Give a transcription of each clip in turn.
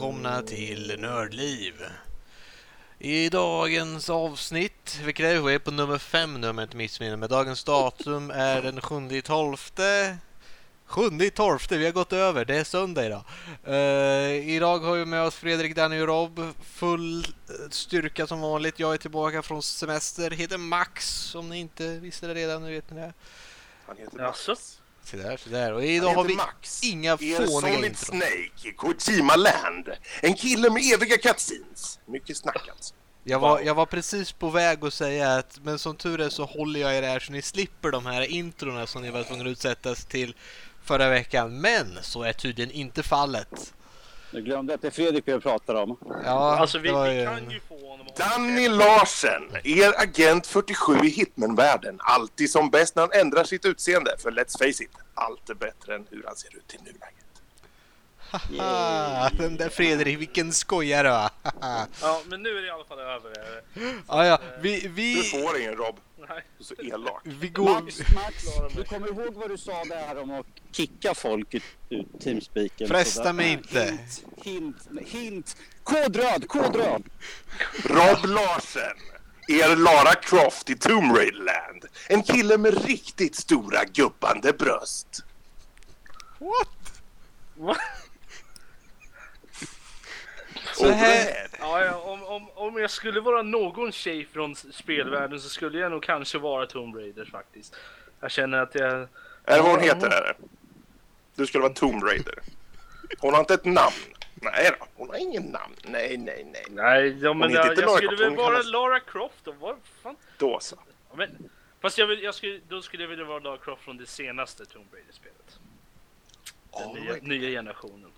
välkomna till Nördliv. I dagens avsnitt, vilket är vi på nummer fem nu om jag inte missminner mig. Dagens datum är den 7 tolfte. 7 tolfte, vi har gått över, det är söndag idag. Uh, idag har vi med oss Fredrik, Danny och Rob. Full styrka som vanligt. Jag är tillbaka från semester, heter Max, om ni inte visste det redan, nu vet ni det. Han heter? Max. Så där, så där. Och idag har vi Max. inga Er fåniga Solid intron. Snake Kojima Land. En kille med eviga cutscenes. Mycket snack alltså. Jag var, jag var precis på väg att säga att men som tur är så håller jag er här så ni slipper de här introna som ni var tvungna att utsättas till förra veckan. Men så är tydligen inte fallet. Du glömde att det är Fredrik vi pratar om. Ja, Alltså vi, var vi kan ju få honom. Danny Larsen, er agent 47 i Hitman-världen. Alltid som bäst när han ändrar sitt utseende. För let's face it, allt är bättre än hur han ser ut i nuläget. Haha, den där Fredrik, vilken skojare va? Ja, men nu är det i alla fall över. ja, ja, vi, Du vi, får ingen Rob. Nej. Du är så elak. vi går... Max, Max, du kommer ihåg vad du sa där om att kicka folk ut ur teamspeaken? Fresta mig inte. Hint, hint, hint. Kodröd, kodröd! Rob Larsen, er Lara Croft i Tomb Raider Land. En kille med riktigt stora gubbande bröst. What? Va? Så här. Ja, ja, om, om, om jag skulle vara någon tjej från spelvärlden så skulle jag nog kanske vara Tomb Raiders faktiskt. Jag känner att jag... Är det vad hon heter? Är det? Du skulle vara Tomb Raider. Hon har inte ett namn. Nej då, hon har ingen namn. Nej, nej, nej. Nej, ja, men jag, jag skulle väl vara kallas- Lara Croft då. Vad fan? Då så. Ja, men, fast jag vill, jag skulle, då skulle jag vilja vara Lara Croft från det senaste Tomb Raider-spelet. Den nya, nya generationen.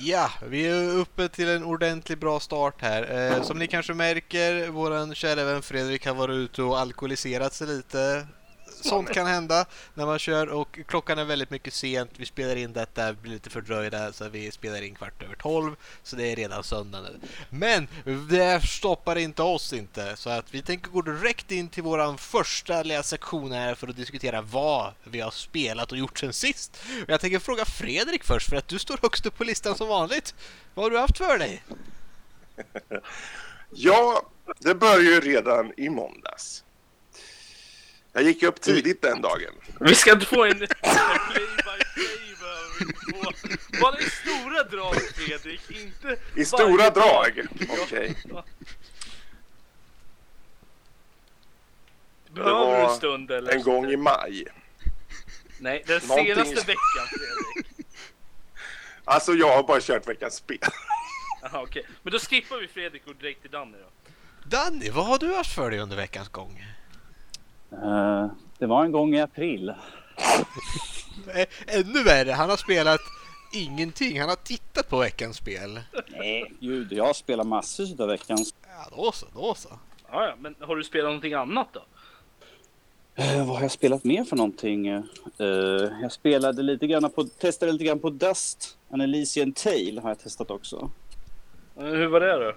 Ja, vi är uppe till en ordentlig bra start här. Eh, som ni kanske märker, våran kära vän Fredrik har varit ute och alkoholiserat sig lite. Sånt kan hända när man kör och klockan är väldigt mycket sent. Vi spelar in detta, blir lite fördröjda så vi spelar in kvart över tolv. Så det är redan söndag nu. Men det stoppar inte oss inte. Så att vi tänker gå direkt in till våran första lilla sektion här för att diskutera vad vi har spelat och gjort sen sist. Och jag tänker fråga Fredrik först för att du står högst upp på listan som vanligt. Vad har du haft för dig? Ja, det började ju redan i måndags. Jag gick upp tidigt den dagen. Vi ska inte få en play by play på... Bara i stora drag Fredrik, inte I stora drag. Okej. Behöver var du en stund eller? En gång i maj. Nej, den Någonting- senaste veckan Fredrik. Alltså jag har bara kört veckans spel. Jaha, okej. Men då skippar vi Fredrik och direkt till Danny då. Danny, vad har du haft för dig under veckans gång? Eh, det var en gång i april. Eh, Ännu värre, han har spelat ingenting. Han har tittat på veckans spel. Nej, gud, jag spelar massor av veckans. Ja, då så, då så. Ja, ja, men har du spelat någonting annat då? Eh, vad har jag spelat mer för någonting? Eh, jag spelade lite grann på, testade lite grann på Dust. An Elysian Tale har jag testat också. Hur var det då?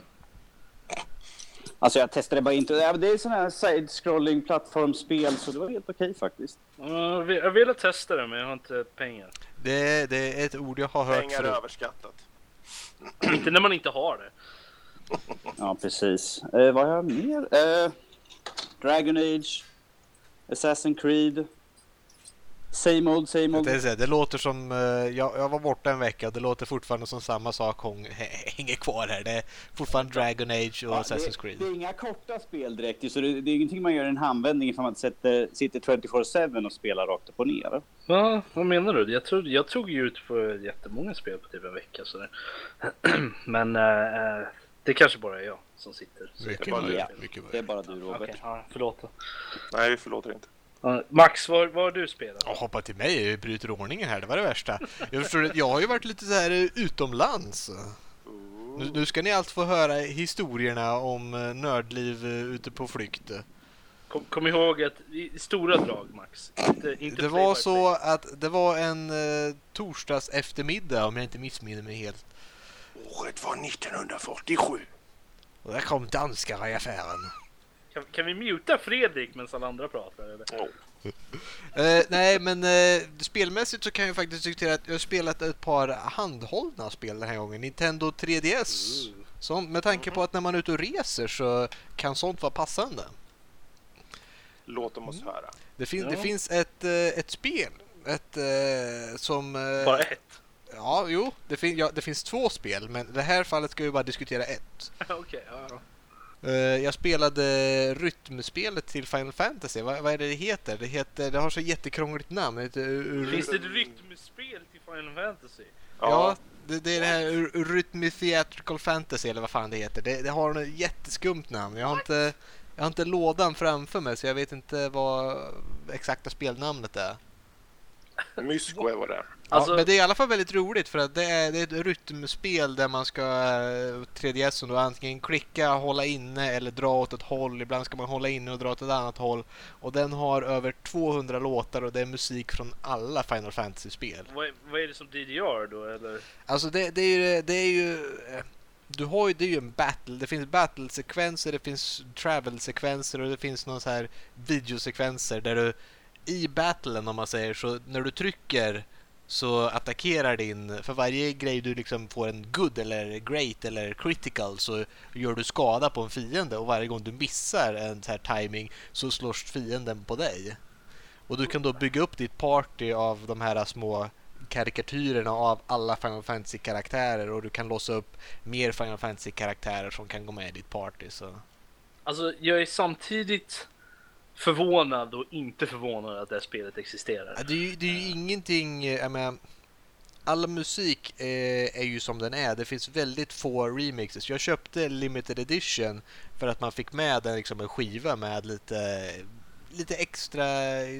Alltså jag testade bara inte. Ja, det är sådana här side-scrolling plattformsspel så det var helt okej faktiskt. Eh, Jag vill- jag ville testa det men jag har inte pengar. Det, det är ett ord jag har hört Pengar är överskattat. inte när man inte har det. Ja, precis. Eh, vad har jag mer? Eh, Dragon Age. Assassin's Creed. Same old, same old. säga, Det låter som, eh, jag, jag var borta en vecka och det låter fortfarande som samma sak hon, hänger kvar här. Det är fortfarande Dragon Age och Ja, Assassin's det, Creed. det är inga korta spel direkt, så det, det är ingenting man gör i en handvändning ifall man sätter, sitter 24-7 och spelar rakt upp och ner. Va? Vad menar du? Jag, trodde, jag tog ju ut för jättemånga spel på typ en vecka sådär. men eh, det kanske bara är jag som sitter. Så Mycket jag bara-. Ja. Mycket Det är bara du Robert. Okej, ja, förlåt. Nej, vi förlåter inte. Ja, Max, vad, har du spelat? Ja, hoppa till mig, jag bryter ordningen här, det var det värsta. Jag förstår jag har ju varit lite så här eh, utomlands. Nu, nu ska ni allt få höra historierna om eh, nördliv eh, ute på flykt. Kom, kom ihåg att i stora drag Max. Inte, inte Det var så play. att det var en eh, torsdags eftermiddag om jag inte missminner mig helt. Året var 1947. Och där kom danskar i affären. Kan, kan vi muta Fredrik medan alla andra pratar eller? Oh. Eh, nej, men eh, spelmässigt så kan jag faktiskt diskutera att jag har spelat ett par handhållna spel den här gången. Nintendo 3DS. Som, med tanke på att när man är ute och reser så kan sånt vara passande. Låt dem oss höra. Det, fin- Ja. det finns ett, eh, ett spel ett, som... Bara ett? Ja, jo, det, fin- ja, det finns två spel, men i det här fallet ska vi bara diskutera ett. Okej, ja, ja. Jag spelade rytmspelet till Final Fantasy. Va- vad är det det heter? Det, heter, det har så jättekrångligt namn. Ur- Finns det ett rytmspel till Final Fantasy? Ja, det, det är det här Rytmy Theatrical Fantasy eller vad fan det heter. Det, det har ett jätteskumt namn. Jag har, inte, jag har inte lådan framför mig så jag vet inte vad exakta spelnamnet är. Mysko är vad det är. Alltså- ja, men det är i alla fall väldigt roligt för att det är, det är ett rytmspel där man ska eh, 3DS då antingen klicka, hålla inne eller dra åt ett håll. Ibland ska man hålla inne och dra åt ett annat håll. Och den har över 200 låtar och det är musik från alla Final Fantasy-spel. Vad, är- vad är det som DDR då eller? Alltså det, det är ju... Det är ju eh, du har ju, det är ju en battle. Det finns battle-sekvenser, det finns travel-sekvenser och det finns någon så här videosekvenser där du i battlen om man säger så när du trycker så attackerar din, för varje grej du liksom får en good eller great eller critical så gör du skada på en fiende och varje gång du missar en så här timing så slås fienden på dig. Och du kan då bygga upp ditt party av de här små karikatyrerna av alla Final Fantasy-karaktärer och du kan låsa upp mer Final Fantasy-karaktärer som kan gå med i ditt party. Så. Alltså jag är samtidigt förvånad och inte förvånad att det här spelet existerar. Det är ju, det är ju ingenting, eh, jag menar, all musik eh, är ju som den är. Det finns väldigt få remixes. Jag köpte limited edition för att man fick med en, liksom, en skiva med lite, lite extra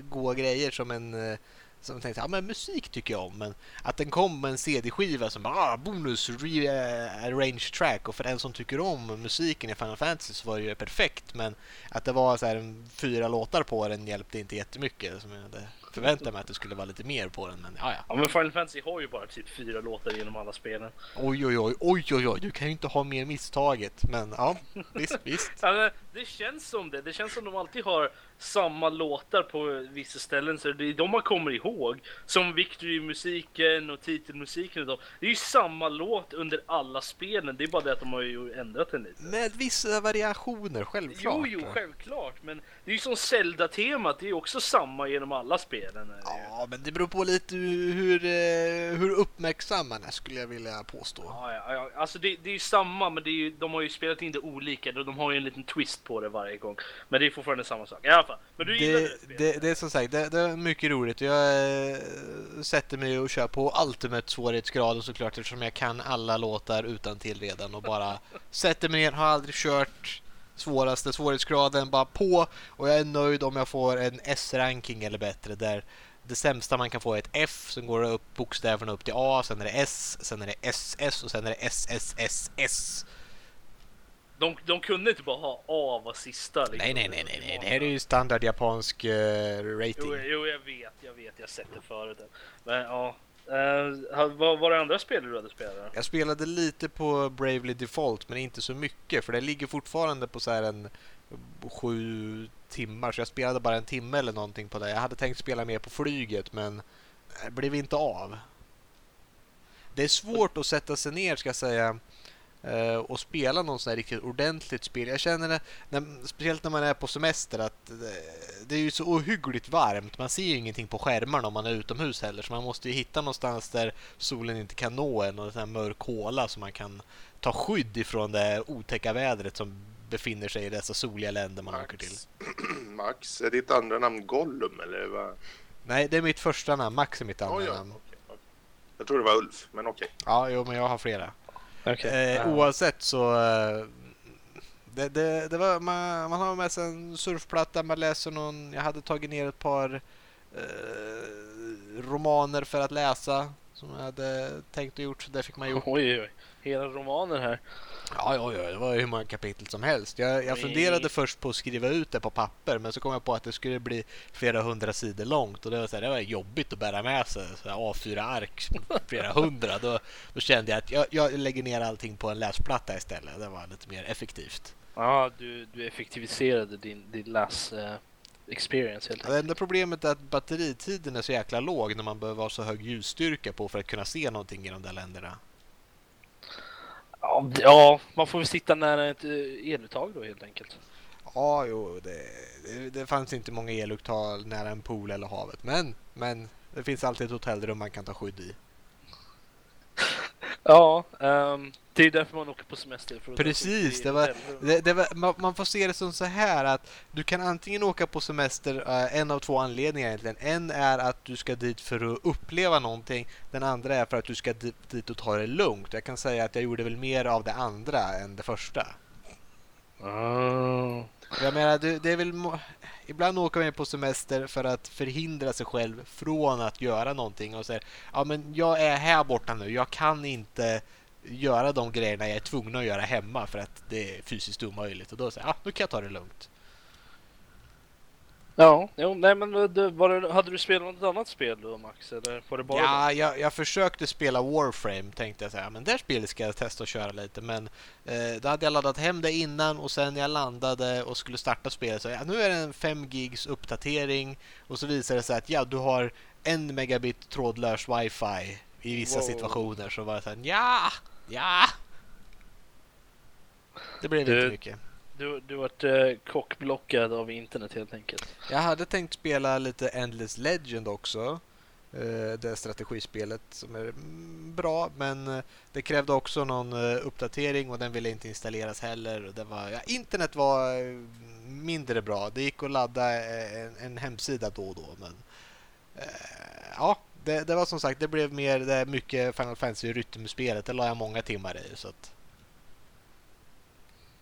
goda grejer som en eh, som tänkte, ja men musik tycker jag om, men att den kom med en CD-skiva som bara ah, bonus rearrange track och för den som tycker om musiken i Final Fantasy så var det ju perfekt, men att det var så här fyra låtar på den hjälpte inte jättemycket som jag hade förväntat mig att det skulle vara lite mer på den, men ja, ja. Ja men Final Fantasy har ju bara typ fyra låtar genom alla spelen. Oj, oj, oj, oj, oj, oj, du kan ju inte ha mer misstaget, men ja, visst, visst. Men det känns som det. Det känns som de alltid har samma låtar på vissa ställen. Så det är de man kommer ihåg. Som Victory-musiken och titelmusiken. Och de. Det är ju samma låt under alla spelen. Det är bara det att de har ju ändrat den lite. Med vissa variationer, självklart. Jo, jo, självklart. Men det är ju som Zelda-temat. Det är ju också samma genom alla spelen. Ja, men det beror på lite hur, eh, hur uppmärksam man är, skulle jag vilja påstå. Ja, ja, ja. Alltså det, det är ju samma, men det är ju, de har ju spelat in det olika. De har ju en liten twist på det varje gång. Men det är fortfarande samma sak. I alla fall. Men du gillar det, Det, det, det är som sagt, det, det är mycket roligt. Jag eh, sätter mig och kör på Ultimate svårighetsgraden såklart eftersom jag kan alla låtar utan till redan och bara sätter mig ner, har aldrig kört svåraste svårighetsgraden, bara på och jag är nöjd om jag får en S-ranking eller bättre där det sämsta man kan få är ett F, sen går det upp bokstäverna upp till A, sen är det S, sen är det SS och sen är det SSSS. De, de kunde inte bara ha A var sista. Liksom. Nej, nej, nej, nej, nej, det här är ju standard japansk eh, rating. Jo, jo, jag vet, jag vet, jag har sett det förut. Men ja. Uh, vad var det andra spel du hade spelat? Jag spelade lite på Bravely Default men inte så mycket för det ligger fortfarande på så här en sju timmar så jag spelade bara en timme eller någonting på det. Jag hade tänkt spela mer på flyget men det blev inte av. Det är svårt att sätta sig ner ska jag säga eh, och spela någon sån här riktigt ordentligt spel. Jag känner det, när, speciellt när man är på semester, att det, det är ju så ohyggligt varmt. Man ser ju ingenting på skärmarna om man är utomhus heller, så man måste ju hitta någonstans där solen inte kan nå en och en sån här mörk håla så man kan ta skydd ifrån det otäcka vädret som befinner sig i dessa soliga länder man åker till. Max. Max, är ditt andra namn Gollum eller vad? Nej, det är mitt första namn. Max är mitt andra Oj, ja, namn. okej, okej. Jag tror det var Ulf, men okej. Ja, jo, men jag har flera. Okay. Eh, oavsett så... Eh, det, det, det var, man, man har med sig en surfplatta, man läser någon... Jag hade tagit ner ett par eh, romaner för att läsa som jag hade tänkt och gjort, så det fick man gjort. Oj, oj, oj. Hela romanen här. Ja, ja, ja, det var hur många kapitel som helst. Jag, jag funderade först på att skriva ut det på papper, men så kom jag på att det skulle bli flera hundra sidor långt och det var, så här, det var jobbigt att bära med sig. Så här, A4-ark, flera hundra. Då, då kände jag att jag, jag lägger ner allting på en läsplatta istället. Det var lite mer effektivt. Ja, du, du effektiviserade din, din läs... Eh, experience helt. Det enda problemet är att batteritiden är så jäkla låg när man behöver ha så hög ljusstyrka på för att kunna se någonting i de där länderna. Ja, man får väl sitta nära ett eh, eluttag då helt enkelt. Ja, jo, det, det, det fanns inte många eluttag nära en pool eller havet. Men, men det finns alltid ett hotellrum man kan ta skydd i. Ja, ehm, det är därför man åker på semester. För Precis, det var, det, det var, man, man får se det som så här att du kan antingen åka på semester, eh, en av två anledningar egentligen. En är att du ska dit för att uppleva någonting. Den andra är för att du ska dit, dit och ta det lugnt. Jag kan säga att jag gjorde väl mer av det andra än det första. Mm. Jag menar, det, det är väl... Ibland åker man ju på semester för att förhindra sig själv från att göra någonting och säger ja men jag är här borta nu, jag kan inte göra de grejerna jag är tvungen att göra hemma för att det är fysiskt omöjligt. Och då säger jag, ja, nu kan jag ta det lugnt. Ja, jo, nej men var det, hade du spelat något annat spel då Max? Eller var det bara? Ja, jag, jag försökte spela Warframe tänkte jag säga, men det här spelet ska jag testa att köra lite. Men eh, då hade jag laddat hem det innan och sen när jag landade och skulle starta spelet så ja, nu är det en 5 gigs uppdatering och så visar det sig att ja, du har en megabit trådlös wifi i vissa Wow. situationer. Så var det så här, ja, ja. Det blev Du- inte mycket. Du, du vart eh, kockblockad av internet helt enkelt. Jag hade tänkt spela lite Endless Legend också. Eh, Det strategispelet som är mm, bra men eh, det krävde också någon eh, uppdatering och den ville inte installeras heller. Det var, ja, internet var eh, mindre bra. Det gick att ladda en, en hemsida då och då men eh, ja, det, det var som sagt det blev mer det mycket Final Fantasy rytmspelet. Det la jag många timmar i. Så att,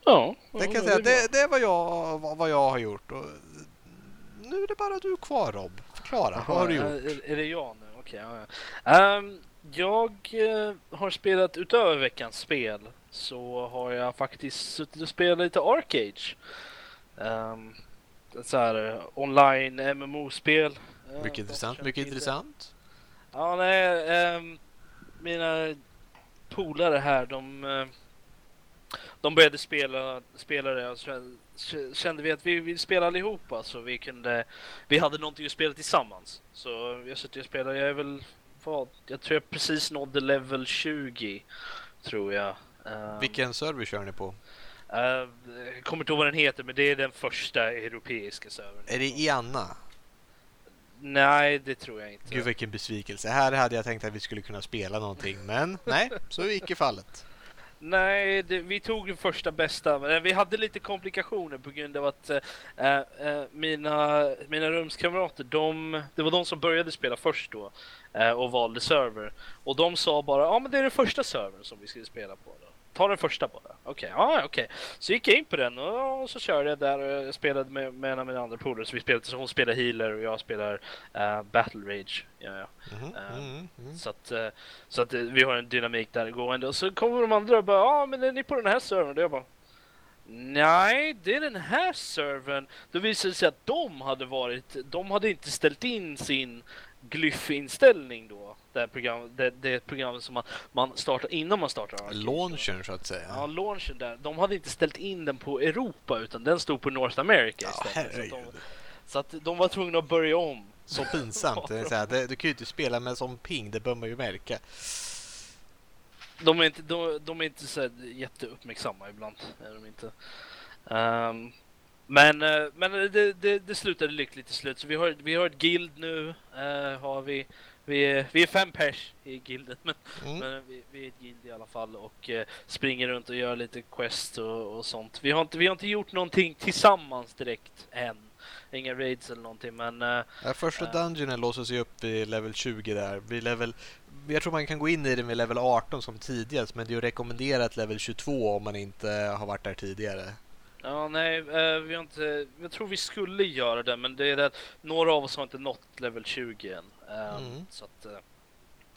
Ja, det kan jag säga, det, det är vad jag, vad jag har gjort. Och, nu är det bara du kvar Rob. Förklara, vad har du gjort? Är, är det jag nu? Okej, ja, ja. Ehm, jag eh, har spelat utöver veckans spel så har jag faktiskt suttit och spelat lite Arcade. Um, så här eh, online MMO-spel. Eh, Mycket intressant, mycket intressant. Ja, nej. ehm, mina polare här, de, de började spela, spela det och så kände vi att vi vill spela allihopa så vi kunde, vi hade någonting att spela tillsammans. Så jag suttit och spelat, jag är väl, vad, jag tror jag precis nådde level 20, tror jag. Ehm, Vilken server kör ni på? jag kommer inte ihåg vad den heter, men det är den första europeiska servern. Är det Ianna? Nej, det tror jag inte. Gud vilken besvikelse. Här hade jag tänkt att vi skulle kunna spela någonting, men nej, så är icke fallet. Nej, det, vi tog den första bästa, men eh, vi hade lite komplikationer på grund av att äh, äh, mina, mina rumskamrater, de, det var de som började spela först då äh, och valde server. Och de sa bara, ja men det är den första servern som vi skulle spela på då. Ta den första bara. Okej, ja okej. Så gick jag in på den och, så körde jag där och jag spelade med, med en av mina andra polare. Så vi spelade, så hon spelar healer och jag spelar eh, battle rage. Ja, ja. Eh, mm, mm. Så att, eh, så att eh, vi har en dynamik där gående. Och så kommer de andra och bara ja ah, men är ni på den här servern? Och jag bara Nej, det är den här servern. Då visade det sig att de hade varit, de hade inte ställt in sin glyph-inställning då. Det, program, det, det programmet som man, man startar innan man startar Arcade. Launchern så att säga. Ja, launchen där. De hade inte ställt in den på Europa utan den stod på North America Ja, istället. så, att de, så att de var tvungna att börja om. Så pinsamt. Det är så här, det, du kan ju inte spela med som ping, det bör man ju märka. De är inte, de, de är inte så här jätteuppmärksamma ibland. Är de inte. Ehm, men eh, men det, det, det slutade lyckligt till slut. Så vi har, vi har ett guild nu. eh, har vi, vi, är, vi är fem pers i guildet. Men, Mm. men vi, vi är ett guild i alla fall. Och eh, springer runt och gör lite quest och, och sånt. Vi har, inte, vi har inte gjort någonting tillsammans direkt än. Inga raids eller någonting. Men eh, Ja, första Ja. dungeonen låses ju upp vid level 20 där. Vid level, jag tror man kan gå in i den vid level 18 som tidigast, men det är ju rekommenderat level 22 om man inte har varit där tidigare. Ja, nej, eh, vi har inte, jag tror vi skulle göra det, men det är det att några av oss har inte nått level 20 än. Eh, Mm. Så att, eh,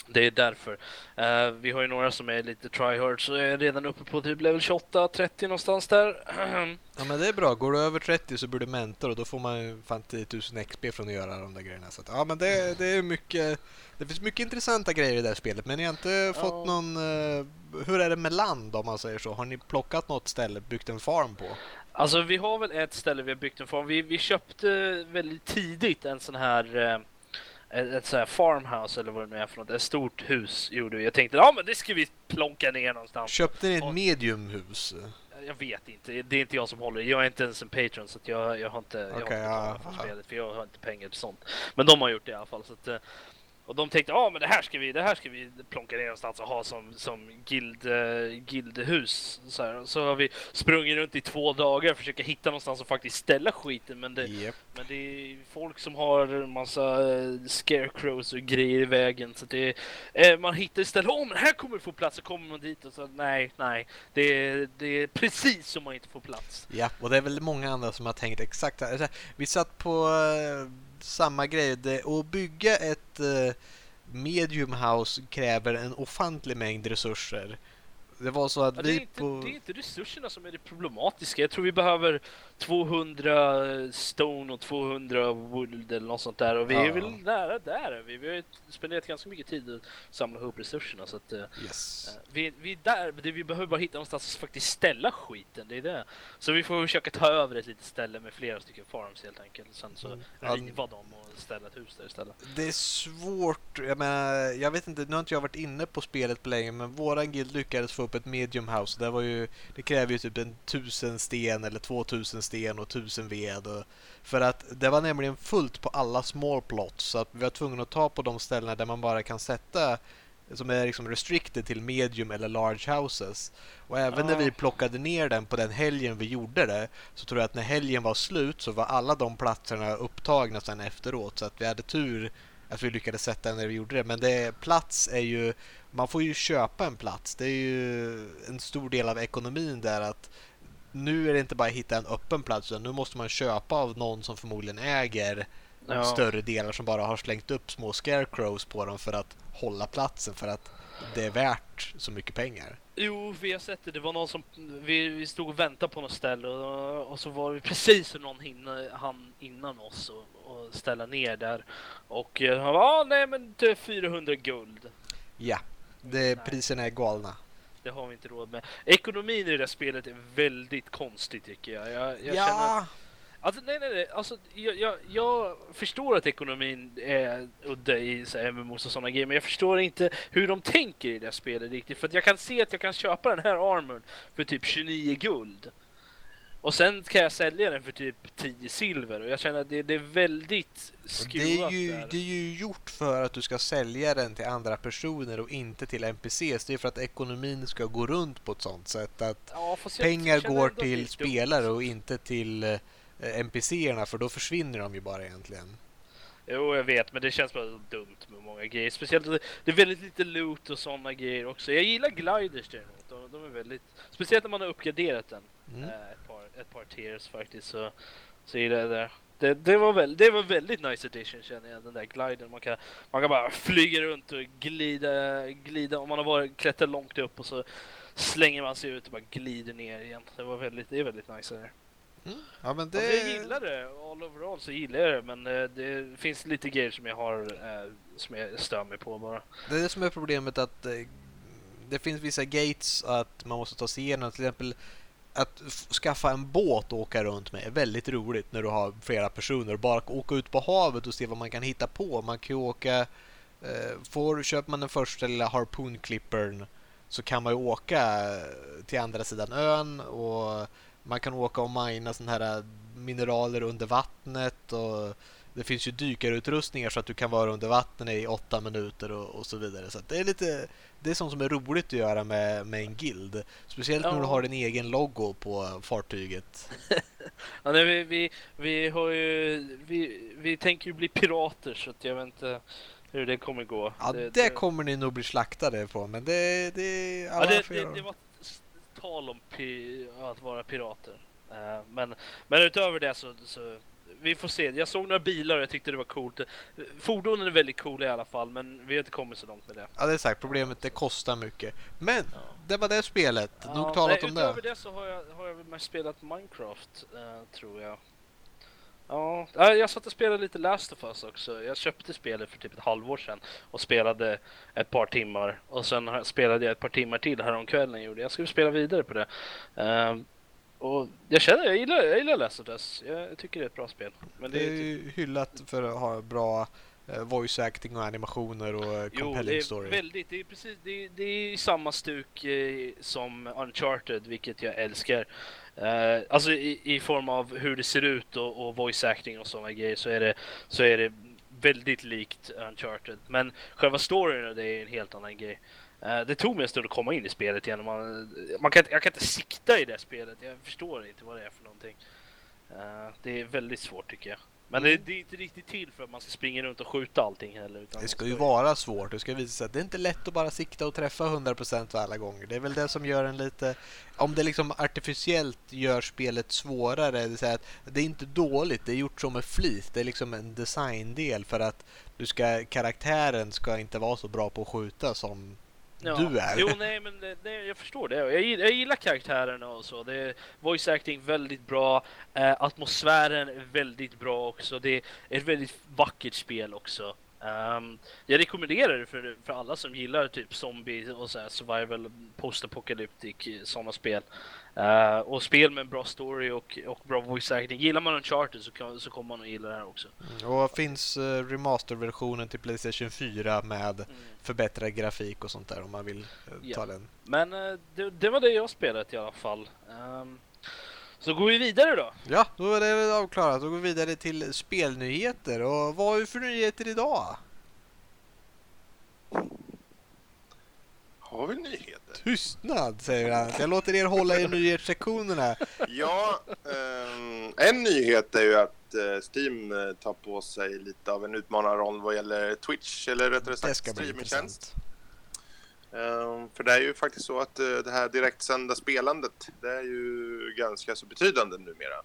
det är därför. Eh, vi har ju några som är lite tryhard, så är redan uppe på typ level 28, 30 någonstans där. Ja men det är bra, går du över 30 så blir du mentor och då får man ju fan 10 000 XP från att göra de där grejerna. Så att, ja men det, det är mycket, det finns mycket intressanta grejer i det här spelet men ni har inte fått Ja. någon, eh, hur är det med land om man säger så? Har ni plockat något ställe, byggt en farm på? Alltså vi har väl ett ställe vi har byggt en farm. Vi, vi köpte väldigt tidigt en sån här eh, ett, sån här farmhouse eller vad det nu är för något. Ett stort hus gjorde vi. Jag tänkte ja men det ska vi plonka ner någonstans. Köpte ni ett mediumhus? Jag vet inte. Det är inte jag som håller. Jag är inte ens en patron så jag, jag har inte, jag har inte ja, för spelet för jag har inte pengar till sånt. Men de har gjort det i alla fall. Så att, eh, och de tänkte ja men det här ska vi, det här ska vi plonka ner någonstans och ha som, som guild, eh, guildhus. Så, här. så har vi sprungit runt i två dagar och försökt hitta någonstans att faktiskt ställa skiten. Men det, Japp. men det är folk som har massa eh, scarecrows och grejer i vägen. Så det eh, man hittar istället, åh men här kommer du få plats. Så kommer man dit och så nej, nej. Det det är precis som man inte får plats. Ja, och det är väl många andra som har tänkt exakt här. Så här, Vi satt på samma grej. Det, att bygga ett eh, medium house kräver en ofantlig mängd resurser. Det var så att Ja, det, är vi inte, på... det är inte resurserna som är det problematiska. Jag tror vi behöver 200 stone och 200 wood eller något sånt där. Och vi är Ja. väl nära där. är Vi, vi har ju spenderat ganska mycket tid att samla ihop resurserna. Så att, eh, Yes. Eh, Vi, vi, är där, det, vi behöver bara hitta någonstans att faktiskt ställa skiten, det är det. Så vi får försöka ta över ett litet ställe med flera stycken farms helt enkelt. Sen så Mm. Riva dem och ställa ett hus där istället. Det är svårt. Jag menar, jag vet inte, nu har inte jag varit inne på spelet på länge, men våran guild lyckades få upp ett medium house. Det, var ju, det kräver ju typ en tusen sten eller två tusen sten och tusen ved. Och, för att det var nämligen fullt på alla small plots, så att vi var tvungna att ta på de ställena där man bara kan sätta som är liksom restricted till medium eller large houses. Och även när vi plockade ner den på den helgen vi gjorde det så tror jag att när helgen var slut så var alla de platserna upptagna sen efteråt. Så att vi hade tur att vi lyckades sätta den när vi gjorde det. Men det, plats är ju... Man får ju köpa en plats. Det är ju en stor del av ekonomin där att nu är det inte bara att hitta en öppen plats utan nu måste man köpa av någon som förmodligen äger Ja. större delar som bara har slängt upp små scarecrows på dem för att hålla platsen för att det är värt så mycket pengar. Jo, vi har sett det. Det var någon som... Vi, vi stod och väntade på något ställe och, och så var det precis så någon hinna, han innan oss och, och ställa ner där. Och eh, han var ah, nej men det är 400 guld. Ja, det, priserna är galna. Det har vi inte råd med. Ekonomin i det där spelet är väldigt konstig tycker jag. Jag, jag känner ja, Alltså nej nej nej, alltså, jag, jag, jag förstår att ekonomin är udda i så här MMOs och sådana grejer, men jag förstår inte hur de tänker i det här spelet riktigt. För att jag kan se att jag kan köpa den här armorn för typ 29 guld. Och sen kan jag sälja den för typ 10 silver och jag känner att det, det är väldigt skruvat det är, ju, där. det är ju gjort för att du ska sälja den till andra personer och inte till NPCs. Det är för att ekonomin ska gå runt på ett sånt sätt att Ja, pengar går till spelare och inte till eh, NPCerna för då försvinner de ju bara egentligen. Jo, jag vet, men det känns bara dumt med många grejer. Speciellt det- det är väldigt lite loot och sådana grejer också. Jag gillar gliders däremot. De, de är väldigt... Speciellt när man har uppgraderat den. Mm. Ett, par, tiers faktiskt. Så, så gillar jag det. Det, det, var väl, det var väldigt nice edition känner jag, den där gliden. Man kan, man kan bara flyga runt och glida, glida. Om man har varit, klättrat långt upp och så slänger man sig ut och bara glider ner igen. Det var väldigt, det är väldigt nice. Där. Ja, men Det... det... Jag gillar det, all overall så gillar jag det. Men eh, det finns lite grejer som jag har, eh, som jag stör mig på bara. Det är det som är problemet att eh, det finns vissa gates att man måste ta sig igenom. Till exempel att skaffa en båt och åka runt med är väldigt roligt när du har flera personer. Bara åka ut på havet och se vad man kan hitta på. Man kan ju åka... Eh, får, köper man den första lilla harpoonklippern så kan man ju åka till andra sidan ön och man kan åka och mina sådana här mineraler under vattnet och det finns ju dykarutrustningar så att du kan vara under vattnet i åtta minuter och, och så vidare. Så det är lite det är sånt som är roligt att göra med, med en guild. Speciellt när du Ja. har din egen logo på fartyget. Ja, nej, vi, vi, vi har ju, vi, vi tänker ju bli pirater så att jag vet inte hur det kommer gå. Ja, det, kommer ni nog bli slaktade på, men det... det Ja, det, det, det var tal om pi, att vara pirater. Eh, men, men utöver det så, så vi får se. Jag såg några bilar och jag tyckte det var coolt. Fordonen är väldigt coola i alla fall, men vi har inte kommit så långt med det. Ja, det är sagt. Problemet det kostar mycket. Men Ja. det var det spelet. Ja, Nog talat nej, om utöver det. det så har jag, har jag väl mest spelat Minecraft, eh, tror jag. Ja, ja, jag satt och spelade lite Last of Us också. Jag köpte spelet för typ ett halvår sedan och spelade ett par timmar. Och sen spelade jag ett par timmar till häromkvällen gjorde jag. Jag skulle spela vidare på det. Och jag känner, jag gillar, jag gillar Last of Us. Jag tycker det är ett bra spel. Men Det det är är typ, ju hyllat för att ha bra eh, voice acting och animationer och eh, jo, det compelling är story. väldigt, det är precis, det är, det är samma stuk eh, som Uncharted, vilket jag älskar. Eh, alltså i, i form av hur det ser ut och, och voice acting och sådana grejer så är det, så är det väldigt likt Uncharted. Men själva storyn det är en helt annan grej. Eh, det tog mig en stund att komma in i spelet igen. Man, man kan, jag kan inte sikta i det spelet. Jag förstår inte vad det är för någonting. Eh, det är väldigt svårt tycker jag. Men det, det är inte riktigt till för att man ska springa runt och skjuta allting heller. Utan Det ska ju ju- vara svårt. Det ska visa sig att det är inte lätt att bara sikta och träffa 100% alla gånger. Det är väl det som gör en lite... Om det liksom artificiellt gör spelet svårare, det vill säga att det är inte dåligt, det är gjort som med flit. Det är liksom en designdel för att du ska, karaktären ska inte vara så bra på att skjuta som du är. Jo, nej, men det, nej, jag förstår det. Jag, jag gillar karaktärerna och så. Det är voice acting väldigt bra. Eh, atmosfären är väldigt bra också. Det är ett väldigt vackert spel också. Ehm, jag rekommenderar det för, för alla som gillar typ zombie och så här survival, post-apocalyptic, sådana spel. Eh, och spel med en bra story och, och bra voice acting. Gillar man Uncharted så, kan, så kommer man att gilla det här också. Och finns uh, remasterversionen till Playstation 4 med Mm. förbättrad grafik och sånt där om man vill eh, Ja. ta den. Men det, det var det jag spelat i alla fall. Ehm, så går vi vidare då. Ja, då är det avklarat. Då går vi vidare till spelnyheter. Och vad har vi för nyheter idag? Har vi nyheter? Tystnad, säger han. Jag låter er hålla i nyhetssektionerna. Ja, ehm, en nyhet är ju att eh, Steam eh, tar på sig lite av en utmanarroll vad gäller Twitch, eller rättare sagt streamingtjänst. Ehm, för det är ju faktiskt så att eh, det här direktsända spelandet, det är ju ganska så betydande numera.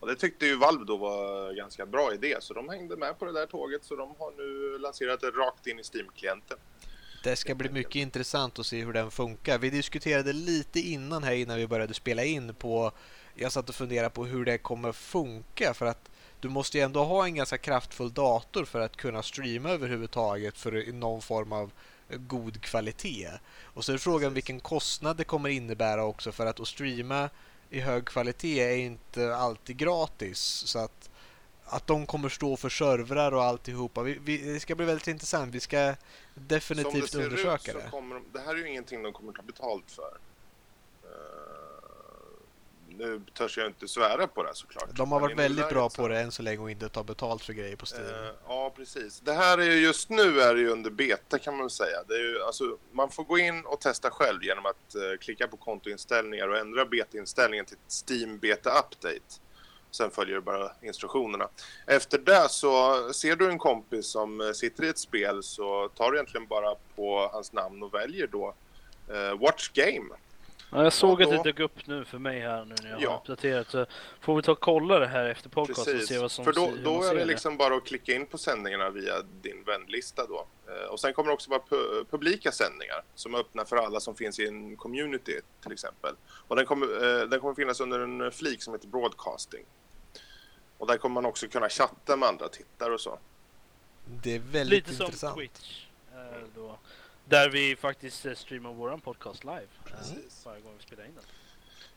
Och det tyckte ju Valve då var ganska bra idé, så de hängde med på det där tåget, så de har nu lanserat det rakt in i Steam-klienten. Det ska bli mycket intressant att se hur den funkar. Vi diskuterade lite innan här innan vi började spela in på... Jag satt och funderade på hur det kommer funka för att du måste ju ändå ha en ganska kraftfull dator för att kunna streama överhuvudtaget för någon form av god kvalitet. Och så är frågan vilken kostnad det kommer innebära också för att att streama i hög kvalitet är inte alltid gratis. Så att, att de kommer stå för servrar och alltihopa. Vi, vi, det ska bli väldigt intressant. Vi ska definitivt Som det ser undersöka ut det. kommer de, det här är ju ingenting de kommer ta betalt för. Eh, nu törs jag inte svära på det såklart. De har varit väldigt bra på det än så länge och inte ta betalt för grejer på Steam. Eh, ja, precis. Det här är ju just nu är det ju under beta kan man säga. Det är ju, alltså, man får gå in och testa själv genom att eh, klicka på kontoinställningar och ändra betainställningen till Steam Beta Update. Sen följer du bara instruktionerna. Efter det så ser du en kompis som eh, sitter i ett spel så tar du egentligen bara på hans namn och väljer då eh, Watch Game. Ja, jag såg Och att då- det dök upp nu för mig här nu när jag Ja. har uppdaterat. Så får vi ta och kolla det här efter podcast och Precis, se vad som för då, då är det liksom bara att klicka in på sändningarna via din vänlista då. Eh, Och sen kommer det också vara pu- publika sändningar som är öppna för alla som finns i en community till exempel. Och den kommer, eh, den kommer finnas under en flik som heter broadcasting. Och där kommer man också kunna chatta med andra tittare och så. Det är väldigt Lite som intressant. Twitch. eh, Då, där vi faktiskt eh, streamar våran podcast live. Precis. Varje gång vi spelar in den.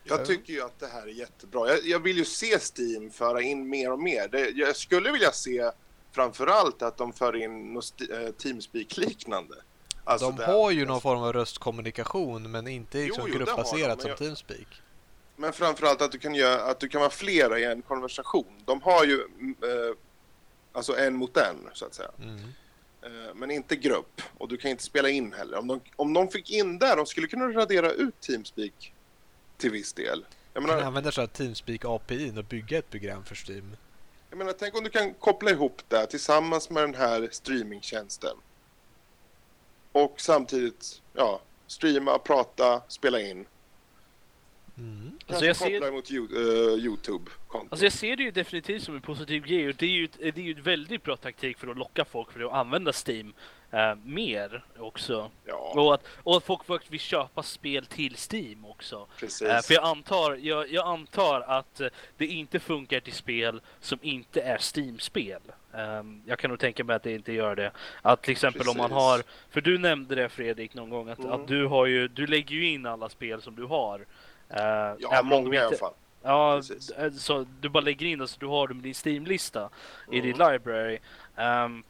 Jag Ja. tycker ju att det här är jättebra. Jag, jag vill ju se Steam föra in mer och mer. Det, jag skulle vilja se framförallt att de för in något sti- eh, Teamspeak-liknande. Alltså de har ju någon form av röstkommunikation men inte liksom Jo, jo, de, gruppbaserat men som jag- Teamspeak. Men framförallt att du kan, göra, att du kan vara flera i en konversation. De har ju eh, alltså en mot en så att säga. Mm. Eh, men inte grupp. Och du kan inte spela in heller. Om de, om de fick in där, de skulle kunna radera ut Teamspeak till viss del. Jag Man kan menar, använda sig av Teamspeak API och bygga ett program för Steam. jag menar, tänk om du kan koppla ihop det tillsammans med den här streamingtjänsten. Och samtidigt, ja, streama, prata, spela in. Mm. Alltså, jag ser- mot eh, Youtube-kontot. Alltså jag ser det ju definitivt som en positiv grej och det är ju, ett- det är ju ett väldigt bra taktik för att locka folk för att använda Steam eh, mer också. ja, Och att, och att folk faktiskt vill köpa spel till Steam också. precis. Eh, för jag antar, jag, jag antar att det inte funkar till spel som inte är Steam-spel. Ehm, jag kan nog tänka mig att det inte gör det. Att till exempel om man Precis. har, för du nämnde det Fredrik någon gång, att, Mm. att du har ju, du lägger ju in alla spel som du har. Eh, Ja, många i alla fall. Ja, Precis. så du bara lägger in det så du har dem i din Steam-lista i din Mm. library. Ehm,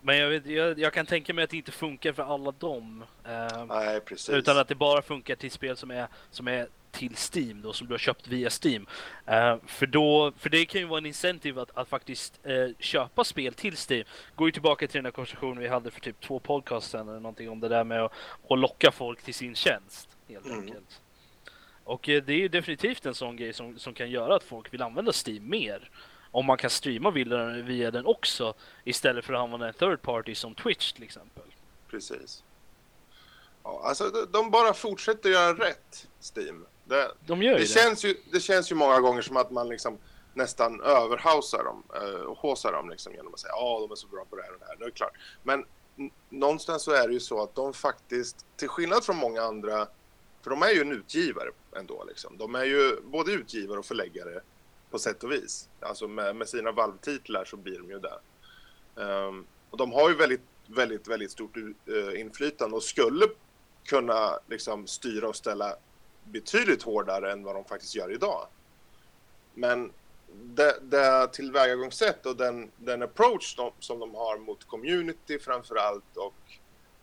men jag, vet, jag, jag kan tänka mig att det inte funkar för alla dem. Ehm, Nej, utan att det bara funkar till spel som är, som är till Steam då, som du har köpt via Steam. Ehm, för, då, för det kan ju vara en incentive att, att faktiskt eh, köpa spel till Steam. Går ju tillbaka till den här konversationen vi hade för typ två podcasts sedan eller någonting om det där med att, att locka folk till sin tjänst. Helt Mm. enkelt. Och eh, det är ju definitivt en sån grej som, som kan göra att folk vill använda Steam mer. Om man kan streama via, via den också istället för att använda en third party som Twitch till exempel. Precis. Ja, alltså, de, bara fortsätter göra rätt, Steam. Det, De gör ju det, det. känns ju, det känns ju många gånger som att man liksom nästan överhausar dem eh, och håsar dem liksom genom att säga ja, de är så bra på det här och det här. Det är klart. Men någonstans så är det ju så att de faktiskt, till skillnad från många andra, för de är ju en utgivare ändå liksom. De är ju både utgivare och förläggare på sätt och vis. Alltså med, med sina valvtitlar så blir de ju det. Um, och de har ju väldigt, väldigt, väldigt stort uh, inflytande och skulle kunna liksom styra och ställa betydligt hårdare än vad de faktiskt gör idag. Men det, det tillvägagångssätt och den, den approach de, som de har mot community framför allt och,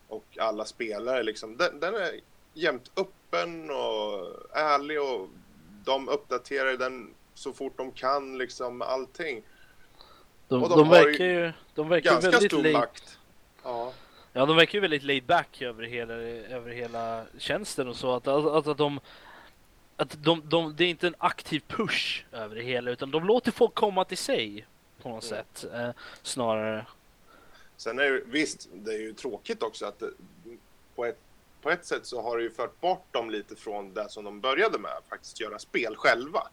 och alla spelare, liksom, den, den är jämt öppen och ärlig och de uppdaterar den så fort de kan, liksom allting. De, och de, de verkar ju, de verkar Ganska väldigt stor laid, makt. Ja, ja, de verkar ju väldigt laid back över hela, över hela tjänsten och så. Att, att, att de, att de, de, det är inte en aktiv push över det hela utan de låter folk komma till sig på något Mm. sätt eh, snarare. Sen är det visst, det är ju tråkigt också att det, på, ett, på ett sätt så har det ju fört bort dem lite från det som de började med, faktiskt göra spel själva.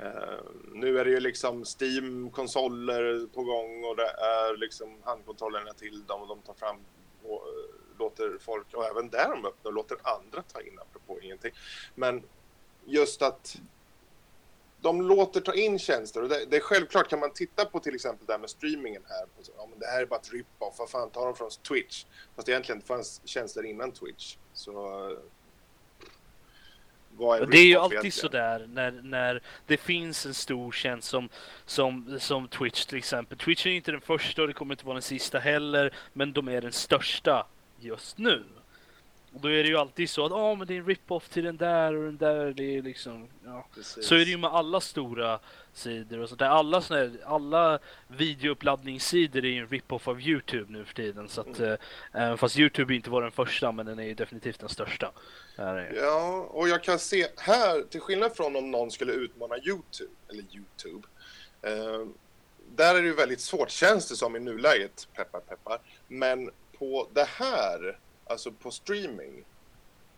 Uh, nu är det ju liksom Steam-konsoler på gång och det är liksom handkontrollerna till dem och de tar fram och eh, låter folk, och även där de öppnar och låter andra ta in apropå ingenting. Men just att de låter ta in tjänster och det, det är självklart kan man titta på till exempel det här med streamingen här. Så, ja, men det här är bara ett rip-off, vad fan tar de från Twitch? Fast det egentligen fanns tjänster innan Twitch. Så är Det är ju alltid egentligen? sådär när, när det finns en stor tjänst som, som, som Twitch till exempel. Twitch är inte den första och det kommer inte vara den sista heller, men de är den största just nu. Och då är det ju alltid så att ja men det är en rip-off till den där och den där, det är liksom, ja. Precis. Så är det ju med alla stora sidor och sånt där. Alla, såna här, alla videouppladdningssidor är ju en rip-off av Youtube nu för tiden. Så att, Mm. eh, fast Youtube inte var den första, men den är ju definitivt den största. Ja, och jag kan se här, till skillnad från om någon skulle utmana Youtube, eller Youtube, eh, där är det ju väldigt svårt, känns det som i nuläget, peppar peppar. Men på det här, alltså på streaming,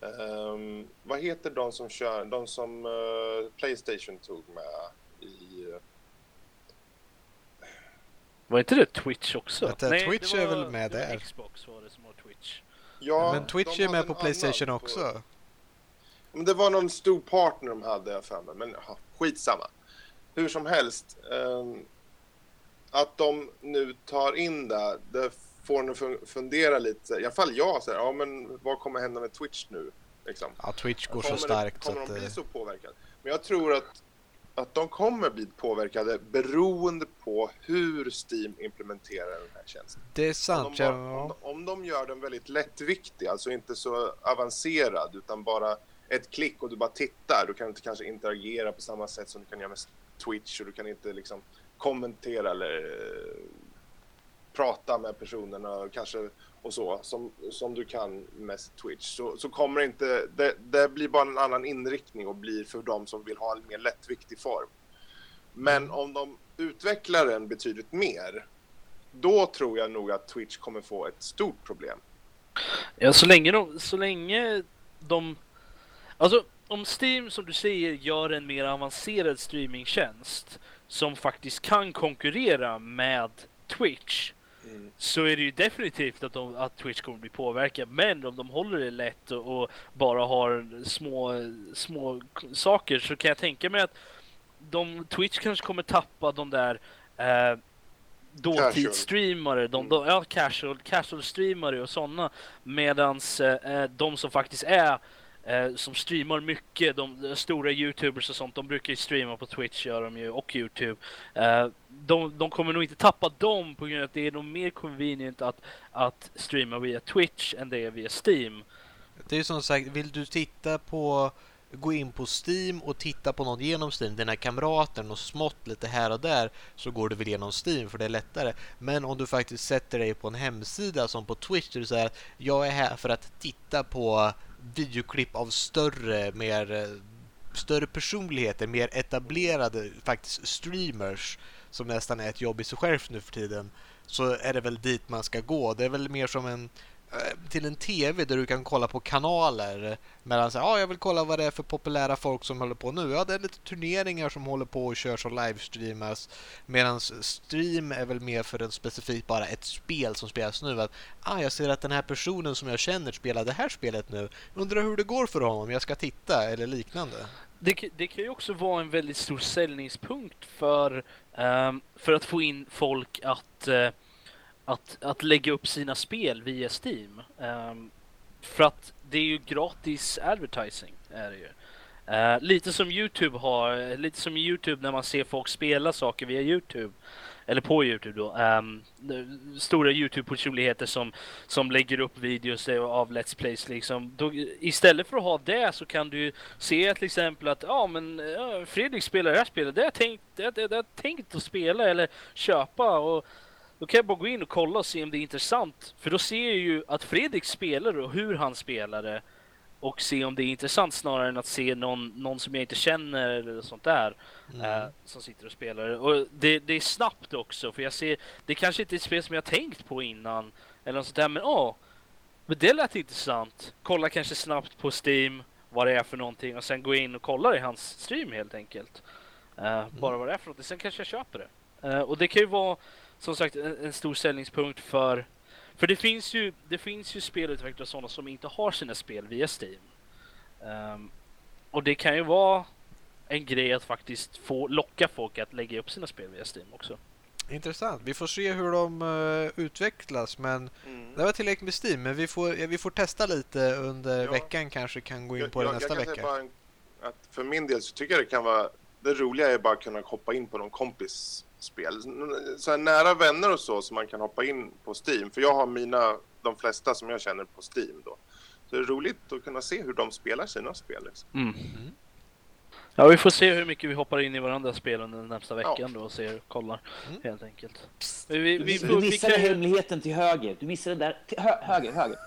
ehm, vad heter de som kör, de som eh, Playstation tog med i... eh, Var inte det Twitch också? Vänta, Twitch det är var- väl med där? Xbox var det som var Twitch. Ja, Men Twitch är med på Playstation på- också. Men det var någon stor partner de hade jag för mig, men ja, skitsamma. Hur som helst, ehm, att de nu tar in det, det får en att fun- fundera lite, i alla fall jag, så här, ja men vad kommer hända med Twitch nu? Liksom. Ja, Twitch går kommer så starkt kommer de bli eh, så påverkade? Men jag tror att, att de kommer bli påverkade beroende på hur Steam implementerar den här tjänsten. Det är Om sant, de, ja. bara, om, de, om de gör den väldigt lättviktig, alltså inte så avancerad utan bara ett klick och du bara tittar. Du kan inte kanske interagera på samma sätt som du kan göra med Twitch och du kan inte liksom kommentera eller eh, prata med personerna kanske och så som, som du kan med Twitch så, så kommer inte, det, det blir bara en annan inriktning och blir för de som vill ha en mer lättviktig form. Men om de utvecklar den betydligt mer då tror jag nog att Twitch kommer få ett stort problem. Ja, så länge de, så länge de... Alltså, om Steam som du säger gör en mer avancerad streamingtjänst som faktiskt kan konkurrera med Twitch så är det ju definitivt att, de, att Twitch kommer bli påverkad. Men om de håller det lätt och, och bara har små, små saker så kan jag tänka mig att de, Twitch kanske kommer tappa de där eh, dåtidsstreamare, de, de, ja, casual, casual streamare och sådana. Medans eh, de som faktiskt är eh, som streamar mycket, de, de stora youtubers och sånt, de brukar ju streama på Twitch gör de ju, och Youtube. Eh, de, de kommer nog inte tappa dem på grund av att det är nog mer convenient att, att streama via Twitch än det är via Steam. Det är som sagt, vill du titta på gå in på Steam och titta på något genom Steam, dina kamrater, och smått lite här och där, så går du väl genom Steam för det är lättare. Men om du faktiskt sätter dig på en hemsida som på Twitch, där du säger att jag är här för att titta på videoklipp av större, mer eh, större personligheter, mer etablerade faktiskt streamers som nästan är ett jobb i sig självt nu för tiden så är det väl dit man ska gå. Det är väl mer som en Eh, Eh, till en TV där du kan kolla på kanaler. Medan så, ja, jag vill kolla vad det är för populära folk som håller på nu. Ja, det är lite turneringar som håller på och körs och livestreamas. Medan stream är väl mer för en specifikt bara ett spel som spelas nu. Att, ah, jag ser att den här personen som jag känner spelar det här spelet nu. Undrar hur det går för honom. Jag ska titta eller liknande. Det, det kan ju också vara en väldigt stor säljningspunkt för, um, för att få in folk att uh, att, att lägga upp sina spel via Steam. Um, för att det är ju gratis advertising. Är det ju. Uh, lite som Youtube har, lite som Youtube när man ser folk spela saker via Youtube. Eller på Youtube då. Um, stora Youtube-personligheter som, som lägger upp videos av Let's Plays liksom. Då, istället för att ha det så kan du se till exempel att ja men Fredrik spelar det här spelet. Det har jag tänkt, det, det, det tänkt att spela eller köpa. och då kan jag bara gå in och kolla och se om det är intressant. För då ser jag ju att Fredrik spelar och hur han spelar det. Och se om det är intressant snarare än att se någon, någon som jag inte känner eller sånt där. Mm. Eh, som sitter och spelar. Och det, det, är snabbt också. För jag ser, det kanske inte är ett spel som jag tänkt på innan. Eller något sånt där. Men åh, men det lät intressant. Kolla kanske snabbt på Steam vad det är för någonting. Och sen gå in och kolla i hans stream helt enkelt. Uh, mm. Bara vad det är för någonting. Sen kanske jag köper det. Uh, och det kan ju vara som sagt en, en stor säljningspunkt för för det finns ju, det finns ju spelutvecklare sådana som inte har sina spel via Steam. Um, och det kan ju vara en grej att faktiskt få locka folk att lägga upp sina spel via Steam också. Intressant. Vi får se hur de uh, utvecklas men mm. det var tillräckligt med Steam men vi får, ja, vi får testa lite under ja. veckan kanske kan gå in på jag, det nästa jag vecka. Bara att för min del så tycker jag det kan vara det roliga är bara att kunna hoppa in på någon kompis spel. Så här nära vänner och så som man kan hoppa in på Steam. För jag har mina, de flesta som jag känner på Steam då. Så det är roligt att kunna se hur de spelar sina spel. Liksom. Mm. Mm. Ja, vi får se hur mycket vi hoppar in i varandras spel under den närmsta veckan ja. då och ser, kollar mm. helt enkelt. Vi, vi, vi, du missade kan... hemligheten till höger. Du missade där till hö höger, höger.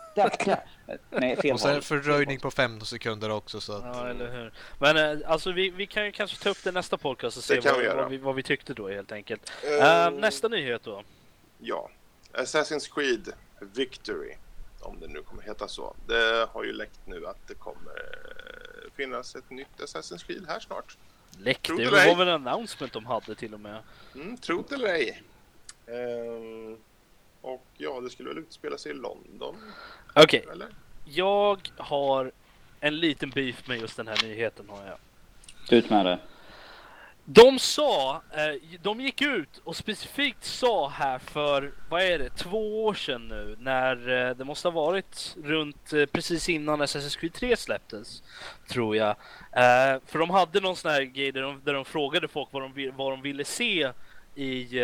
Nej, fel Och sen fördröjning på 15 sekunder också så att... Ja, eller hur. Men äh, alltså vi, vi kan ju kanske ta upp det nästa podcast och se vad vi, vad, vi, vad vi, tyckte då helt enkelt. Uh, uh, nästa nyhet då? Ja, Assassin's Creed Victory, om det nu kommer heta så. Det har ju läckt nu att det kommer finnas ett nytt Assassin's Creed här snart. Läckt? Det var väl en announcement de hade till och med. Mm, tro det eller ej. Uh, och ja, det skulle väl utspela sig i London. Okej. Okay. Jag har en liten beef med just den här nyheten har jag. Ut med det. De sa, eh, de gick ut och specifikt sa här för, vad är det, två år sedan nu när eh, det måste ha varit runt eh, precis innan Assassin's Creed 3 släpptes, tror jag. För de hade någon sån här grej där de, där de frågade folk vad de, vad de ville se i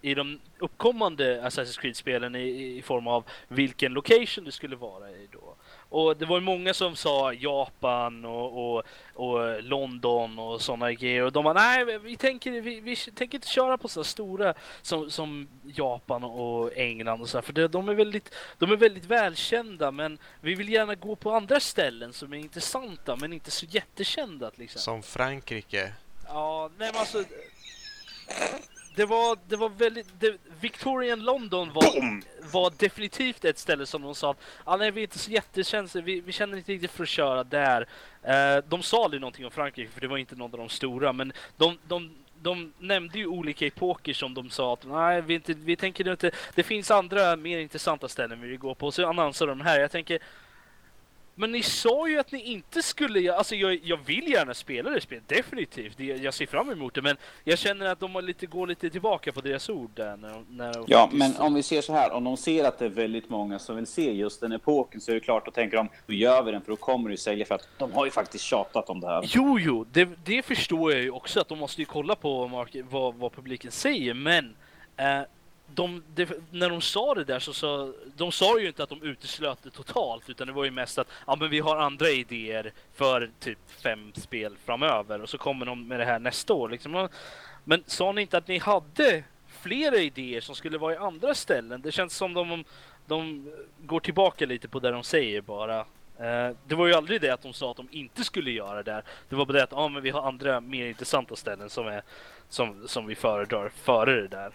i de uppkommande Assassin's Creed-spelen i, i, form av vilken location det skulle vara i då. Och det var många som sa Japan och, och, och London och sådana grejer. Och de var nej, vi tänker, vi, vi tänker inte köra på så stora som, som Japan och England och så. För det, de, är väldigt, de är väldigt välkända, men vi vill gärna gå på andra ställen som är intressanta, men inte så jättekända. Liksom. Som Frankrike? Ja, nej men alltså det var, det var väldigt... Det, Victorian London var, var definitivt ett ställe som de sa att ah, nej, vi är inte så jättekänsliga, vi, vi känner inte riktigt för att köra där. Uh, de sa aldrig någonting om Frankrike för det var inte någon av de stora, men de, de, de nämnde ju olika epoker som de sa att nej, vi, inte, vi tänker inte, det finns andra mer intressanta ställen vi vill gå på. Så annonserade de här. Jag tänker, Men ni sa ju att ni inte skulle alltså jag, jag vill gärna spela det spelet, definitivt. Jag ser fram emot det, men jag känner att de lite, går lite tillbaka på deras ord där. När, när Ja, faktiskt- men om vi ser så här, om de ser att det är väldigt många som vill se just den epoken så är det klart, då tänker de, då gör vi den för då kommer det ju sälja för att de har ju faktiskt tjatat om det här. Jo, jo, det, det förstår jag ju också att de måste ju kolla på mark- vad, vad publiken säger, men eh, de, de, när de sa det där så sa de sa ju inte att de uteslöt det totalt, utan det var ju mest att ja, men vi har andra idéer för typ fem spel framöver och så kommer de med det här nästa år. Liksom. Men sa ni inte att ni hade flera idéer som skulle vara i andra ställen? Det känns som de, de går tillbaka lite på det de säger bara. Eh, det var ju aldrig det att de sa att de inte skulle göra det där. Det var bara det att ah, men vi har andra mer intressanta ställen som, är, som, som vi föredrar före det där.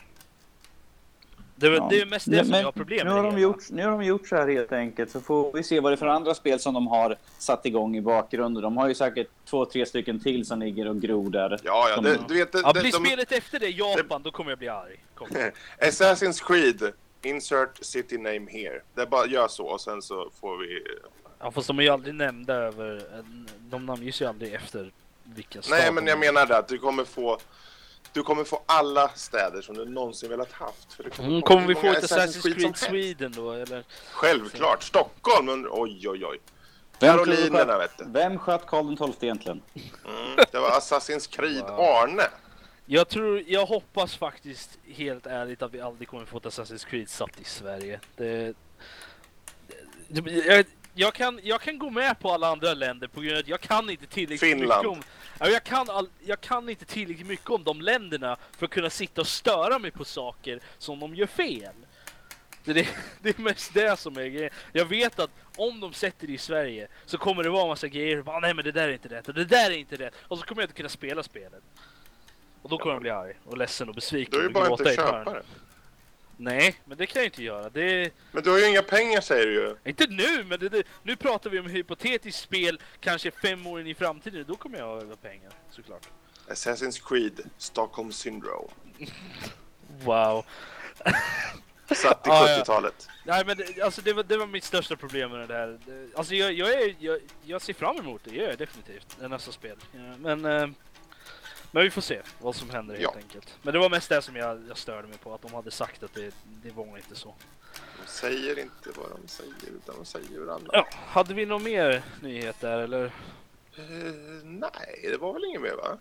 Det, var- Ja. det är mest det som Men jag har problem nu har, det de gjort, nu har de gjort så här helt enkelt, så får vi se vad det är för andra spel som de har satt igång i bakgrunden. De har ju säkert två, tre stycken till som ligger och gror där. Ja, ja, det, du vet, det, Ja, det, blir de, spelet efter det Japan, då kommer jag bli arg. Kom. Assassin's Creed, insert city name here. Det är bara gör så och sen så får vi... Ja, fast de är ju aldrig nämnda över... De namnges ju aldrig efter vilken stad Nej, men de jag menar det att du kommer få... Du kommer få alla städer som du någonsin velat haft. För det Mm, komma kommer vi hur få många ett Assassin's Creed. Sweden då, eller? Självklart. Stockholm, men oj, oj, oj. Vem Karolinerna, vet du. Vem sköt Karl XII egentligen? Mm, det var Assassin's Creed Wow. Arne. Jag tror, jag hoppas faktiskt helt ärligt att vi aldrig kommer få ett Assassin's Creed satt i Sverige. Det, det, jag, jag, kan, jag kan gå med på alla andra länder på grund av att jag kan inte tillräckligt Finland. mycket om... Ja, jag, kan all, jag kan inte tillräckligt mycket om de länderna för att kunna sitta och störa mig på saker som de gör fel. Det, det, det är mest det som är grejen. Jag vet att om de sätter det i Sverige så kommer det vara en massa grejer. Bara, Nej men det där är inte rätt och det där är inte rätt. Och så kommer jag inte kunna spela spelet. Och då kommer jag bli arg och ledsen och besviken. Du har ju bara inte i ett hörn. köpa det. Nej, men det kan jag inte göra. Det. Men du har ju inga pengar säger du ju. Inte nu, men det, det, nu pratar vi om hypotetiskt spel kanske fem år in i framtiden. Då kommer jag över pengar, såklart. Assassin's Creed, Stockholm Syndrome. Wow. Satt i Ja, ja. 70-talet. Nej men det, alltså det var, det var mitt största problem med det där. Alltså jag, jag, är, jag, jag ser fram emot det, gör jag definitivt. Nästa spel. Ja, Men, eh, men vi får se vad som händer helt Ja. enkelt. Men det var mest det som jag, jag störde mig på, att de hade sagt att det, det var inte så. De säger inte vad de säger, utan de säger vad annat. Ja, hade vi någon mer nyhet där eller? Eh, nej, det var väl inget mer va?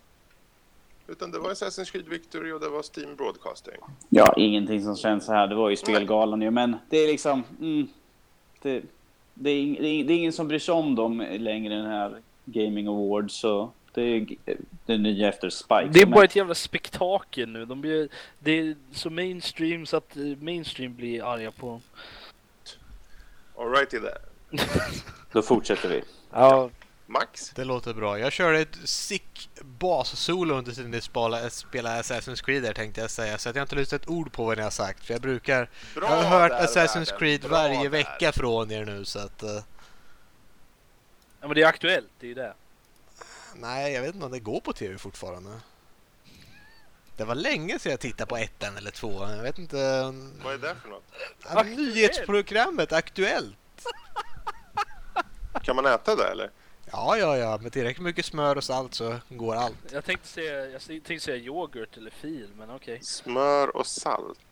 Utan det var Assassin's Creed Victory och det var Steam Broadcasting. Ja, ingenting som känns så här. Det var ju spelgalan ju, men det är liksom... Mm, det, det, är, det är ingen som bryr sig om dem längre, den här Gaming Awards. Så det är det nya efter Spike. Det är bara ett jävla spektakel nu. De blir, det är så mainstream så att eh, mainstream blir arga på. Alrighty där. Då fortsätter vi. Ja, Max? Det låter bra. Jag körde ett sick bas-solo under tiden jag spela, spela Assassin's Creed där tänkte jag säga. Så att jag inte lyssnat ett ord på vad ni har sagt. För jag brukar... Bra jag har hört där, Assassin's världen. Creed varje där. vecka från er nu så att... eh, ja men det är aktuellt, det är ju det. Nej, jag vet inte om det går på TV fortfarande. Det var länge sedan jag tittade på ettan eller tvåan. Jag vet inte... Vad är det för något? Ja, Nyhetsprogrammet Aktuellt. Kan man äta det eller? Ja, ja, ja. Med tillräckligt mycket smör och salt så går allt. Jag tänkte säga, jag tänkte säga yoghurt eller fil, men okej. Smör och salt.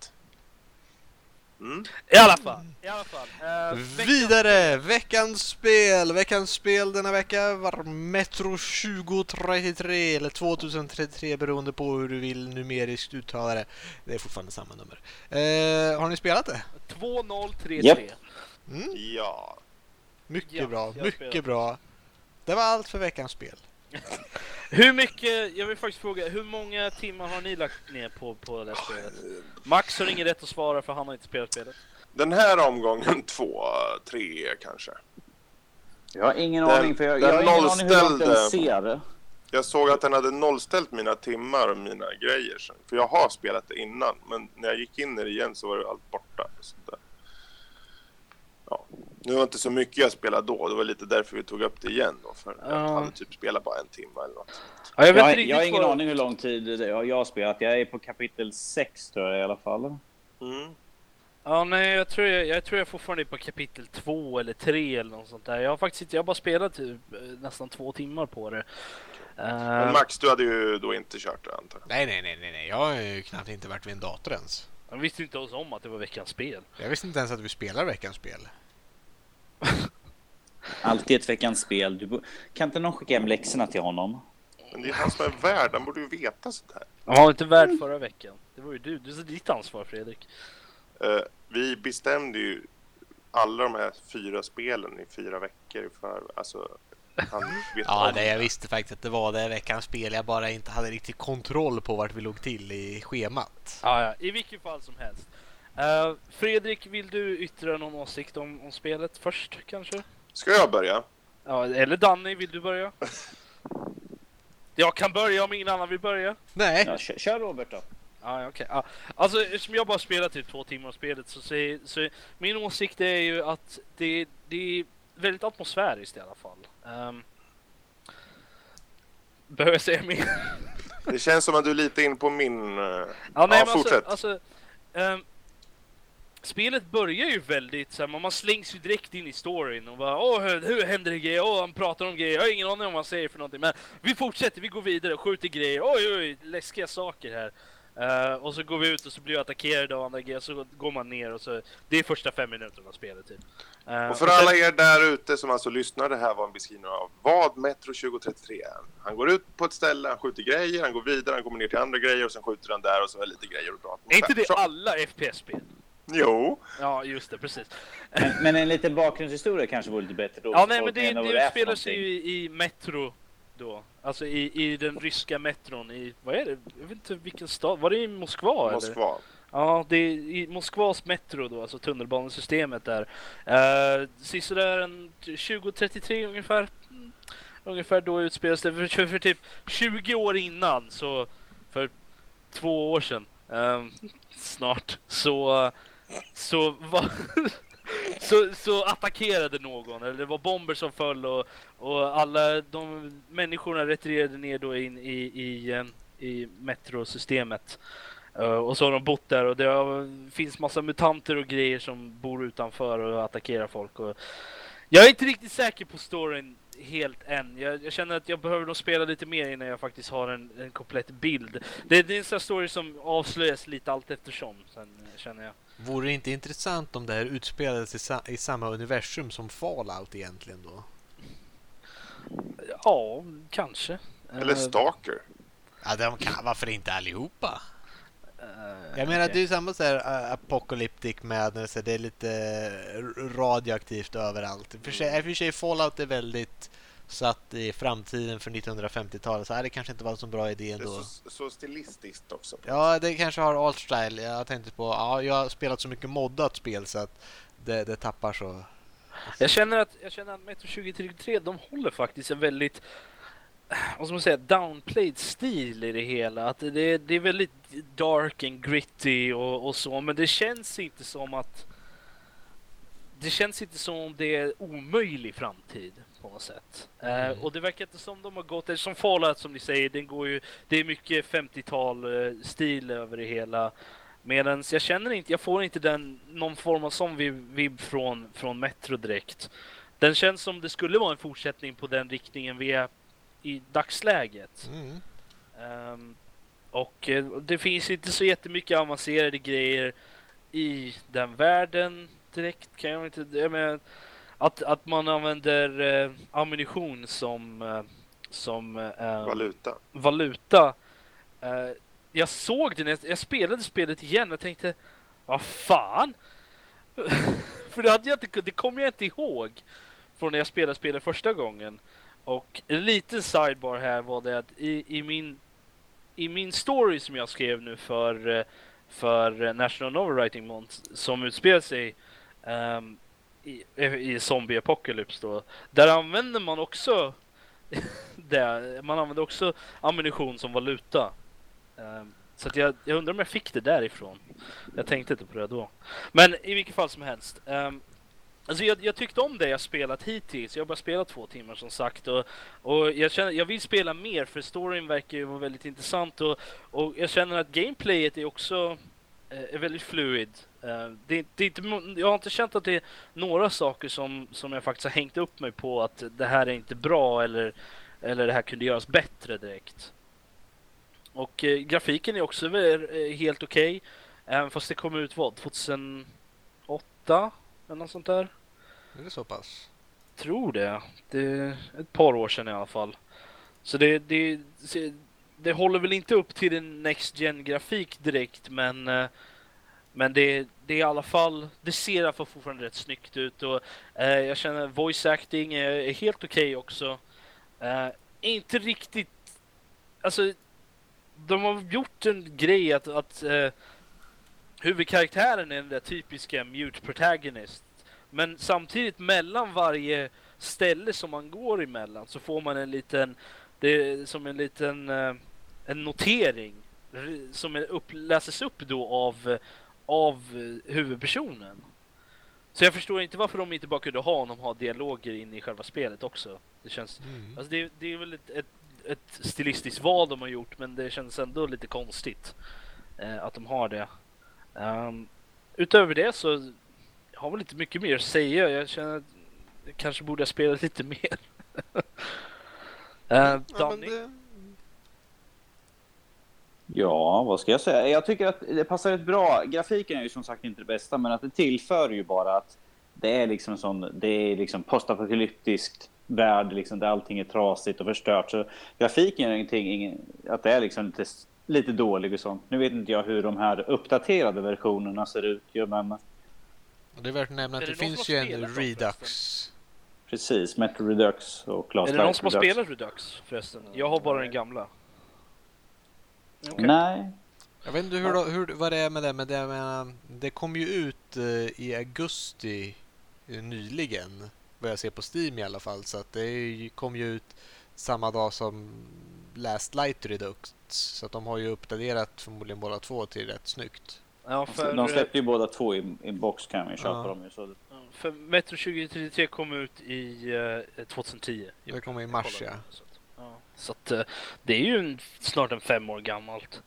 Mm. I alla fall, i alla fall. eh, veckans- Vidare! Veckans spel! Veckans spel denna vecka var Metro 2033 eller 2033 beroende på hur du vill numeriskt uttala det. Det är fortfarande samma nummer. Eh, har ni spelat det? 2033. Japp. Mm? Ja. Mycket Ja, bra, mycket spelat. bra. Det var allt för veckans spel. Hur mycket, jag vill faktiskt fråga, hur många timmar har ni lagt ner på, på det här spelet? Max har ingen rätt att svara för han har inte spelat spelet. Den här omgången två, tre kanske. Jag har ingen Den- aning, för jag, jag har ingen aning hur den ser. Jag såg att den hade nollställt mina timmar och mina grejer sen. För jag har spelat det innan. Men när jag gick in i det igen så var det allt borta. och sånt där. Nu var det inte så mycket jag spelade då. Det var lite därför vi tog upp det igen då. För jag Ja. hade typ spelat bara en timme eller något. Ja, jag vet Jag, inte jag, har ingen aning hur lång tid det jag jag har spelat. Jag är på kapitel 6 tror jag i alla fall. Mm. Ja, nej, jag tror jag, jag tror jag fortfarande är på kapitel två eller tre eller något sånt där. Jag har faktiskt inte, jag har bara spelat typ, eh, nästan två timmar på det. Men Uh, Max, du hade ju då inte kört det antar jag? Nej, nej, nej, nej, nej. Jag har ju knappt inte varit vid en dator ens. jag visste inte ens om att det var veckans spel. Jag visste inte ens att vi spelar veckans spel. Alltid ett veckans spel. Du, kan inte någon skicka hem läxorna till honom? Men det är han som är värd, han borde ju veta sånt här. Jag var inte värd förra veckan. Det var ju du, det är ditt ansvar Fredrik. Eh, vi bestämde ju alla de här fyra spelen i fyra veckor för alltså han vet Ja, det, jag visste faktiskt att det var det veckans spel. Jag bara inte hade riktigt kontroll på vart vi låg till i schemat. Ja, ja, i vilket fall som helst. Eh, Fredrik, vill du yttra någon åsikt om, om spelet först kanske? Ska jag börja? Ja, eller Danny, vill du börja? Jag kan börja om ingen annan vill börja. Nej, Ja, kör, kör Robert då. Ja, okej. Ja. Alltså, eftersom jag bara spelat typ två timmar av spelet så, så, så min åsikt är ju att det, det är väldigt atmosfäriskt i alla fall. Um, behöver jag säga mer? Det känns som att du är lite in på min... Ja, Ja, nej, men fortsätt. Alltså, alltså, ehm, spelet börjar ju väldigt så här, man- slängs ju direkt in i storyn och bara åh hur, händer det grejer? Åh han pratar om grejer, jag har ingen aning om vad han säger för någonting men vi fortsätter, vi går vidare, skjuter grejer, oj oj läskiga saker här. Eh, och så går vi ut och så blir vi attackerade av andra grejer, så går man ner och så det är första fem minuterna av spelet typ. Eh, Och för sen- alla er där ute som alltså lyssnar, det här var en beskrivning av vad Metro 2033 är. Han går ut på ett ställe, han skjuter grejer, han går vidare, han kommer ner till andra grejer och sen skjuter han där och så är lite grejer och bra Är inte det alla FPS-spel? Jo, Ja, just det, precis. Men, men en liten bakgrundshistoria kanske vore lite bättre då. Ja, nej, men det, det för utspelar sig ju i, Metro då. Alltså i, i den ryska metron i, vad är det? Jag vet inte vilken stad, var det i Moskva eller? Moskva. Ja, det är i Moskvas metro då, alltså tunnelbanesystemet där. Uh, Sisådär en 2033 ungefär. Mm, Ungefär då utspelas det, för, för typ 20 år innan, så för två år sedan, ehm, snart, så, så var så, så attackerade någon, eller det var bomber som föll och, och alla de människorna retirerade ner då in i, i, eh, i metrosystemet. Eh, och så har de bott där och det har, finns massa mutanter och grejer som bor utanför och attackerar folk. Och jag är inte riktigt säker på storyn helt än. Jag, jag känner att jag behöver nog spela lite mer innan jag faktiskt har en, en komplett bild. Det, det är en sån story som avslöjas lite allt eftersom, sen känner jag vore det inte intressant om det här utspelades i, sa- i samma universum som Fallout egentligen då? Ja, kanske. Eller Eh, Stalker. Ja, de kan, varför inte allihopa? eh, Jag menar, okej. det är ju samma så här uh, apocalyptic madness, det är lite radioaktivt överallt. För sig, i och för sig Fallout är väldigt satt i framtiden för 1950-talet, så här, det kanske inte var en så bra idé Det är ändå. så, så stilistiskt också. Ja, det kanske har art style. Jag tänkte på, ja, jag har spelat så mycket moddat spel så att det, det tappar så. Jag känner att, jag känner att Metro 2033, de håller faktiskt en väldigt, vad ska man säga, downplayed stil i det hela. Att det, det är väldigt dark and gritty och, och så, men det känns inte som att det känns inte som om det är omöjlig framtid på något sätt. Mm. Eh, och det verkar inte som de har gått, som Fallout som ni säger, den går ju, det är mycket 50-tal eh, stil över det hela. Medan jag känner inte, jag får inte den, någon form av sån vib, vib från, från Metro direkt. Den känns som det skulle vara en fortsättning på den riktningen vi är i dagsläget. Mm. Ehm, och eh, det finns inte så jättemycket avancerade grejer i den världen direkt. Kan jag inte... Jag menar, att, att man använder eh, ammunition som, eh, som eh, Valuta. valuta. Eh, jag såg det när jag, jag spelade spelet igen och tänkte vad fan? För det, hade jag inte, det kom jag inte ihåg från när jag spelade spelet första gången. Och en liten sidebar här var det att i, i, min, i min story som jag skrev nu för, eh, för National Novel Writing Month som utspelar sig ehm, i, eh, i Zombie Apocalypse då. Där använder man också det. Man använder också ammunition som valuta. Ehm, så att jag, jag undrar om jag fick det därifrån. Jag tänkte inte på det då. Men i vilket fall som helst. Ehm, alltså jag, jag tyckte om det jag spelat hittills. Jag har bara spelat två timmar som sagt. Och, och jag, känner, jag vill spela mer för storyn verkar ju vara väldigt intressant. Och, och jag känner att gameplayet är också eh, är väldigt fluid. Eh, det, det är inte, jag har inte känt att det är några saker som, som jag faktiskt har hängt upp mig på att det här är inte bra eller, eller det här kunde göras bättre direkt. Och eh, grafiken är också eh, helt okej. Även fast det kom ut vad? 2008? Eller något sånt där? Är det så pass? tror det. Det är ett par år sedan i alla fall. Så det, det, det håller väl inte upp till en Next gen grafik direkt men eh, men det, det är i alla fall, det ser i alla fall fortfarande rätt snyggt ut och eh, jag känner voice acting är, är helt okej också. Eh, inte riktigt, alltså de har gjort en grej att, att eh, huvudkaraktären är den där typiska mute protagonist men samtidigt mellan varje ställe som man går emellan så får man en liten, det är som en liten eh, en notering som är upp, läses upp då av, av eh, huvudpersonen. Så jag förstår inte varför de inte bara kunde ha honom ha dialoger in i själva spelet också. Det känns, Mm. alltså det, det är väl ett, ett, ett stilistiskt val de har gjort men det känns ändå lite konstigt eh, att de har det. Ehm, utöver det så jag har väl inte mycket mer att säga. Jag känner att jag kanske borde ha spelat lite mer. uh, Ja, det, Ja, vad ska jag säga? Jag tycker att det passar rätt bra. Grafiken är ju som sagt inte det bästa, men att det tillför ju bara att det är liksom en sån, det är liksom postapokalyptiskt värld liksom, där allting är trasigt och förstört. Så grafiken är ingenting, ingen, att det är liksom lite, lite dålig och sånt. Nu vet inte jag hur de här uppdaterade versionerna ser ut, ju, men och det är värt att nämna att det, det finns ju en Redux. precis, Metro Redux och Class Är det någon som har Redux. spelat Redux förresten? Jag har bara den gamla. Okej. Nej, Jag vet inte hur, då- hur, vad det är med det, men det, jag menar, det kom ju ut eh, i augusti eh, nyligen. Vad jag ser på Steam i alla fall. Så att det kom ju ut samma dag som Last Light Redux. Så att de har ju uppdaterat förmodligen båda två till rätt snyggt. Ja, för, de släppte ju båda två i, i box kan vi köpa Ja. dem ju. Så för Metro 2033 kom ut i eh, 2010. Det kommer i mars, Så ja. Så att eh, det är ju en, snart en fem år gammalt.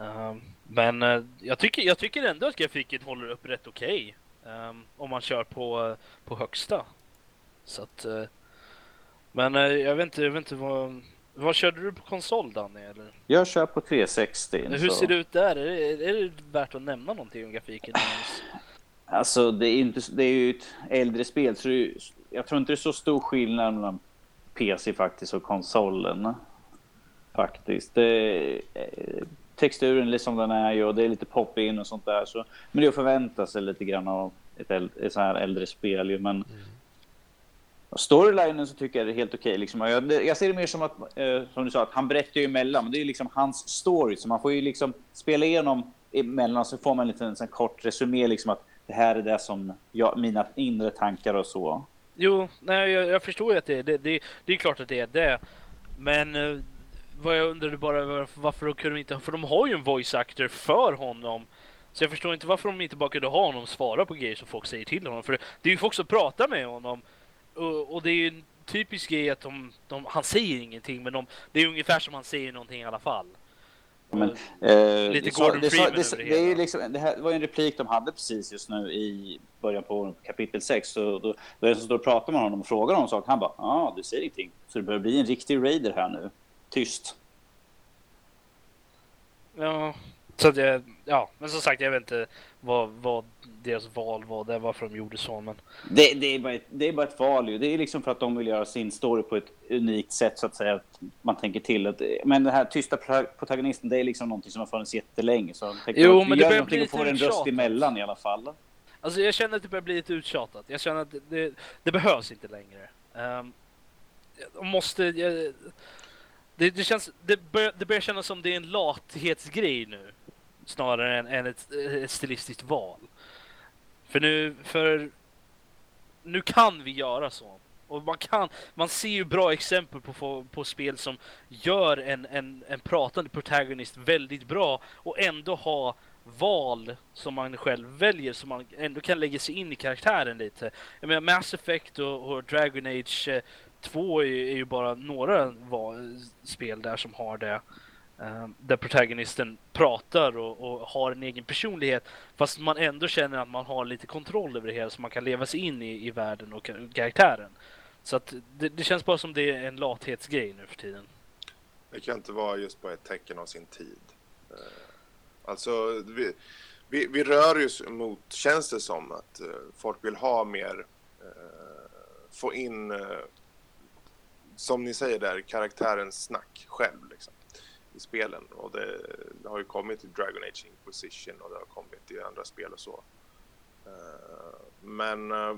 Ehm, men eh, jag, tycker, jag tycker ändå att grafiken håller upp rätt okej. ehm, om man kör på, eh, på högsta. Så att, men jag vet inte, jag vet inte vad... Vad körde du på konsol Danny? Eller? jag kör på 360. Hur så. ser det ut där? Är det, är det värt att nämna någonting om grafiken? Alltså det är, inte, det är ju ett äldre spel så det jag tror inte det är så stor skillnad mellan PC faktiskt och konsolen. Faktiskt. Det, eh, texturen är som den är och det är lite pop in och sånt där. Så, men det är att förvänta sig lite grann av ett, äldre, ett så här äldre spel ju. Men storylinen så tycker jag det är helt okej. liksom. Och jag, jag ser det mer som att, eh, som du sa, att han berättar ju emellan. Men det är liksom hans story. Så man får ju liksom spela igenom emellan så får man en liten sån kort resumé liksom att det här är det som jag, mina inre tankar och så. Jo, nej, jag, jag förstår ju att det är det, det. Det är klart att det är det. Men eh, vad jag undrade bara var varför de kunde inte... För de har ju en voice actor för honom. Så jag förstår inte varför de inte bara kunde ha honom svara på grejer som folk säger till honom. För det, det är ju folk som pratar med honom. Och, och det är ju en typisk grej att de, de, han säger ingenting men de, det är ungefär som han säger någonting i alla fall. Men, Eh, Lite det sa- Gordon det, Freeman det, det det, är liksom, det här var en replik de hade precis just nu i början på kapitel 6. Så då, då är det som står och pratar med honom och frågar honom saker. Han bara, ja, ah, du säger ingenting. Så det börjar bli en riktig raider här nu. Tyst. Ja, så jag, ja, men som sagt jag vet inte vad, vad deras val var där, varför de gjorde så men Det, det, är bara ett, det är bara ett val ju. Det är liksom för att de vill göra sin story på ett unikt sätt så att säga. Att man tänker till. Att, men den här tysta pro- protagonisten, det är liksom någonting som har funnits jättelänge. Så de tänker Jo, att men det börjar bli lite en röst emellan i alla fall. Alltså jag känner att det börjar bli lite uttjatat. Jag känner att det, det, det behövs inte längre. Um, de måste... Jag, det, det, känns, det, bör, det börjar kännas som det är en lathetsgrej nu. Snarare än, än ett, ett stilistiskt val. För nu, för... Nu kan vi göra så. Och man kan, man ser ju bra exempel på, på, på spel som gör en, en, en pratande protagonist väldigt bra och ändå ha val som man själv väljer som man ändå kan lägga sig in i karaktären lite. Jag menar Mass Effect och, och Dragon Age eh, 2 är, ju- är ju bara några val, spel där som har det. Eh, där protagonisten pratar och, och, har en egen personlighet fast man ändå känner att man har lite kontroll över det hela så man kan leva sig in i, i världen och karaktären. Så att det, det känns bara som det är en lathetsgrej nu för tiden. Det kan inte vara just bara ett tecken av sin tid. Ehm, alltså, vi, vi, vi rör oss mot, känns det som, att eh, folk vill ha mer, eh, få in, eh, som ni säger där, karaktärens snack själv liksom, i spelen. Och det, det, har ju kommit i Dragon Age Inquisition och det har kommit i andra spel och så. Eh, men eh,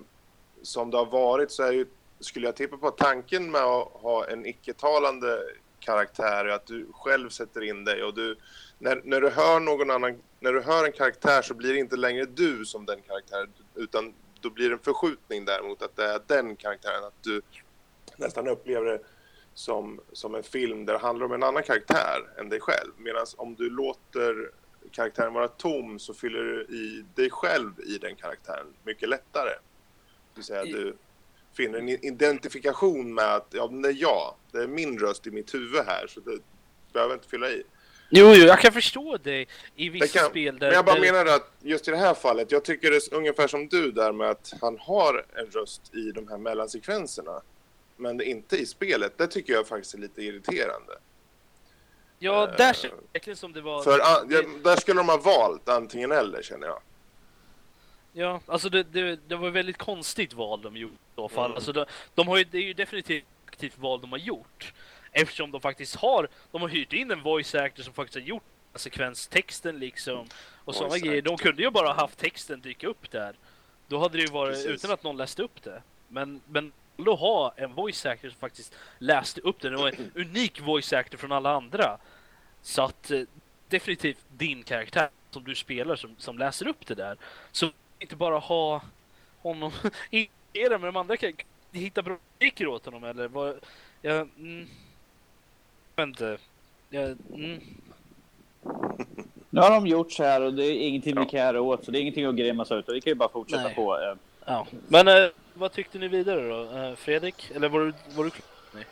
som det har varit så är ju, skulle jag tippa på tanken med att ha en icke-talande karaktär är att du själv sätter in dig och du när, när du hör någon annan, när du hör en karaktär så blir det inte längre du som den karaktären utan då blir det en förskjutning däremot att det är den karaktären, att du nästan upplever det som, som en film där det handlar om en annan karaktär än dig själv. Medan om du låter karaktären vara tom så fyller du i dig själv i den karaktären mycket lättare. Det vill säga du finner en identifikation med att ja, det är jag, det är min röst i mitt huvud här så det behöver inte fylla i. Jo, jo, jag kan förstå det i vissa kan, spel där... Men jag bara där... menar att just i det här fallet, jag tycker det är ungefär som du där med att han har en röst i de här mellansekvenserna. Men inte i spelet, det tycker jag faktiskt är lite irriterande. Ja, där uh, känns det som det var... För ja, där skulle de ha valt antingen eller känner jag. Ja, alltså det, det, det var väldigt konstigt val de gjorde i så fall. Mm. Alltså de, de har ju, det är ju definitivt aktivt val de har gjort. Eftersom de faktiskt har, de har hyrt in en voice actor som faktiskt har gjort sekvenstexten liksom. Och sådana grejer. De kunde ju bara haft texten dyka upp där. Då hade det ju varit Precis. utan att någon läste upp det. Men, men att ha en voice actor som faktiskt läste upp det. Det var en unik voice actor från alla andra. Så att eh, definitivt din karaktär som du spelar som, som läser upp det där. Så inte bara ha honom i med de andra kan hitta bra åt honom eller vad? Ja, mm, vet inte. Jag, mm. Nu har de gjort så här och det är ingenting vi kan göra åt så det är ingenting att grämmas ut och vi kan ju bara fortsätta Nej. på. Eh. Ja. Men eh, vad tyckte ni vidare då? Eh, Fredrik? Eller var du, var du klar? Nej.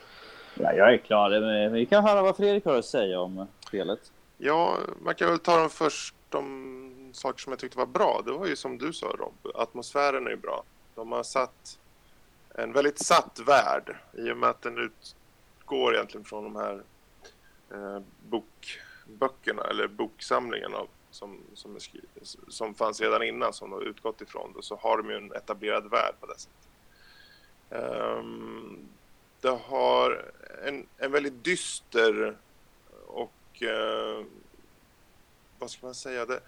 Ja, jag är klar. Men vi kan höra vad Fredrik har att säga om spelet. Ja, man kan väl ta dem först. De saker som jag tyckte var bra. Det var ju som du sa Rob. Atmosfären är ju bra. De har satt en väldigt satt värld i och med att den ut, utgår egentligen från de här eh, bok, böckerna eller boksamlingarna som, som, som fanns redan innan som de har utgått ifrån. Då, så har de ju en etablerad värld på det sättet. Um, det har en, en väldigt dyster och uh, vad ska man säga? Det,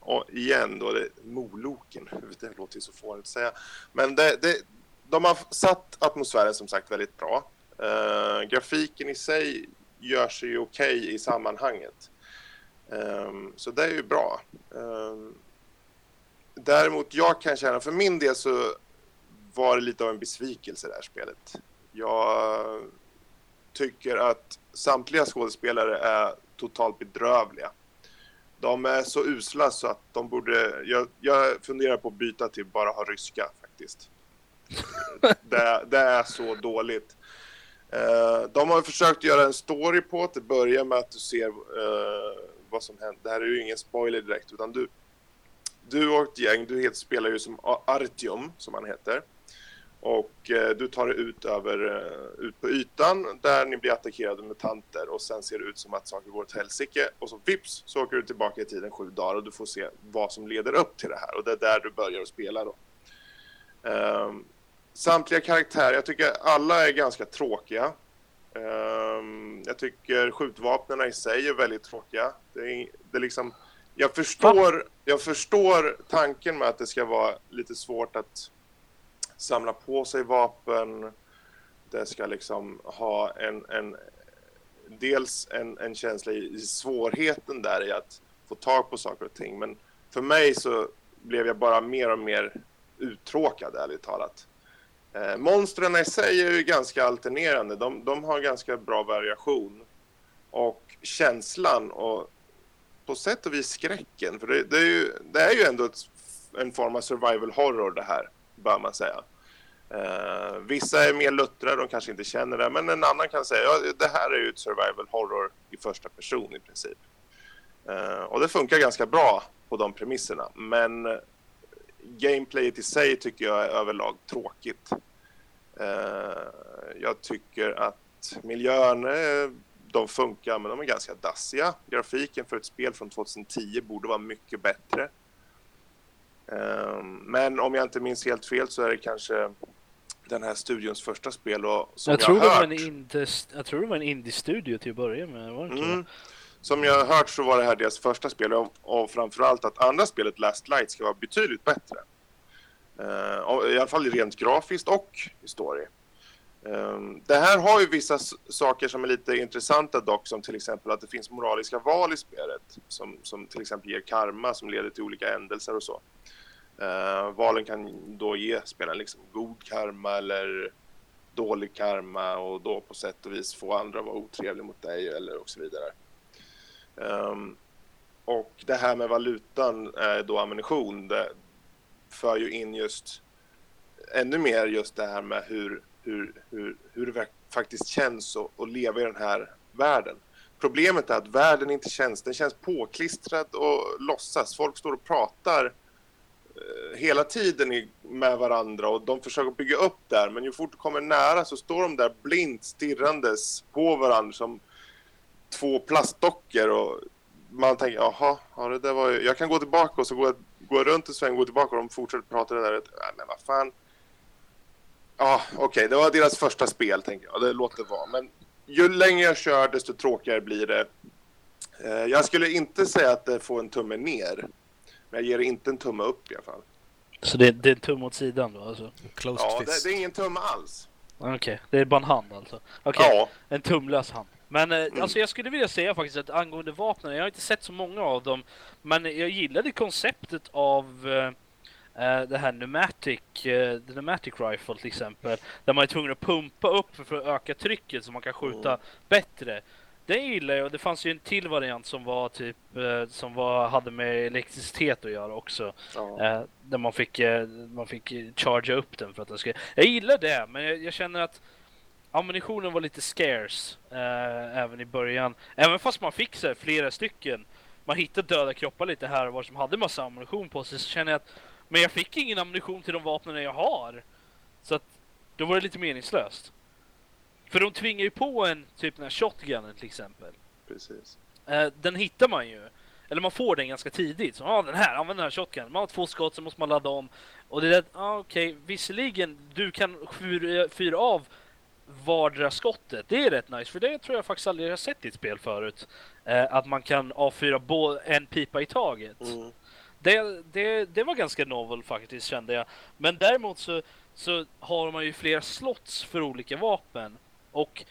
och igen då, det, Moloken, det låter ju så fånigt att säga. Men det, det, de har satt atmosfären som sagt väldigt bra. Uh, grafiken i sig gör sig okej okay i sammanhanget. Ehm, så det är ju bra. Ehm, däremot jag kan känna, för min del så var det lite av en besvikelse det här spelet. Jag tycker att samtliga skådespelare är totalt bedrövliga. De är så usla så att de borde... Jag, jag funderar på att byta till bara ha ryska faktiskt. det, det är så dåligt. Ehm, de har försökt göra en story på att det börjar med att du ser eh, vad som händer. Det här är ju ingen spoiler direkt utan du, du och ett gäng, du spelar ju som Artyom som han heter. Och eh, du tar dig ut, över, eh, ut på ytan där ni blir attackerade med tanter och sen ser det ut som att saker går åt helsike och så vips så åker du tillbaka i tiden sju dagar och du får se vad som leder upp till det här och det är där du börjar att spela då. Eh, Samtliga karaktärer, jag tycker alla är ganska tråkiga. Ehm, jag tycker skjutvapnen i sig är väldigt tråkiga. Det är, det är liksom, jag, förstår, jag förstår tanken med att det ska vara lite svårt att samla på sig vapen. Det ska liksom ha en, en dels en, en känsla i svårigheten där i att få tag på saker och ting. Men för mig så blev jag bara mer och mer uttråkad ärligt talat. Eh, monstren i sig är ju ganska alternerande. De, de har ganska bra variation. Och känslan och på sätt och vis skräcken. För det, det är, ju, det är ju ändå ett, en form av survival horror det här, bör man säga. Eh, vissa är mer luttrade, de kanske inte känner det, men en annan kan säga ja, det här är ju ett survival horror i första person i princip. Eh, och det funkar ganska bra på de premisserna, men gameplayet i sig tycker jag är överlag tråkigt. Eh, jag tycker att miljöerna, eh, de funkar, men de är ganska dassiga. Grafiken för ett spel från 2010 borde vara mycket bättre. Eh, men om jag inte minns helt fel så är det kanske den här studions första spel och som Jag jag, tror, det var har en hört, indie, jag tror det var en indie-studio till att börja med, var det inte mm, som jag har hört så var det här deras första spel och, och framförallt att andra spelet Last Light ska vara betydligt bättre. Uh, I alla fall rent grafiskt och i story. Ehm, det här har ju vissa saker som är lite intressanta dock, som till exempel att det finns moraliska val i spelet, som, som till exempel ger karma som leder till olika ändelser och så. Uh, valen kan då ge spelaren liksom god karma eller dålig karma och då på sätt och vis få andra att vara otrevliga mot dig eller och så vidare. Um, och det här med valutan, eh, då ammunition, det för ju in just ännu mer just det här med hur, hur, hur, hur det faktiskt känns att, att leva i den här världen. Problemet är att världen inte känns, den känns påklistrad och låtsas. Folk står och pratar eh, hela tiden med varandra och de försöker bygga upp där men ju fort du kommer nära så står de där blint stirrandes på varandra som två plastdockor och man tänker jaha, ja, det där var ju... jag kan gå tillbaka och så går jag, går jag runt en sväng, gå tillbaka och de fortsätter prata det där. Nej, men vad fan. Ja, okej, det var deras första spel tänker jag. Det låter vara. Men ju längre jag kör desto tråkigare blir det. Eh, Jag skulle inte säga att det får en tumme ner. Men jag ger det inte en tumme upp i alla fall. Så det, det är en tumme åt sidan då alltså? Closed Ja, det, fist. det är ingen tumme alls. Okej, det är bara en hand alltså? Okej, Ja, en tumlös hand. Men eh, Mm. alltså jag skulle vilja säga faktiskt att angående vapnen, jag har inte sett så många av dem, men jag gillade konceptet av eh, det här pneumatic, the pneumatic rifle till exempel, där man är tvungen att pumpa upp för att öka trycket så man kan skjuta Mm. bättre. Det gillar jag och det fanns ju en till variant som var typ, eh, som var, hade med elektricitet att göra också. Eh, där man fick, man fick charga upp den för att den skulle... Jag gillar det, men jag, jag känner att ammunitionen var lite scarce eh, även i början. Även fast man fick så flera stycken. Man hittade döda kroppar lite här och var som hade massa ammunition på sig. Så känner jag att men jag fick ingen ammunition till de vapnen jag har. Så att då var det lite meningslöst. För de tvingar ju på en typ den här shotgunen till exempel. precis. Eh, den hittar man ju. Eller man får den ganska tidigt. Så, ah, den här, använd den här shotgun. Man har två skott, så måste man ladda om. Och det är ah, okej, visserligen, du kan fyra av vardera skottet. Det är rätt nice, för det tror jag faktiskt aldrig jag har sett i ett spel förut. Eh, att man kan avfyra en pipa i taget. Mm. Det, det, det var ganska novel faktiskt kände jag. Men däremot så, så har man ju flera slots för olika vapen. Och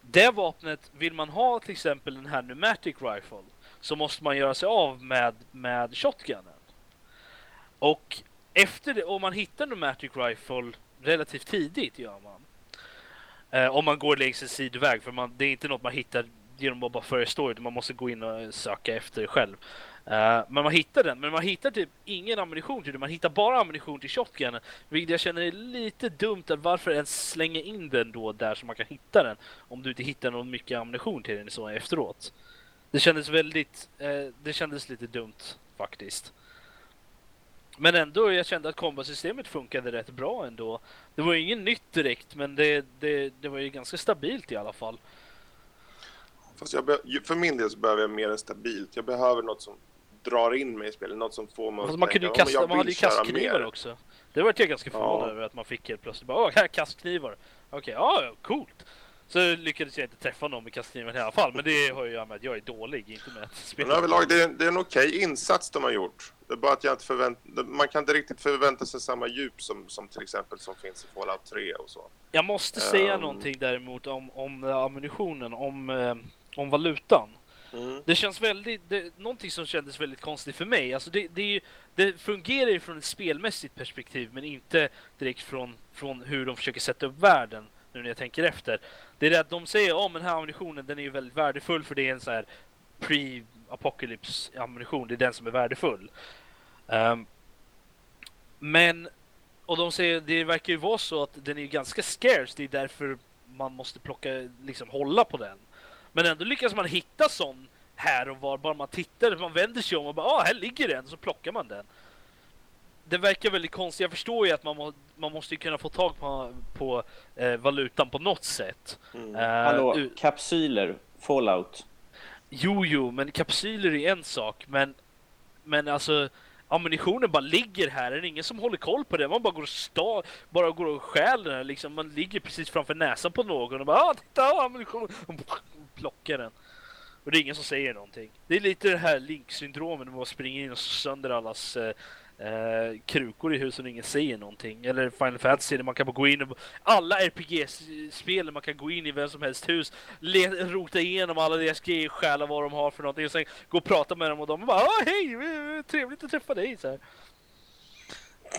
det vapnet, vill man ha till exempel den här pneumatic rifle så måste man göra sig av med, med shotgunen. Och efter det, om man hittar pneumatic rifle relativt tidigt gör man. Eh, om man går längs en sidoväg för man, det är inte något man hittar genom att bara följa utan man måste gå in och söka efter det själv. Uh, men man hittar den, men man hittar typ ingen ammunition till den. Man hittar bara ammunition till shotgunen. Vilket jag känner är lite dumt att varför ens slänga in den då där så man kan hitta den. Om du inte hittar någon mycket ammunition till den så efteråt. Det kändes väldigt, uh, det kändes lite dumt faktiskt. Men ändå, jag kände att kombosystemet funkade rätt bra ändå. Det var ju inget nytt direkt, men det, det, det var ju ganska stabilt i alla fall. Fast för min del så behöver jag mer än stabilt. Jag behöver något som drar in mig i spelet, något som får mig Alltså att man kunde ju tänka, "Ja, men kasta, jag man hade ju kastknivar mer." också. Det var jag ganska förvånad Ja. över att man fick helt plötsligt bara åh, här är kastknivar. Okej, ja, ja, coolt. Så lyckades jag inte träffa någon med kastkniven i alla fall, men det har ju att göra med att jag är dålig, inte med att Men spela. överlag, det är, det är en okej insats de har gjort. Det är bara att jag inte förvänt, man kan inte riktigt förvänta sig samma djup som, som till exempel som finns i Fallout 3 och så. Jag måste säga Ehm. någonting däremot om, om eh, ammunitionen, om, eh, om valutan. Mm. Det känns väldigt, det, någonting som kändes väldigt konstigt för mig. Alltså det, det, ju, det fungerar ju från ett spelmässigt perspektiv men inte direkt från, från hur de försöker sätta upp världen nu när jag tänker efter. Det är det att de säger om den här ammunitionen den är ju väldigt värdefull för det är en så här pre-apocalypse ammunition, det är den som är värdefull. Um, men och de säger, det verkar ju vara så att den är ganska scarce, det är därför man måste plocka, liksom hålla på den. Men ändå lyckas man hitta sån här och var, bara man tittar, man vänder sig om och bara ah, här ligger den, så plockar man den. Det verkar väldigt konstigt, jag förstår ju att man, må, man måste kunna få tag på, på eh, valutan på något sätt. Mm. Eh, Hallå, kapsyler, fallout. Jo, jo, men kapsyler är en sak, men, men alltså ammunitionen bara ligger här, det är ingen som håller koll på det. Man bara går och, sta, bara går och stjäl den liksom. Man ligger precis framför näsan på någon och bara ah, titta, ammunition! Och plockar den. Och det är ingen som säger någonting. Det är lite det här Link-syndromet, när man springer in och sönder allas eh, eh, krukor i husen och ingen säger någonting. Eller Final Fantasy, där man kan gå in och... Alla RPG-spel där man kan gå in i vem som helst hus, rota igenom alla deras grejer, stjäla vad de har för någonting och sen gå och prata med dem och de bara ah, hej, trevligt att träffa dig så här.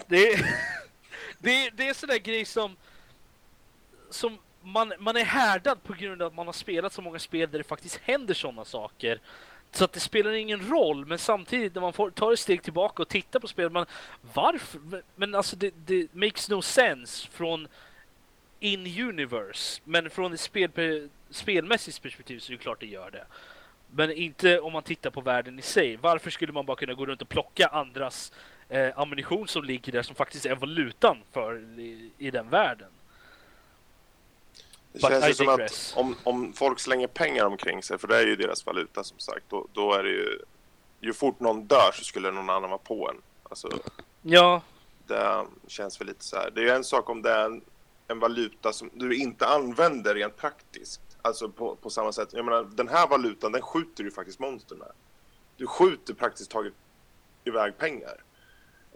Det är, det är, det är sån där grej som, som man, man är härdad på grund av att man har spelat så många spel där det faktiskt händer sådana saker. Så att det spelar ingen roll, men samtidigt när man får, tar ett steg tillbaka och tittar på spelet, man varför? Men alltså det, det makes no sense från in-universe, men från ett spel, spelmässigt perspektiv så är det klart det gör det. Men inte om man tittar på världen i sig. Varför skulle man bara kunna gå runt och plocka andras eh, ammunition som ligger där som faktiskt är valutan för i, i den världen? Det But känns I ju som att om, om folk slänger pengar omkring sig, för det är ju deras valuta som sagt, då, då är det ju... Ju fort någon dör så skulle någon annan vara på en. Alltså, Ja, det känns väl lite så här. Det är ju en sak om det är en, en valuta som du inte använder rent praktiskt. Alltså på, på samma sätt. Jag menar, den här valutan, den skjuter ju faktiskt monster med. Du skjuter praktiskt taget iväg pengar.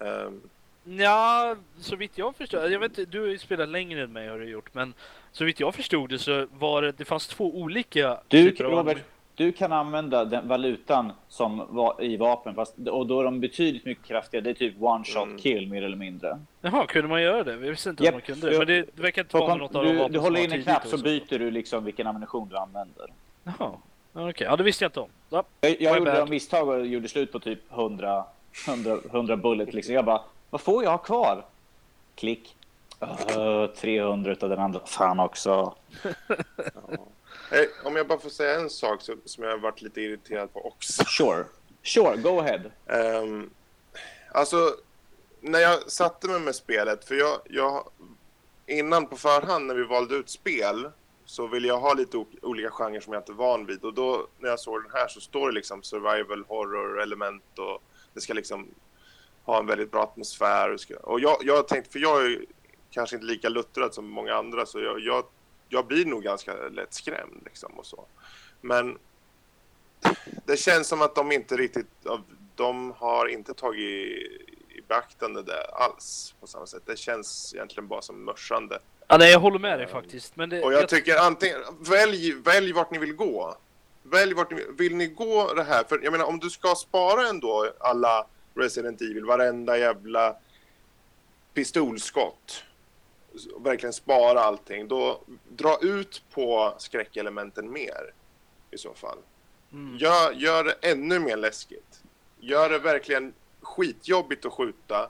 Ehm, Ja, så vitt jag förstår, jag vet inte, du har ju spelat längre än mig har du gjort, men så vitt jag förstod det så var det, det fanns två olika Du, typer av Robert, du kan använda den valutan som var i vapen, fast, och då är de betydligt mycket kraftigare. Det är typ one shot Mm. kill mer eller mindre. Jaha, kunde man göra det? Jag visste inte att man kunde det, men det, det verkar inte Så vara något av de du, vapen du som håller in en knapp och så byter du liksom vilken ammunition du använder. Jaha, Ja, okej, ja det visste jag inte om. Ja. Jag, jag gjorde bad. misstag och gjorde slut på typ 100, 100, 100 bullet. Liksom. Jag bara, vad får jag ha kvar? Klick. Uh, 300 av den andra. Fan också. eh, om jag bara får säga en sak som, som jag har varit lite irriterad på också. Sure. Sure, go ahead. Ehm, alltså, när jag satte mig med spelet, för jag, jag innan på förhand när vi valde ut spel så ville jag ha lite olika genrer som jag inte är van vid och då när jag såg den här så står det liksom survival horror element och det ska liksom ha en väldigt bra atmosfär och, ska, och jag, jag tänkte, för jag är kanske inte lika luttrad som många andra så jag, jag, jag blir nog ganska lätt skrämd liksom och så. Men det känns som att de inte riktigt, de har inte tagit i, i beaktande det alls på samma sätt. Det känns egentligen bara som mörsande. ja, nej jag håller med dig faktiskt. Men det, Och jag tycker antingen, välj, välj vart ni vill gå. Välj vart ni vill, vill ni gå det här? För jag menar om du ska spara ändå alla Resident Evil, varenda jävla pistolskott. Verkligen spara allting. Då dra ut på skräckelementen mer. I så fall. Mm. Gör, gör det ännu mer läskigt. Gör det verkligen skitjobbigt att skjuta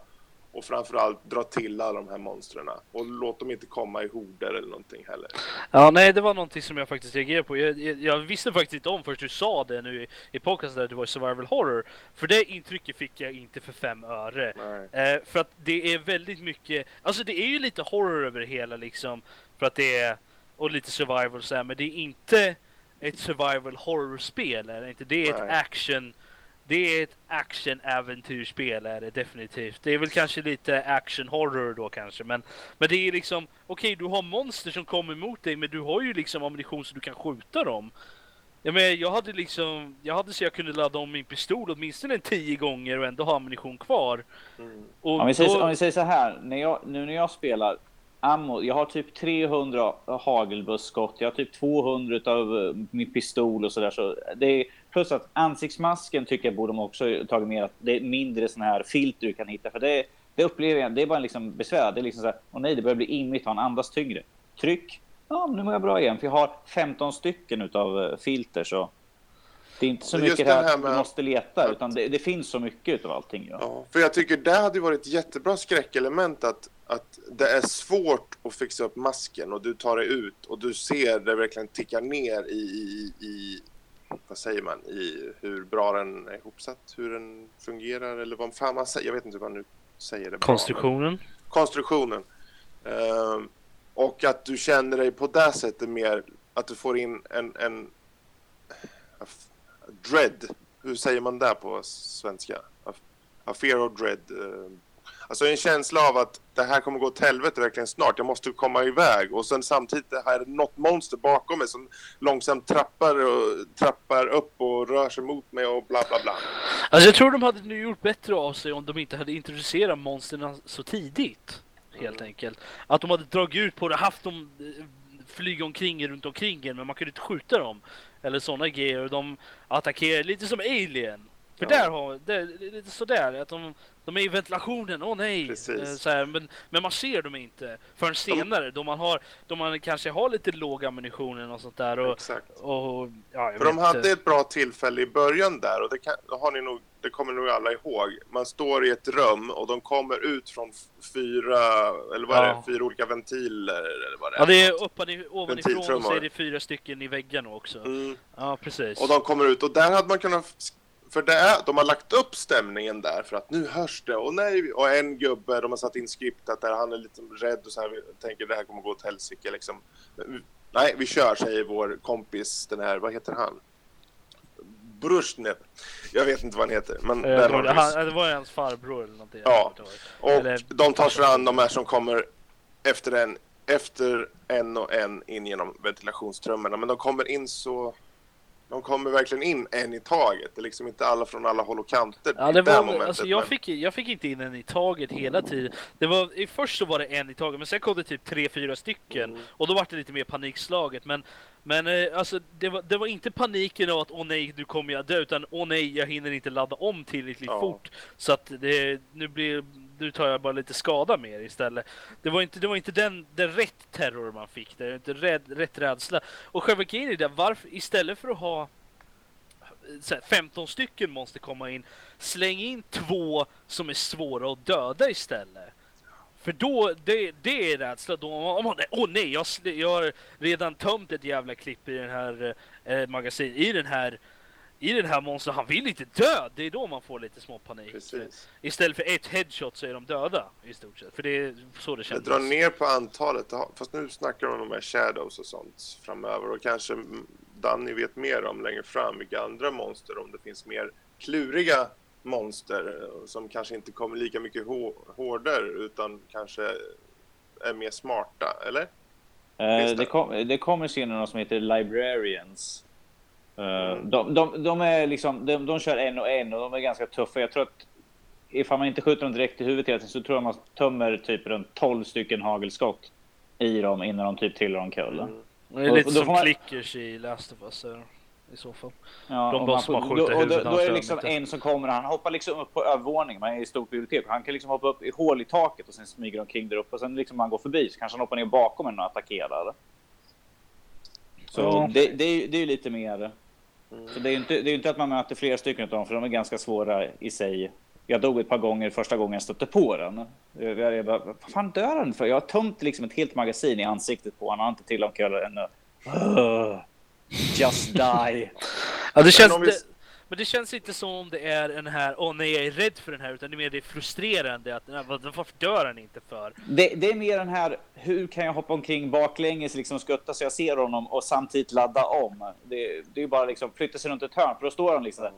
och framförallt dra till alla de här monstren. Och låt dem inte komma i horder eller någonting heller. Ja, nej, det var någonting som jag faktiskt reagerade på. Jag, jag, jag visste faktiskt inte om först du sa det nu i, i podcasten att det var survival horror. För det intrycket fick jag inte för fem öre. Eh, för att det är väldigt mycket, alltså det är ju lite horror över det hela liksom. För att det är, och lite survival så här, men det är inte ett survival horror-spel det inte. Det är ett Nej. action, det är ett action-äventyrsspel är det definitivt. Det är väl kanske lite action-horror då kanske, men, men det är liksom, okej du har monster som kommer emot dig, men du har ju liksom ammunition så du kan skjuta dem. Jag menar, jag hade liksom, jag hade så jag kunde ladda om min pistol åtminstone en tio gånger och ändå ha ammunition kvar. Mm. Och Om vi, säger, då- om vi säger så här, när jag, nu när jag spelar ammo, jag har typ 300 hagelbusskott, jag har typ 200 av eh, min pistol och sådär. Så är, plus att ansiktsmasken tycker jag borde de också tagit med, att det är mindre sån här filter du kan hitta. För det, det upplever jag, det är bara liksom besvär. Det är liksom så här, åh nej, det börjar bli immigt, han andas tyngre. Tryck, ja nu mår jag bra igen, för jag har 15 stycken utav eh, filter så. Det är inte så mycket det här här att du med- måste leta, utan det, det finns så mycket utav allting. Ja. Ja, för jag tycker det hade varit ett jättebra skräckelement att, att det är svårt att fixa upp masken och du tar dig ut och du ser det verkligen ticka ner i, i, i vad säger man, i hur bra den är ihopsatt, hur den fungerar eller vad fan man säger, jag vet inte vad man nu säger det bra, men- Konstruktionen. konstruktionen. Ehm, och att du känner dig på det sättet mer, att du får in en, en dread. Hur säger man det på svenska? A, fear of dread. Eh, alltså en känsla av att det här kommer gå åt helvete verkligen snart. Jag måste komma iväg. Och sen samtidigt det här är något monster bakom mig som långsamt trappar, och, trappar upp och rör sig mot mig och bla bla bla. Alltså jag tror de hade nu gjort bättre av sig om de inte hade introducerat monstren så tidigt. Helt enkelt. Att de hade dragit ut på det, haft dem eh, flyga omkring runt omkring en, men man kunde inte skjuta dem. Eller sådana grejer. Och de attackerar lite som Alien. För Ja. där har det, det är lite sådär att de, de är i ventilationen, åh nej! Precis. Eh, Så här, men, men man ser dem inte förrän senare då man har, då man kanske har lite låg ammunition och sånt där och, Exakt. och ja, För de hade inte. ett bra tillfälle i början där och det, kan, har ni nog, det kommer nog alla ihåg. Man står i ett rum och de kommer ut från fyra, eller vad är Ja. det, fyra olika ventiler eller vad det är. Ja det är uppan, ovanifrån och så är det fyra stycken i väggarna också. Mm. Ja precis. Och de kommer ut och där hade man kunnat för det är, de har lagt upp stämningen där för att nu hörs det och nej och en gubbe de har satt in skriptat där han är lite rädd och så här tänker det här kommer gå åt helsike liksom. Nej vi kör säger vår kompis den här vad heter han? Brusjnev. Jag vet inte vad han heter men Eh, det, vi. han, det var hans farbror eller någonting. Ja. Och Eller- de tar sig an de här som kommer efter en, efter en och en in genom ventilationstrummorna. Men de kommer in så... De kommer verkligen in en i taget. Det är liksom inte alla från alla håll och kanter. Ja, det det var, momentet, alltså, jag, men- fick, jag fick inte in en i taget hela tiden. Det var, först så var det en i taget, men sen kom det typ tre, fyra stycken. Mm. Och då var det lite mer panikslaget. Men, men eh, alltså, det, var, det var inte paniken av att åh nej, nu kommer jag dö. Utan åh nej, jag hinner inte ladda om tillräckligt Ja. fort. Så att det, nu, blir, nu tar jag bara lite skada mer istället. Det var inte, det var inte den, den rätt terror man fick. Det var inte rädd, rätt rädsla. Och själva grejen är det, varför istället för att ha så här, 15 stycken måste komma in. Släng in två som är svåra att döda istället. För då, det, det är rädsla. Då, om man, åh nej, jag, jag har redan tömt ett jävla klipp i den här eh, magasin, i den här i den här monstern, han vill inte dö! Det är då man får lite små panik. Precis. Istället för ett headshot så är de döda i stort sett. För det är så det Det känns. drar ner på antalet. Fast nu snackar de om de här shadows och sånt framöver. Och kanske Danny vet mer om längre fram vilka andra monster. Om det finns mer kluriga monster eh, som kanske inte kommer lika mycket hå- hårdare utan kanske är mer smarta, eller? Eh, det? det, kom, det kommer senare något som heter Librarians. Eh, de, de, de, är liksom, de, de kör en och en och de är ganska tuffa. Jag tror att ifall man inte skjuter dem direkt i huvudet hela tiden så tror jag man tömmer typ runt 12 stycken hagelskott i dem innan de typ trillar omkull. Mm. Det är Och- lite som man- clickers i Last of Us i så fall. Ja, De och bara man som man får- skjuter då, då, huvudet, då han är det liksom en som kommer, han hoppar liksom upp på övervåningen, man är i stort bibliotek, han kan liksom hoppa upp i hål i taket och sen smyger omkring där uppe och sen liksom man går förbi så kanske han hoppar ner bakom en och attackerar. Så Ja. det, det, är, ju- det är ju lite mer. Mm. Så det är ju inte, det är ju inte att man möter flera stycken av dem för de är ganska svåra i sig. Jag dog ett par gånger första gången jag stötte på den. Jag, jag, bara, vad fan dör den för? Jag har tömt liksom ett helt magasin i ansiktet på honom. Han har inte till omkull ännu. Just die. Ja, det känns, det, men det känns inte som om det är en här, åh nej jag är rädd för den här, utan det är mer det är frustrerande att, nej, varför dör den inte för? Det, det är mer den här, hur kan jag hoppa omkring baklänges liksom skutta så jag ser honom och samtidigt ladda om. Det, det är ju bara liksom flytta sig runt ett hörn för då står han liksom där.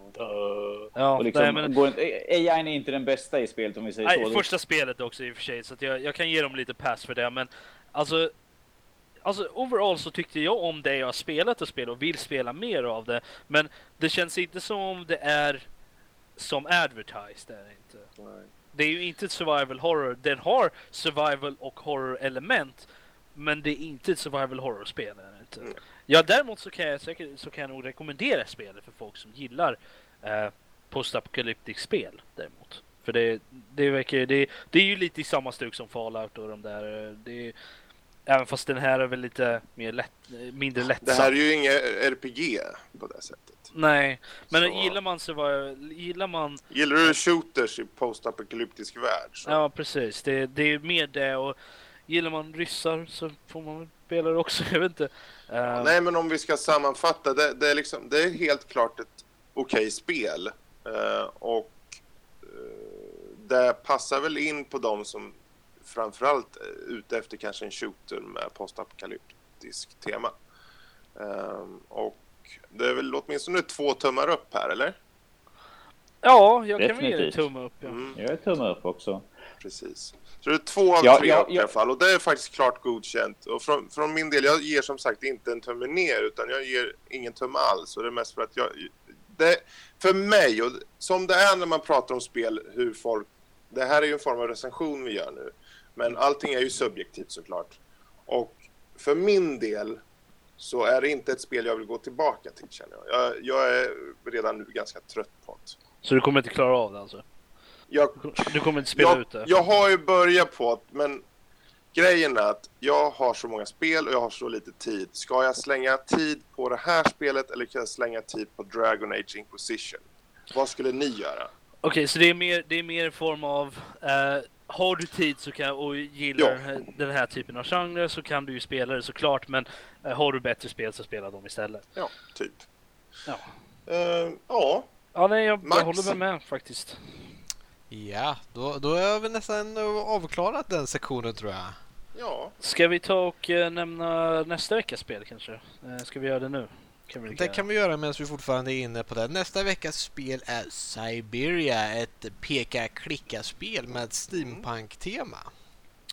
Ja, och liksom, nej, men, går inte, AI är inte den bästa i spelet om vi säger nej, så. första spelet också i och för sig, så att jag, jag kan ge dem lite pass för det, men alltså Alltså overall så tyckte jag om det jag har spelat och spelat och vill spela mer av det. Men det känns inte som om det är som advertised. Det är det inte. Nej. Det är ju inte ett survival horror. Den har survival och horror element. Men det är inte ett survival horror-spel. inte. Mm. Ja, däremot så kan, jag, säkert, så kan jag nog rekommendera spelet för folk som gillar eh, postapokalyptisk spel. Däremot. För det, det, verkar, det, det är ju lite i samma stuk som Fallout och de där. eh, Det även fast den här är väl lite mer lätt, mindre Det lättsam. här är ju inget RPG på det sättet. Nej, men Så- gillar man så var gillar man Gillar du shooters i postapokalyptisk värld? Så. Ja, precis. Det, det är mer det och gillar man ryssar så får man väl spela det också. Jag vet inte. Eh, Nej, men om vi ska sammanfatta. Det, det, är, liksom, det är helt klart ett okej spel. Eh, och eh, det passar väl in på de som framförallt är ute efter kanske en shooter med postapokalyptisk tema. Eh, och det är väl åtminstone två tummar upp här, eller? Ja, jag kan väl ge Definitivt. tumme upp. Ja. Mm, Jag är tumme upp också. precis. Så det är två av Ja, tre ja, upp i alla fall. Och det är faktiskt klart godkänt. Och från, från min del, jag ger som sagt inte en tumme ner utan jag ger ingen tumme alls. Och det är mest för att jag... Det, för mig, och som det är när man pratar om spel, hur folk... Det här är ju en form av recension vi gör nu. Men allting är ju subjektivt såklart. Och för min del så är det inte ett spel jag vill gå tillbaka till känner jag. Jag, jag är redan nu ganska trött på det. Så du kommer inte klara av det alltså? Jag Du kommer inte spela jag, ut det? Jag har ju börjat på det, men grejen är att jag har så många spel och jag har så lite tid. Ska jag slänga tid på det här spelet eller kan jag slänga tid på Dragon Age Inquisition? Vad skulle ni göra? Okej, så det är mer, det är mer en form av... eh, har du tid så kan, och gillar Ja. den här typen av genre så kan du ju spela det såklart. Men eh, har du bättre spel så spela dem istället. Ja, typ. Ja. Eh, ja, Ja, nej, jag, jag håller väl med faktiskt. Ja, då, då har vi nästan avklarat den sektionen tror jag. ja. Ska vi ta och eh, nämna nästa veckas spel kanske? Eh, ska vi göra det nu? Kan Det kan vi göra medan vi fortfarande är inne på det. Nästa veckas spel är Siberia, ett peka-klicka-spel med steampunk-tema.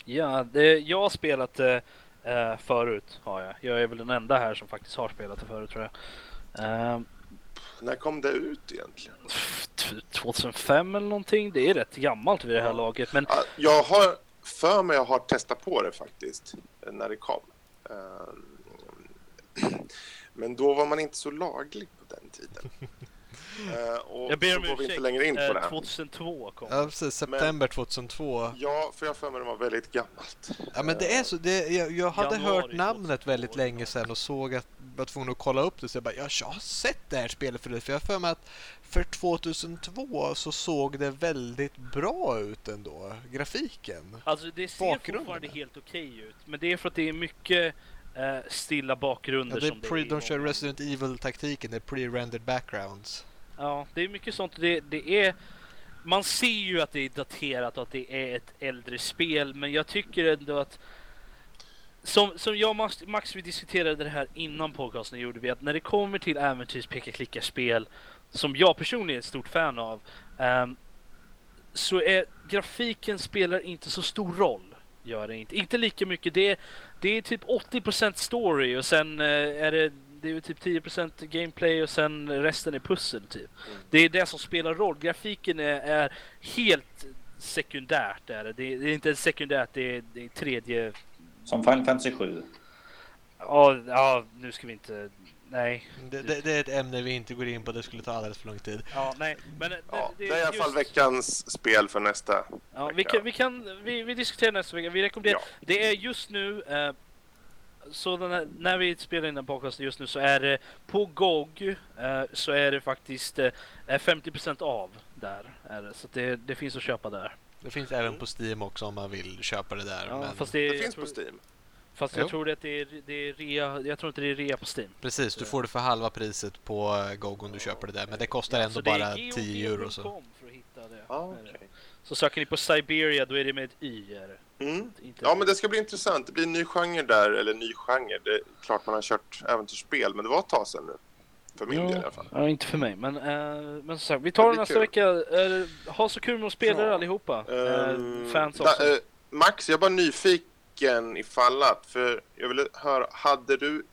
Ja, det, jag har spelat det eh, förut. Har jag. jag är väl den enda här som faktiskt har spelat det förut tror jag. Eh, När kom det ut egentligen? t- 2005 eller någonting. Det är rätt gammalt vid det här Ja. laget. Men Ja, Jag har för mig jag har testat på det faktiskt eh, när det kom. Men då var man inte så laglig på den tiden. Eh, Och jag ber om vi inte ursäkt. längre in på Eh, det. 2002 kom Ja, precis. September 2002. Ja, för jag för mig det var väldigt gammalt. Ja men det är så, det, jag, jag hade Januari hört namnet 2002. väldigt länge sedan och såg att var tvungen att kolla upp det så jag bara, jag har sett det här spelet förut för jag för mig att för 2002 så såg det väldigt bra ut ändå, grafiken. Alltså det ser Bakgrunden. fortfarande helt okej ut. Men det är för att det är mycket eh, stilla bakgrunder Ja, det är som det pre, är. de kör Resident Evil-taktiken, det är pre-rendered backgrounds. Ja, det är mycket sånt. Det, det är... Man ser ju att det är daterat och att det är ett äldre spel, men jag tycker ändå att... Som, som jag och Max, Max, vi diskuterade det här innan podcasten gjorde vi att när det kommer till äventyrs peka klicka spel som jag personligen är ett stort fan av ehm, så är grafiken spelar inte så stor roll. Gör det inte. Inte lika mycket. Det är, det är typ 80% story och sen eh, är det det är typ 10% gameplay och sen resten är pussel typ. Det är det som spelar roll. Grafiken är, är helt sekundärt. Är det. Det är inte sekundärt, det är, det är tredje... Som Final Fantasy 7. Ja, ja, nu ska vi inte... Nej. Det, det, det är ett ämne vi inte går in på, det skulle ta alldeles för lång tid. Ja, nej. Men det, Ja, det det är i alla fall just- veckans spel för nästa. Ja, vi vecka. kan, vi, kan vi, vi diskuterar nästa vecka. Vi rekommenderar. Ja. Det är just nu. Eh, så den här, när vi spelar in den podcasten just nu så är det på GOG eh, så är det faktiskt eh, 50% av där. Är det, så det, det finns att köpa där. Det finns även på Steam också om man vill köpa det där. Ja, men... fast det, Det finns på Steam. Fast Jo. jag tror att det är, det är rea. Jag tror inte det är rea på Steam. Precis, du får det för halva priset på GOG om du köper det där. Men det kostar ändå bara 10 euro. Så. För att hitta det. Ja, det. okej. Så söker ni på Siberia då är det med ett Y. Är det. Mm. Ja, men det ska bli intressant. Det blir en ny genre där, eller ny genre. Det är klart man har kört äventyrsspel, men det var ett tag sedan nu. För min del i alla fall. Ja, inte för mig. Men, eh, men som sagt, vi tar Det nästa kul. vecka. Eh, ha så kul med att spela Ja. allihopa. Eh, fans da- också. Max, jag är bara nyfiken ifall att, för jag ville höra, hade du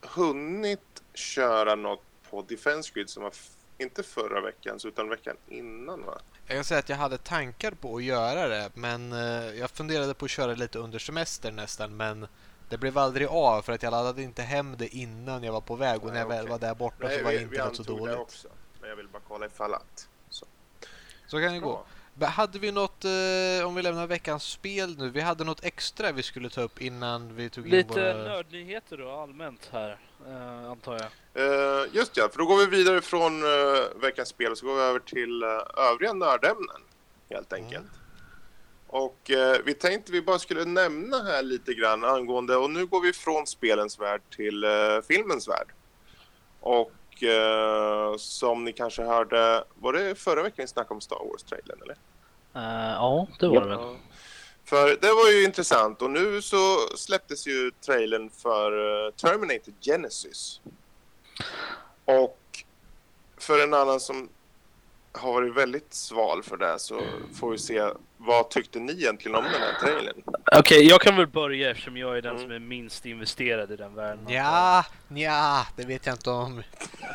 hunnit köra något på Defense Grid som var, inte förra veckan, utan veckan innan va? Jag kan säga att jag hade tankar på att göra det, men eh, jag funderade på att köra lite under semestern nästan, men det blev aldrig av för att jag laddade inte hem det innan jag var på väg och när jag väl var där borta Nej, så var vi, vi internet så antog det dåligt. också. Men jag vill bara kolla ifall att. Så. Så kan det gå. Bra. Men Hade vi något, eh, om vi lämnar veckans spel nu, vi hade något extra vi skulle ta upp innan vi tog in Lite våra... nördnyheter då allmänt här, eh, antar jag. Eh, just ja, för då går vi vidare från eh, veckans spel och så går vi över till uh, övriga nördämnen helt enkelt. Och eh, vi tänkte vi bara skulle nämna här lite grann angående, och nu går vi från spelens värld till eh, filmens värld. Och eh, som ni kanske hörde, var det förra veckan vi snackade om Star Wars-trailern eller? Eh, ja, det var det väl. Ja. För det var ju intressant och nu så släpptes ju trailern för eh, Terminator Genesis. Och för en annan som har varit väldigt sval för det så får vi se vad tyckte ni egentligen om den här trailern? Okej, jag kan väl börja eftersom jag är den Mm. som är minst investerad i den världen. Ja, ja, det vet jag inte om.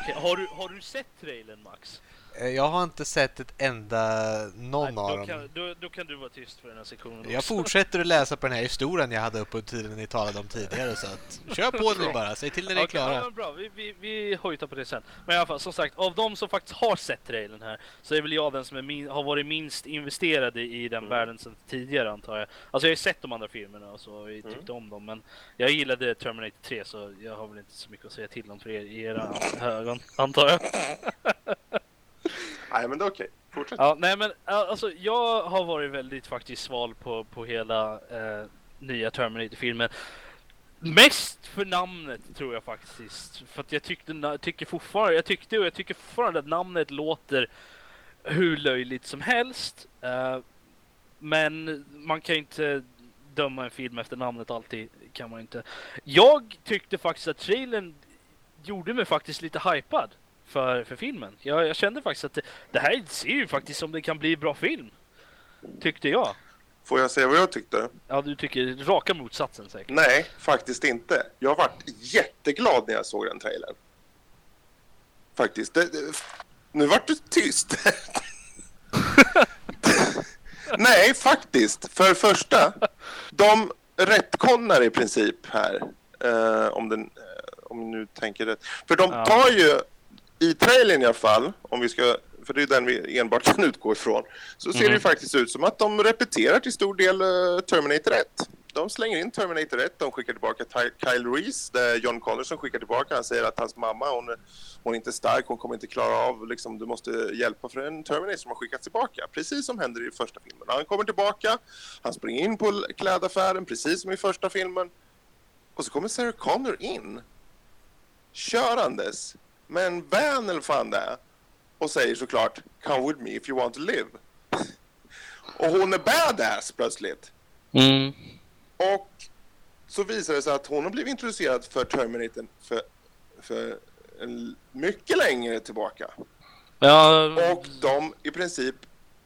Okej, har, du, har du sett trailern Max? Eh, Jag har inte sett ett enda, någon Nej, av dem. kan, då, då kan du vara tyst för den här sektionen Jag också. fortsätter att läsa på den här historien jag hade uppe på tiden ni talade om tidigare så att kör på nu bara, säg till när ni är ja, klara. men bra, vi, vi, vi hojtar på det sen. Men i alla fall, som sagt, av de som faktiskt har sett trailern här så är väl jag den som min, har varit minst investerad i, den Mm. världen sedan tidigare antar jag. Alltså jag har ju sett de andra filmerna och så vi tyckte om dem men jag gillade Terminator 3 så jag har väl inte så mycket att säga till om för er, i era ögon antar jag. Nej men det är okej, fortsätt. Ja, nej men alltså jag har varit väldigt faktiskt sval på, på hela eh, nya Terminator-filmen. Mest för namnet tror jag faktiskt. För att jag tyckte, tycker fortfarande, jag tyckte och jag tycker fortfarande att namnet låter hur löjligt som helst. Eh, men man kan ju inte döma en film efter namnet alltid, kan man inte. Jag tyckte faktiskt att trailern gjorde mig faktiskt lite hypad för, för filmen. Jag, jag kände faktiskt att det, det här ser ju faktiskt som det kan bli bra film. Tyckte jag. Får jag säga vad jag tyckte? Ja, du tycker raka motsatsen säkert. Nej, faktiskt inte. Jag varit jätteglad när jag såg den trailern. Faktiskt. Det, det, nu vart du tyst. Nej, faktiskt. För första, de rättkonnar i princip här. Eh, om, den, eh, om nu tänker rätt. För de tar ju, i trailern i alla fall, om vi ska, för det är den vi enbart kan utgå ifrån, så ser det ju Mhm. faktiskt ut som att de repeterar till stor del eh, Terminator 1. De slänger in Terminator 1, de skickar tillbaka Ty- Kyle Reese, det är John Connor som skickar tillbaka. Han säger att hans mamma, hon, hon är inte stark, hon kommer inte klara av, liksom, du måste hjälpa för en Terminator som har skickats tillbaka. Precis som händer i första filmen. Han kommer tillbaka, han springer in på klädaffären, precis som i första filmen. Och så kommer Sarah Connor in, körandes, med en van eller fan det och säger såklart Come with me if you want to live. Och hon är badass plötsligt. Mm. Och så visar det sig att hon har blivit introducerad för Terminator för, för mycket längre tillbaka. Ja, Och de i princip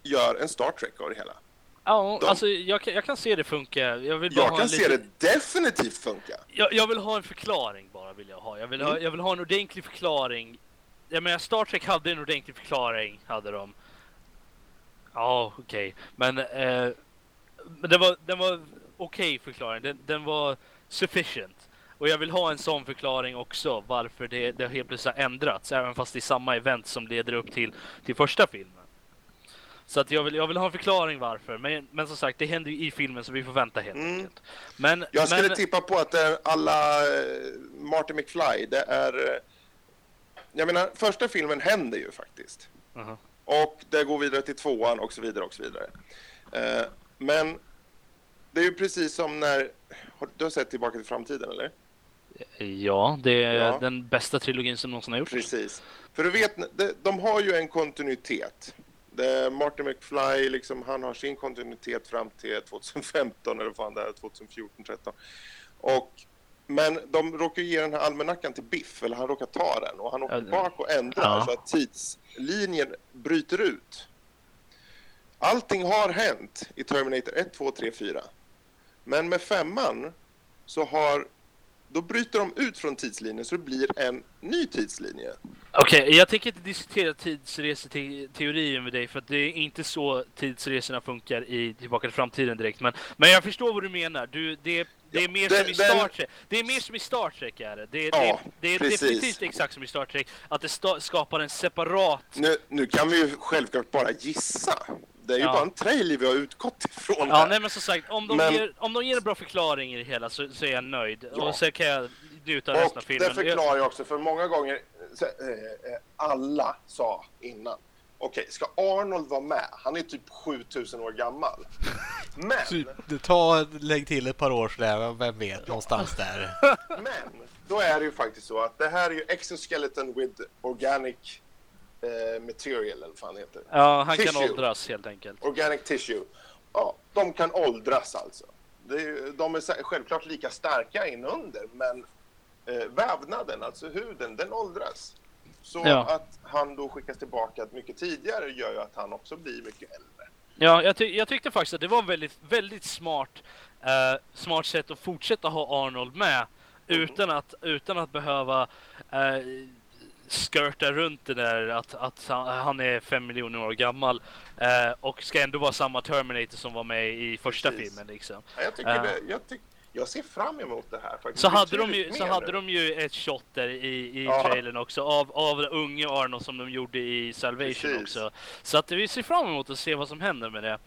gör en Star Trek av det hela. Ja de- alltså jag, kan- jag kan se det funka. Jag vill Jag ha kan se liten- det definitivt funka. Jag, jag vill ha en förklaring bara vill jag ha. Jag vill, ha, Mm. jag vill ha en ordentlig förklaring. Jag menar Star Trek hade en ordentlig förklaring, hade de. Ja, okej. Men, eh, men det var, den var okej förklaring. Den, den var sufficient. Och jag vill ha en sån förklaring också, varför det, det helt plötsligt har ändrats. Även fast det är samma event som leder upp till, till första filmen. Så att jag vill, jag vill ha en förklaring varför. Men, men som sagt, det händer ju i filmen så vi får vänta helt Mm. enkelt. Men, Jag skulle men, tippa på att det är alla eh, Marty McFly. Det är... eh, Jag menar, första filmen händer ju faktiskt. Aha. Och det går vidare till tvåan och så vidare och så vidare. Eh, Men det är ju precis som när... Du har sett Tillbaka till framtiden, eller? Ja, det är Ja. den bästa trilogin som någonsin har gjorts. Precis. För du vet, de har ju en kontinuitet. Det- Martin McFly, liksom, han har sin kontinuitet fram till 2015 eller fan det är, 2014, 13. Och, men de råkar ge den här almanackan till Biff, eller han råkar ta den och han åker tillbaka och ändrar ja. så att tidslinjen bryter ut. Allting har hänt i Terminator 1, 2, 3, 4. Men med femman så har då bryter de ut från tidslinjen så det blir en ny tidslinje. Okej, jag tänker inte diskutera tidsreseteorier med dig för att det är inte så tidsresorna funkar i Tillbaka till framtiden direkt. Men, men jag förstår vad du menar. Du, det, det är mer det- som i den- Star Trek. Det är mer som i Star Trek är det. Det, Ja, det, det är precis. definitivt exakt som i Star Trek. Att det skapar en separat... Nu, nu kan vi ju självklart bara gissa Det är ju Ja. bara en trailer vi har utgått ifrån Ja, här. nej men som sagt, om de, Men- ger, om de ger en bra förklaring i det hela så, så är jag nöjd. Ja. Och så kan jag njuta av resten av Och filmen. det förklarar jag också, för många gånger, så, eh, eh, alla sa innan, okej, ska Arnold vara med? Han är typ 7000 år gammal. Men, Typ, det tar, lägg till ett par år sådär, vem vet, någonstans där. men, då är det ju faktiskt så att det här är ju exoskeleton with organic eh, material, eller vad fan det heter. Ja, han kan Tissue. åldras helt enkelt. Organic tissue. Ja, de kan åldras alltså. Är, de är självklart lika starka inunder, men eh, vävnaden, alltså huden, den åldras. Så Ja. att han då skickas tillbaka mycket tidigare gör ju att han också blir mycket äldre. Ja, jag, ty jag tyckte faktiskt att det var väldigt, väldigt smart, eh, smart sätt att fortsätta ha Arnold med utan att, utan att behöva eh, skörta runt det där att, att han, är fem miljoner år gammal eh, och ska ändå vara samma Terminator som var med i första Precis. filmen liksom. Ja, Jag, tycker Ja. det, jag, tyck, jag ser fram emot det här faktiskt. Så hade, de ju, så hade nu. de ju ett shot där i, i Ja. trailern också av, av unge Arnold som de gjorde i Salvation Precis. också. Så att vi ser fram emot att se vad som händer med det.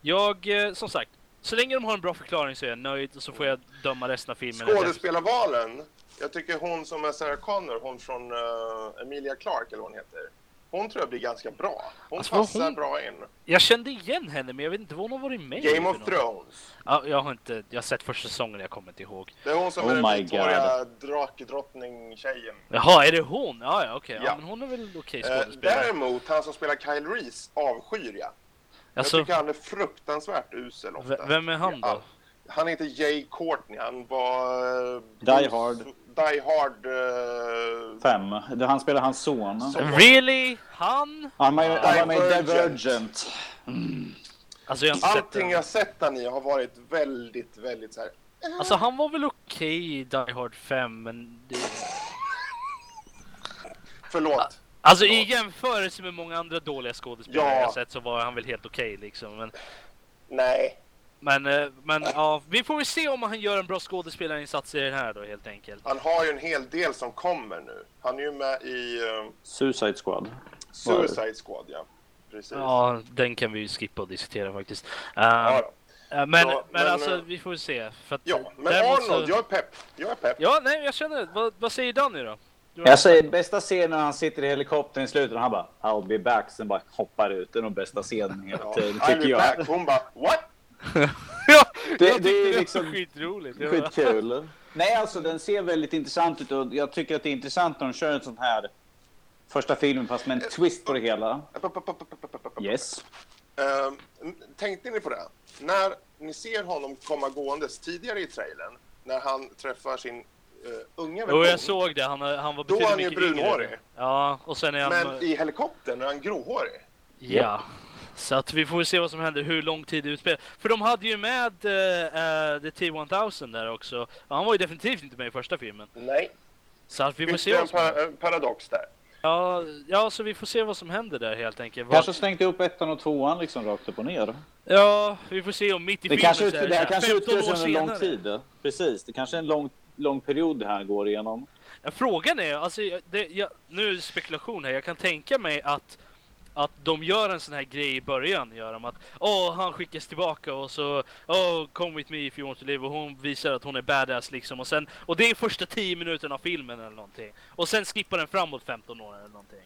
Jag, eh, som sagt, så länge de har en bra förklaring så är jag nöjd och så får jag döma resten av filmen. Skådespelarvalen, jag tycker hon som är Sarah Connor, hon från eh, Emilia Clarke eller vad hon heter. Hon tror jag blir ganska bra. Hon Alltså, passar hon- bra in. Jag kände igen henne men jag vet inte vad hon har varit med i Game of. Thrones. Ja, jag har inte, jag har sett första säsongen, jag kommer inte ihåg. Det är hon som Oh är den vithåriga drakdrottning-tjejen. Jaha, är det hon? Ja, ja okej. Ja. Ja. men hon är väl okej Eh, skådespelare. däremot, han som spelar Kyle Reese avskyr jag. alltså, Jag tycker han är fruktansvärt usel ofta. v- vem är han då? Ja. Han heter Jay Courtney. Han var... eh, Die Hard. Die Hard... eh, Fem. Det- Han spelar hans son. Really? Han? Han var med- i Divergent. Divergent. Alltså jag Allting jag sett han i har varit väldigt, väldigt så här. Alltså han var väl okej i Die Hard 5 men det... Förlåt. Alltså i jämförelse med många andra dåliga skådespelare Ja. jag sett så var han väl helt okej liksom. Men, Nej. Men, eh, men ja, vi får väl se om han gör en bra skådespelarinsats i den här då helt enkelt. Han har ju en hel del som kommer nu. Han är ju med i eh, Suicide Squad. Suicide Squad, ja. Precis. Ja, den kan vi ju skippa och diskutera faktiskt. Uh, Ja, men, Ja, men men, alltså vi får väl se. För att, ja. men Arnold, så- jag är pepp. Jag är pepp. Ja, nej jag känner det. Vad, vad säger Danny då? Jag säger bästa scenen när han sitter i helikoptern i slutet och han bara I'll be back. Sen bara hoppar ut. Det är nog bästa scenen hela Ja. tiden I'll tycker be jag. back. Hon bara, what? ja, Det- det är liksom var skitroligt. Skitkul. Nej, alltså den ser väldigt intressant ut och jag tycker att det är intressant när de kör en sån här första filmen fast med en twist på det hela. Yes. Ehm, tänkte ni på det? När ni ser honom komma gåendes tidigare i trailern, när han träffar sin uh, unga Jo, version. jag såg det. Han, han var Då är han ju brunhårig. Ja, och sen är han... Men i helikoptern är han gråhårig. Ja. Så att vi får se vad som händer, hur lång tid det utspelar. För de hade ju med uh, The T-1000 där också. Och Han var ju definitivt inte med i första filmen. Nej, Så att vi får se ytterligare vad en som en paradox där. ja, ja, så vi får se vad som händer där helt enkelt. Kanske slängt upp ettan och tvåan liksom rakt upp och ner. Ja, vi får se om mitt i Det filmen kanske, så är ut, det här kanske 15 utspelar år sig under en lång senare. tid. Precis, det kanske är en lång, lång period det här går igenom. Ja, Frågan är, alltså, det, jag, nu är det spekulation här, jag kan tänka mig att att de gör en sån här grej i början, gör de att åh, han skickas tillbaka och så åh, come with me if you want to live och hon visar att hon är badass liksom och sen, och det är första 10 minuterna av filmen eller någonting och sen skippar den framåt 15 år eller någonting.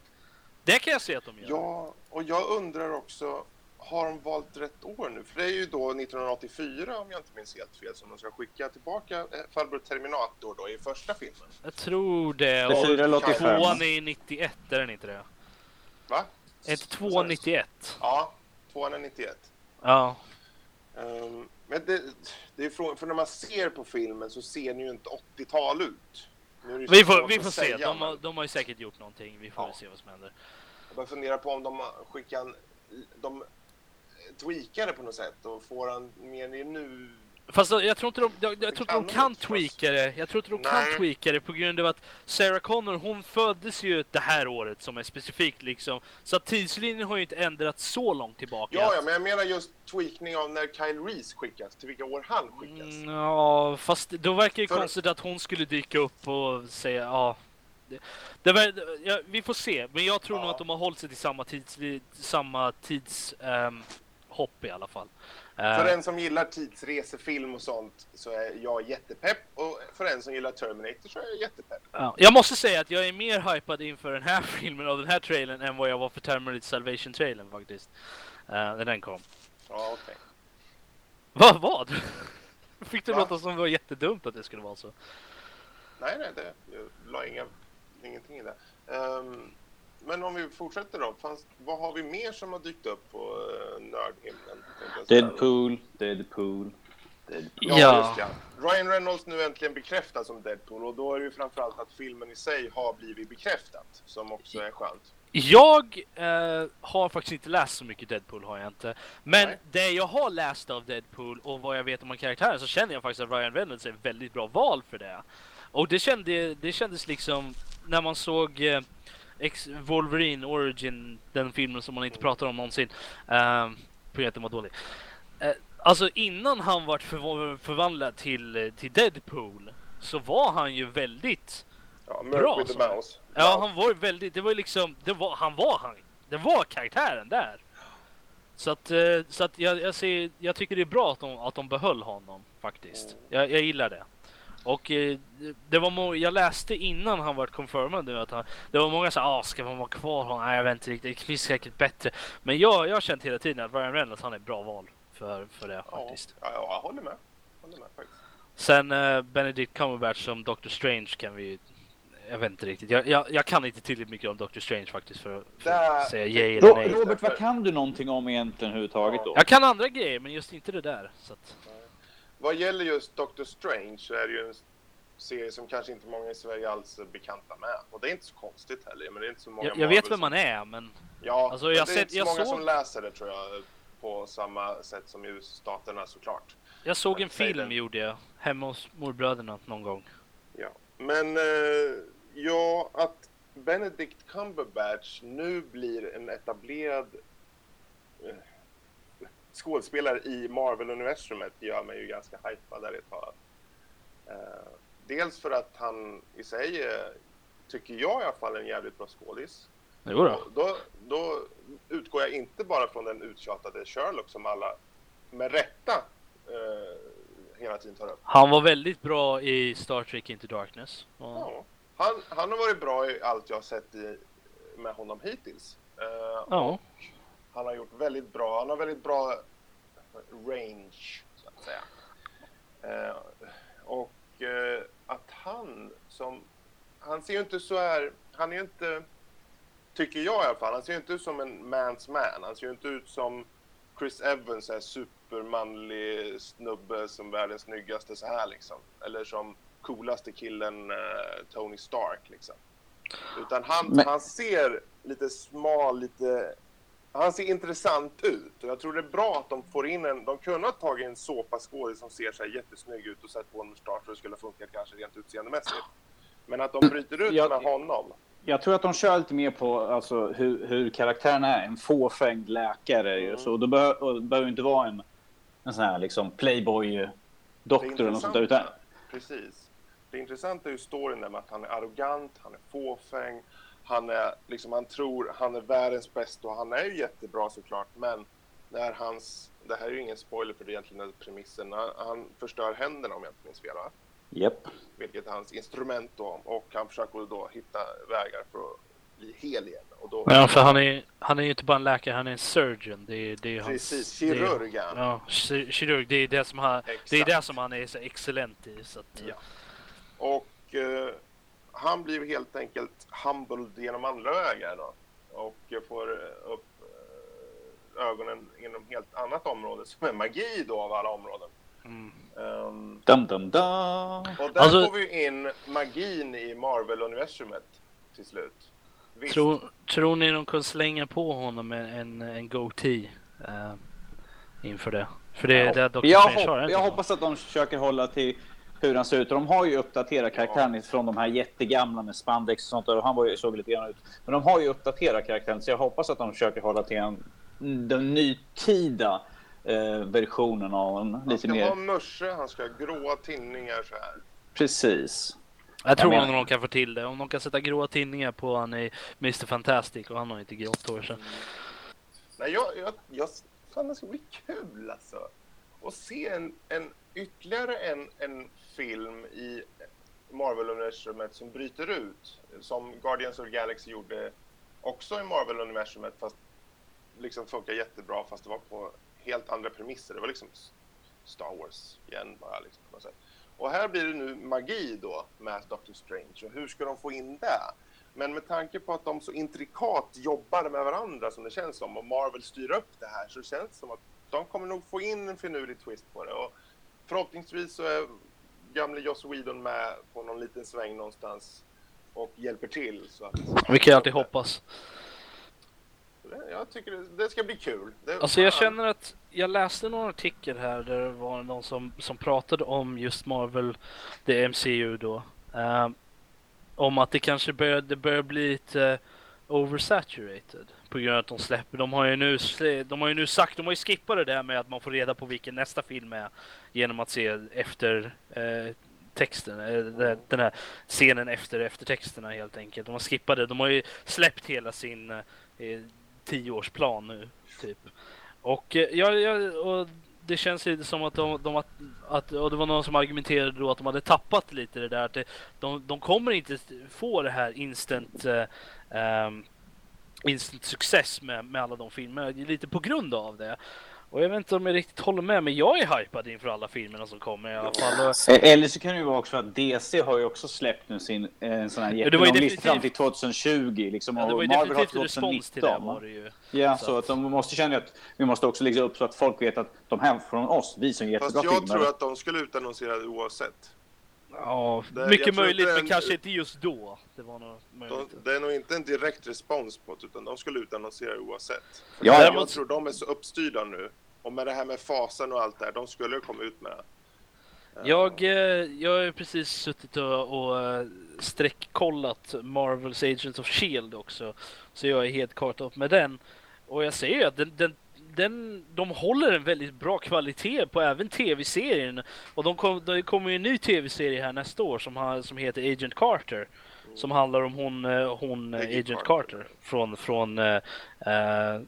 Det kan jag se att de gör. Ja, och jag undrar också, har de valt rätt år nu? För det är ju då 1984, om jag inte minns helt fel, som de ska skicka tillbaka eh, farbror Terminator då i första filmen. Jag tror det. Det Och är 4 eller 85. tvåan är 91, är den inte det? Va? Är inte tvåan 91? Ja, tvåan är 91. Ja. Ehm, men det, det är från, för när man ser på filmen så ser den ju inte 80-tal ut. Vi får, vi får se, de har, de har ju säkert gjort någonting. Vi får Ja. se vad som händer. Jag bara funderar på om de har skickat en, de tweakar det på något sätt och får han mer i nu. Fast jag tror inte de, jag, jag tror inte de kan tweaka det. Jag tror inte de kan tweaka det på grund av att Sarah Connor, hon föddes ju det här året som är specifikt liksom. Så att tidslinjen har ju inte ändrats så långt tillbaka. Ja, ja, men jag menar just tweakning av när Kyle Reese skickas, till vilka år han skickas. Mm, ja, fast då verkar det För- konstigt att hon skulle dyka upp och säga ja. Det, det, ja vi får se, men jag tror nog Ja. att de har hållit sig till samma tids, samma tids hopp i alla fall. För Eh, en som gillar tidsresefilm och sånt så är jag jättepepp och för en som gillar Terminator så är jag jättepepp. ja. Jag måste säga att jag är mer hypad inför den här filmen och den här trailern än vad jag var för Terminator Salvation-trailern faktiskt. Eh, när den kom. Ja, okej. Vad? Vad? Fick det Va? låta som det var jättedumt att det skulle vara så. Nej, nej, det, jag la inga, ingenting i det. Ehm, men om vi fortsätter då. Fanns, vad har vi mer som har dykt upp på uh, nördhimlen? Deadpool, Deadpool, Deadpool. Ja, Ja. just ja. Ryan Reynolds nu äntligen bekräftad som Deadpool och då är det ju framförallt att filmen i sig har blivit bekräftat som också är skönt. Jag eh, har faktiskt inte läst så mycket Deadpool har jag inte. Men Nej. det jag har läst av Deadpool och vad jag vet om karaktären så känner jag faktiskt att Ryan Reynolds är ett väldigt bra val för det. Och det, kände, det kändes liksom när man såg eh, X Wolverine Origin, den filmen som man inte pratar om någonsin. Eh, på att den var dålig. Eh, alltså innan han vart förv- förvandlad till, till Deadpool så var han ju väldigt Ja, Bra, with the. Mouse. Ja, han var väldigt, det var ju liksom, det var, han var han. Det var karaktären där. Så att, eh, så att jag, jag, ser, jag tycker det är bra att de, att de behöll honom faktiskt. Jag, jag gillar det. Och eh, det var må- jag läste innan han var confirmad nu att han, det var många som sa ah, ska man vara kvar honom? Nej jag vet inte riktigt, det finns säkert bättre. Men jag, jag har känt hela tiden att Ryan Reynolds han är bra val för, för det Ja, faktiskt. ja, jag håller med. Håller med faktiskt. Sen eh, Benedict Cumberbatch som Doctor Strange kan vi jag vet inte riktigt. Jag, jag, jag kan inte tillräckligt mycket om Doctor Strange faktiskt för, att- för Där- att säga yay eller nej. Robert, vad kan du någonting om egentligen överhuvudtaget då? Jag kan andra grejer men just inte det där. Så att, Vad gäller just Doctor Strange så är det ju en serie som kanske inte många i Sverige alls är bekanta med. Och det är inte så konstigt heller. Men det är inte så många jag, jag vet vem man är men Ja, Alltså, men jag det är sett- inte så många såg- som läser det tror jag på samma sätt som i USA-staterna såklart. jag såg en film den. gjorde jag hemma hos morbröderna någon gång. Ja. Men eh, ja, att Benedict Cumberbatch nu blir en etablerad eh, skådespelare i Marvel-universumet gör mig ju ganska hypad där ett tag. Eh, dels för att han i sig är, tycker jag i alla fall, en jävligt bra skådis. Jo då. Och Då, då utgår jag inte bara från den uttjatade Sherlock som alla med rätta eh, hela tiden tar upp. Han var väldigt bra i Star Trek Into Darkness. Och, Ja. Han, han har varit bra i allt jag har sett i, med honom hittills. Eh, ja. Han har gjort väldigt bra, han har väldigt bra range så att säga. Eh, och eh, att han som, han ser ju inte så här, han är ju inte, tycker jag i alla fall, han ser ju inte ut som en mans man. Han ser ju inte ut som Chris Evans, en supermanlig snubbe som världens snyggaste så här liksom. Eller som coolaste killen eh, Tony Stark liksom. Utan han, Men- han ser lite smal, lite... Han ser intressant ut och jag tror det är bra att de får in en... De kunde ha tagit en såpaskådis som ser så här jättesnygg ut och satt på en mustasch och det skulle ha funkat kanske rent utseendemässigt. Men att de bryter ut Jag- med honom. Jag tror att de kör lite mer på alltså, hur, hur karaktären är. En fåfängd läkare. Ju. Mm. Så det, bör, och det behöver inte vara en, en sån här liksom playboy-doktor eller sånt där. Utan, Precis. Det intressanta är ju storyn där med att han är arrogant, han är fåfäng, han är liksom, han tror han är världens bästa och han är ju jättebra såklart, men när hans, det här är ju ingen spoiler för det är egentligen är premissen, han förstör händerna om jag inte minns fel va? Japp. Vilket är hans instrument då, och han försöker då hitta vägar för att bli hel igen. Och då, Ja, för han är, han är ju inte bara en läkare, han är en surgeon. Det är, det är hans, Precis, det är- kirurg är han. Ja, ki- kirurg. Det är det som han, det är det som han är så excellent i. Så att, Ja. Och eh, han blir helt enkelt humbled genom andra vägar då. Och får upp eh, ögonen inom helt annat område som är magi då av alla områden. Mm. Ehm, Dum, dum, dum. och där Alltså- får vi in magin i Marvel-universumet till slut. Visst, Tror, tror ni de kan slänga på honom en, en, en goatee eh, inför det? För det är det Dr. Jag, hopp, jag hoppas att de försöker hålla till hur han ser ut. De har ju uppdaterat karaktären från de här jättegamla med spandex och sånt där. Och han var ju, såg lite grann ut. Men de har ju uppdaterat karaktären så jag hoppas att de försöker hålla till en, den nytida eh, versionen av honom. han Lite ska mer. ha musche, han ska ha gråa tinningar så här. Precis. Jag tror Jag nog menar- de kan få till det. Om de kan sätta gråa tinningar på han i Mr. Fantastic och han har inte grått hår så. Nej, jag, jag, jag fan det ska bli kul alltså. Och se en, en ytterligare en, en film i Marvel-universumet som bryter ut. Som Guardians of the Galaxy gjorde också i Marvel-universumet fast liksom funkar jättebra fast det var på helt andra premisser. Det var liksom Star Wars igen bara liksom på något sätt. Och här blir det nu magi då med Doctor Strange och hur ska de få in det? Men med tanke på att de så intrikat jobbar med varandra som det känns som och Marvel styr upp det här så känns det som att de kommer nog få in en finurlig twist på det. Och förhoppningsvis så är gamle Joss Whedon med på någon liten sväng någonstans och hjälper till. Så att, Vi kan ju alltid hoppas. jag tycker det, ska bli kul. Det, Alltså jag känner att jag läste någon artikel här där det var någon som, som pratade om just Marvel, det MCU då. ehm, om att det kanske börjar, det börjar bli lite oversaturated på grund av att de släpper. De har ju nu, de har ju nu sagt, de har ju skippat det där med att man får reda på vilken nästa film är genom att se efter eh, texten, eh, den- här scenen efter eftertexterna helt enkelt. De har skippat det. De har ju släppt hela sin eh, tioårsplan nu typ. Och, eh, ja, ja, och det känns lite som att de, de att, att, och det var någon som argumenterade då att de hade tappat lite det där att det, de, de kommer inte få det här instant eh, ehm, instant success med, med alla de filmerna, lite på grund av det. Och jag vet inte om jag riktigt håller med, men jag är hypad inför alla filmerna som kommer i alla fall. Eh, Eller så kan det ju vara också att DC har ju också släppt nu sin eh, en sån här Ja, jättelång lista fram till definitivt- 2020. Liksom, ja, det var ju Marvel har definitivt en respons till det 2019. var det ju. Ja, Så så att- de måste känna att vi måste också lägga upp så att folk vet att de här från oss, vi som Fast jättebra jag filmer. tror att de skulle utannonsera det oavsett. Ja, Det- mycket möjligt, inte men en- kanske inte just då. Det var nog De, det är nog inte en direkt respons på det, utan de skulle utannonsera oavsett. Ja, jag tror de är så uppstyrda nu. Och med det här med fasen och allt det här, de skulle komma ut med det. Jag, eh, jag har ju precis suttit och, och eh, streckkollat Marvels Agents of Shield också. Så jag är helt caught up med den. Och jag säger ju att den, den, den, de håller en väldigt bra kvalitet på även tv-serien. Och de kom, det kommer ju en ny tv-serie här nästa år som, har, som heter Agent Carter. Som handlar om hon, eh, hon Peggy Agent Carter. Carter, från, från, eh,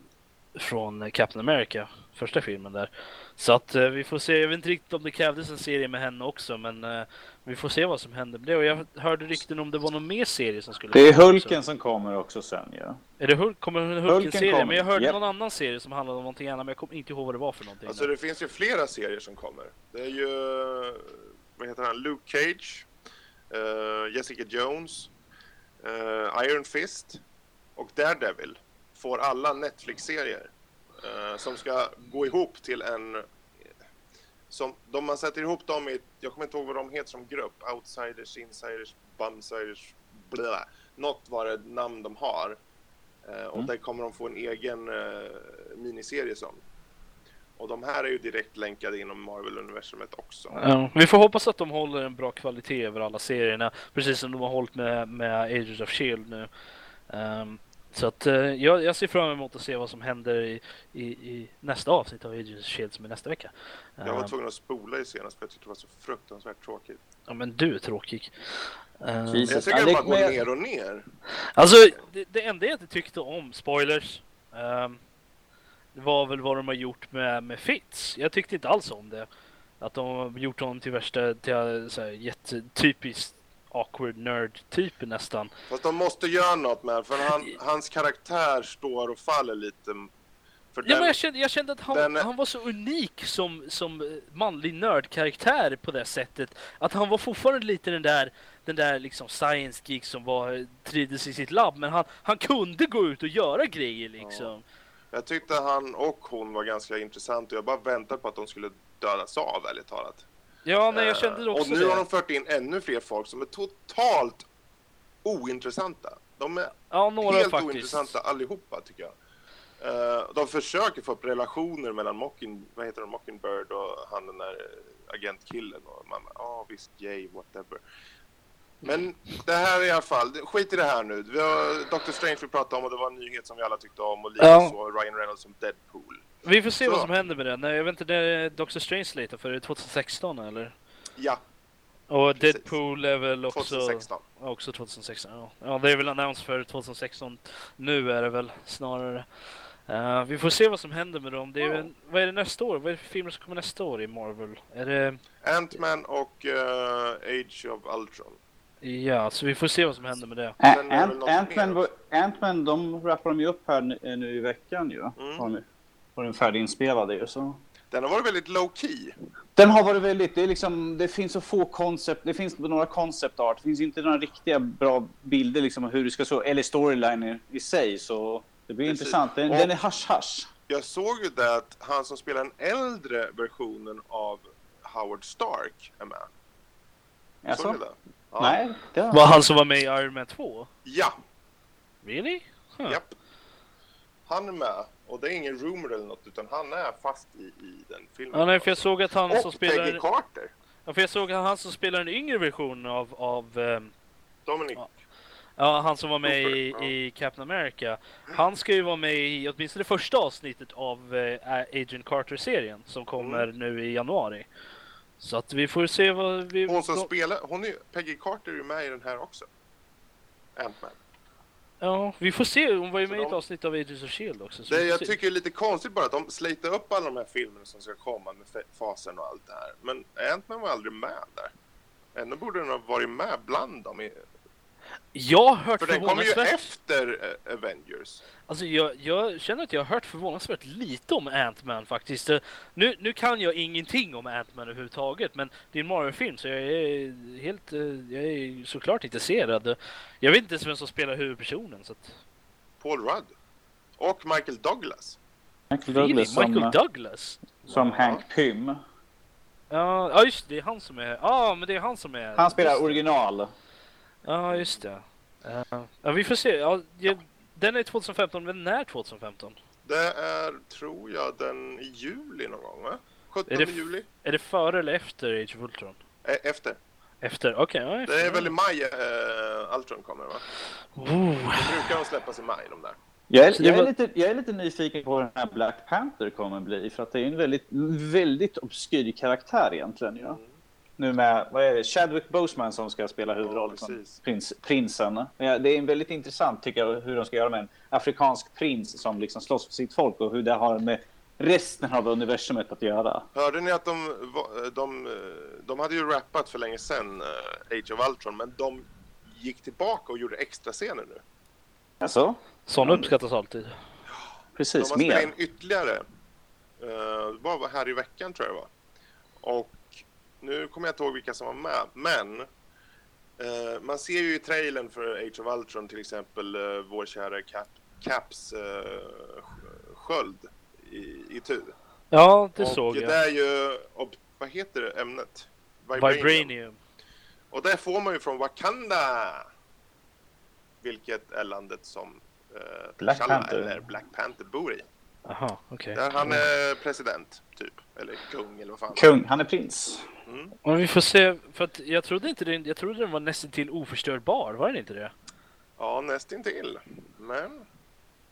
från Captain America, första filmen där. Så att eh, vi får se, jag vet inte riktigt om det krävdes en serie med henne också men eh, vi får se vad som händer med det. Och jag hörde rykten om det var någon mer serie som skulle Det är Hulken också. som kommer också sen ja. Är det Hulk? Kommer en Hulken Hulken-serie? kommer, Men jag hörde japp. någon annan serie som handlade om någonting annat men jag kommer inte ihåg vad det var för någonting. Alltså det finns ju flera serier som kommer. Det är ju, vad heter han, Luke Cage, eh, Jessica Jones, eh, Iron Fist och Daredevil får alla Netflix-serier eh, som ska gå ihop till en som, de man sätter ihop dem i, jag kommer inte ihåg vad de heter som grupp, outsiders, insiders, bumsiders, blä. Något var det namn de har. Eh, och Mm. där kommer de få en egen eh, miniserie som. Och de här är ju direkt länkade inom Marvel-universumet också. Ja, vi får hoppas att de håller en bra kvalitet över alla serierna, precis som de har hållit med, med Agents of Shield nu. Ehm, så att eh, jag, jag ser fram emot att se vad som händer i, i, i nästa avsnitt av Agents of Shield som är nästa vecka. Jag var Ehm, tvungen att spola i senast för jag tyckte det var så fruktansvärt tråkigt. ja men du är tråkig. Ehm, Jesus. Jag tycker det bara går ner och ner. Alltså, det, det enda jag inte tyckte om, spoilers, det var väl vad de har gjort med, med Fitz. Jag tyckte inte alls om det. Att de har gjort honom till värsta, till eh, så här, jättetypiskt awkward nerd-typen nästan. Fast de måste göra något med för han, hans karaktär står och faller lite. Ja, men jag, kände, jag kände att han, den- han var så unik som, som eh, manlig nördkaraktär på det sättet. Att han var fortfarande lite den där, den där liksom science geek som var, trivdes i sitt labb. Men han, han kunde gå ut och göra grejer liksom. Jag tyckte han och hon var ganska intressant och jag bara väntade på att de skulle dödas av, ärligt talat. Ja, nej, jag Eh, kände också Och nu det. har de fört in ännu fler folk som är totalt ointressanta. De är Ja, några helt faktiskt. ointressanta allihopa, tycker jag. Eh, de försöker få upp relationer mellan Mocking, vad heter de, Mockingbird och han den där eh, agentkillen. Och man ja ah, visst, yay, whatever. Men det här är i alla fall, skit i det här nu. Vi har Doctor Strange vi pratade om och det var en nyhet som vi alla tyckte om och likaså Ryan Reynolds som Deadpool. Vi får se Så. vad som händer med det. Nej, jag vet inte, det är Doctor Strange lite för det är 2016 eller? Ja, Och Precis. Deadpool är väl också... 2016. Ja, Också 2016, ja. ja. det är väl annons för 2016. Nu är det väl snarare. Eh, vi får se vad som händer med dem. Det är en, vad är det nästa år? Vad är det för filmer som kommer nästa år i Marvel? Är det... Ant-Man och eh, Age of Ultron. Ja, så vi får se vad som händer med det. Väl Ant- Ant-Man, var- Ant-Man, de rappar de ju upp här nu, nu i veckan ju. Mm. Har den färdiginspelad ju så. Den har varit väldigt low key. Den har varit väldigt, det är liksom, det finns så få koncept, det finns några concept art, det finns inte några riktiga bra bilder liksom hur det ska så, eller storyline i, sig så det blir Precis. intressant. Den, Och- den är hasch-hasch. Jag såg ju det att han som spelar den äldre versionen av Howard Stark är med. Såg Alltså? ni det? Ja. Nej, det har Var han som var med i Iron Man 2? Ja, Really? Huh. japp. Han är med. Och det är ingen rumor eller något utan han är fast i, i den filmen. Ja, nej, för jag såg att han som och spelar... Peggy Carter. Ja, för jag såg att han som spelar en yngre version av... av ehm, Dominic. Ja. Ja, han som var med i, Cooper, ja. i Captain America. Han ska ju vara med i åtminstone det första avsnittet av eh, Agent Carter-serien som kommer Mm. nu i januari. Så att vi får se vad vi... Hon som spelar, hon är, Peggy Carter är ju med i den här också. Ant-Man. Ja, vi får se. Hon var ju med i ett de- avsnitt av Agents of Shield också. Så Det jag se. tycker är lite konstigt bara att de sliter upp alla de här filmerna som ska komma med fa- fasen och allt det här. Men Ant-Man var aldrig med där. Ändå borde den ha varit med bland dem. I, Jag har hört för den kommer ju efter eh, Avengers. Alltså jag, jag känner att jag har hört förvånansvärt lite om Ant-Man faktiskt. Eh, Nu, nu kan jag ingenting om Ant-Man överhuvudtaget men det är en Marvel-film så jag är helt, eh, jag är såklart intresserad. Jag vet inte ens vem som spelar huvudpersonen så att... Paul Rudd. Och Michael Douglas. Michael Really? Douglas som, Michael Douglas? som Ja. Hank Pym. Ja, just det, det är han som är... Ja, men det är han som är... Han spelar original. Ja, just det. Eh, ja, vi får se. Ja, den är 2015, men när 2015? Det är, tror jag, den i juli någon gång va? 17 Är det juli? Är det före eller efter Age of Ultron? Eh, efter. Efter? Okej, ja, efter. Det är väl i maj eh, Ultron kommer va? Oh. Det brukar de släppas i maj de där. Jag är, jag, är lite, jag är lite nyfiken på vad den här Black Panther kommer bli för att det är en väldigt, väldigt obskyr karaktär egentligen. Ja. Nu med, vad är det, Chadwick Boseman som ska spela huvudrollen som precis. prins, prinsen. Ja, det är en väldigt intressant tycker jag hur de ska göra med en afrikansk prins som liksom slåss för sitt folk och hur det har med resten av universumet att göra. Hörde ni att de, de, eh, de hade ju rappat för länge sedan eh, Age of Ultron men de gick tillbaka och gjorde extra scener nu. Alltså, Sådana uppskattas alltid. De precis, har spelat mer. in ytterligare. Uh, det var här i veckan tror jag det var. Och nu kommer jag inte ihåg vilka som var med. Men eh, man ser ju i trailern för Age of Ultron till exempel uh, vår kära Cap, Caps uh, sköld i, i tur. Ja, det och såg det jag. är ju, ob- vad heter det ämnet? Vibranium. Och det får man ju från Wakanda. Vilket är landet som eh, Black Panther. eller Black Panther bor i. Aha, okej. Där han är president, typ. Eller kung eller vad fan. Kung, han är prins. Mm. Men vi får se, för att jag trodde inte den, jag trodde den var nästan till oförstörbar, var den inte det? Ja, nästintill. Men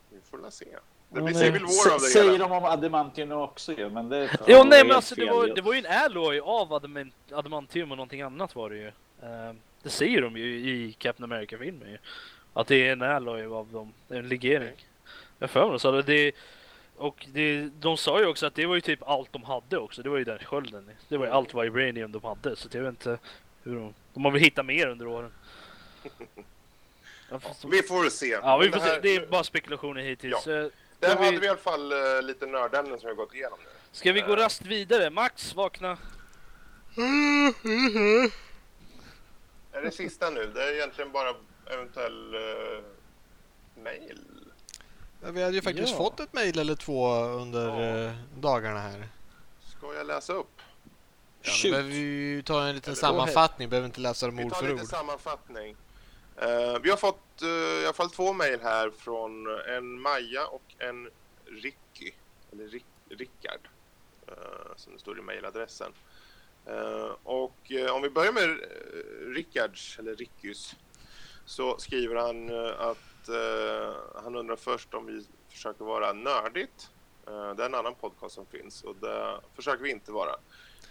vi får la se. Det blir. Civil War av det Säger hela. de om Adamantium också ju, men det... Jo nej men alltså det var, ju. det var ju en alloy av adamant, adamantium och någonting annat var det ju. Eh, det säger de ju i Captain America-filmen ju. Att det är en alloy av dem, en legering. Jag för mig så det och det, de sa ju också att det var ju typ allt de hade också. Det var ju den skölden. Det var ju allt vibranium de hade. Så jag vet inte hur de... De har väl hittat mer under åren. Ja, Vi får se. Ja, vi får det här, se. Det är bara spekulationer hittills. Eh, Där ska vi- hade vi i alla fall eh, lite nördämnen som vi har gått igenom nu. Ska vi gå rast vidare? Max, vakna. Är det sista nu? Det är egentligen bara eventuell uh, mail. Vi hade ju faktiskt Ja. fått ett mejl eller två under Ja. eh, dagarna här. Ska jag läsa upp? Ja, Shoot. behöver vi ju ta en liten Eller- sammanfattning, behöver inte läsa dem Vi ord tar för lite ord. sammanfattning. Eh, vi har fått eh, i alla fall två mejl här från en Maja och en Ricky. Eller Rick, Rickard. eh, som det står i mejladressen. Och om vi börjar med uh, Rickards, eller Rickys. Så skriver han eh, att eh, han undrar först om vi försöker vara nördigt. Eh, det är en annan podcast som finns och det försöker vi inte vara.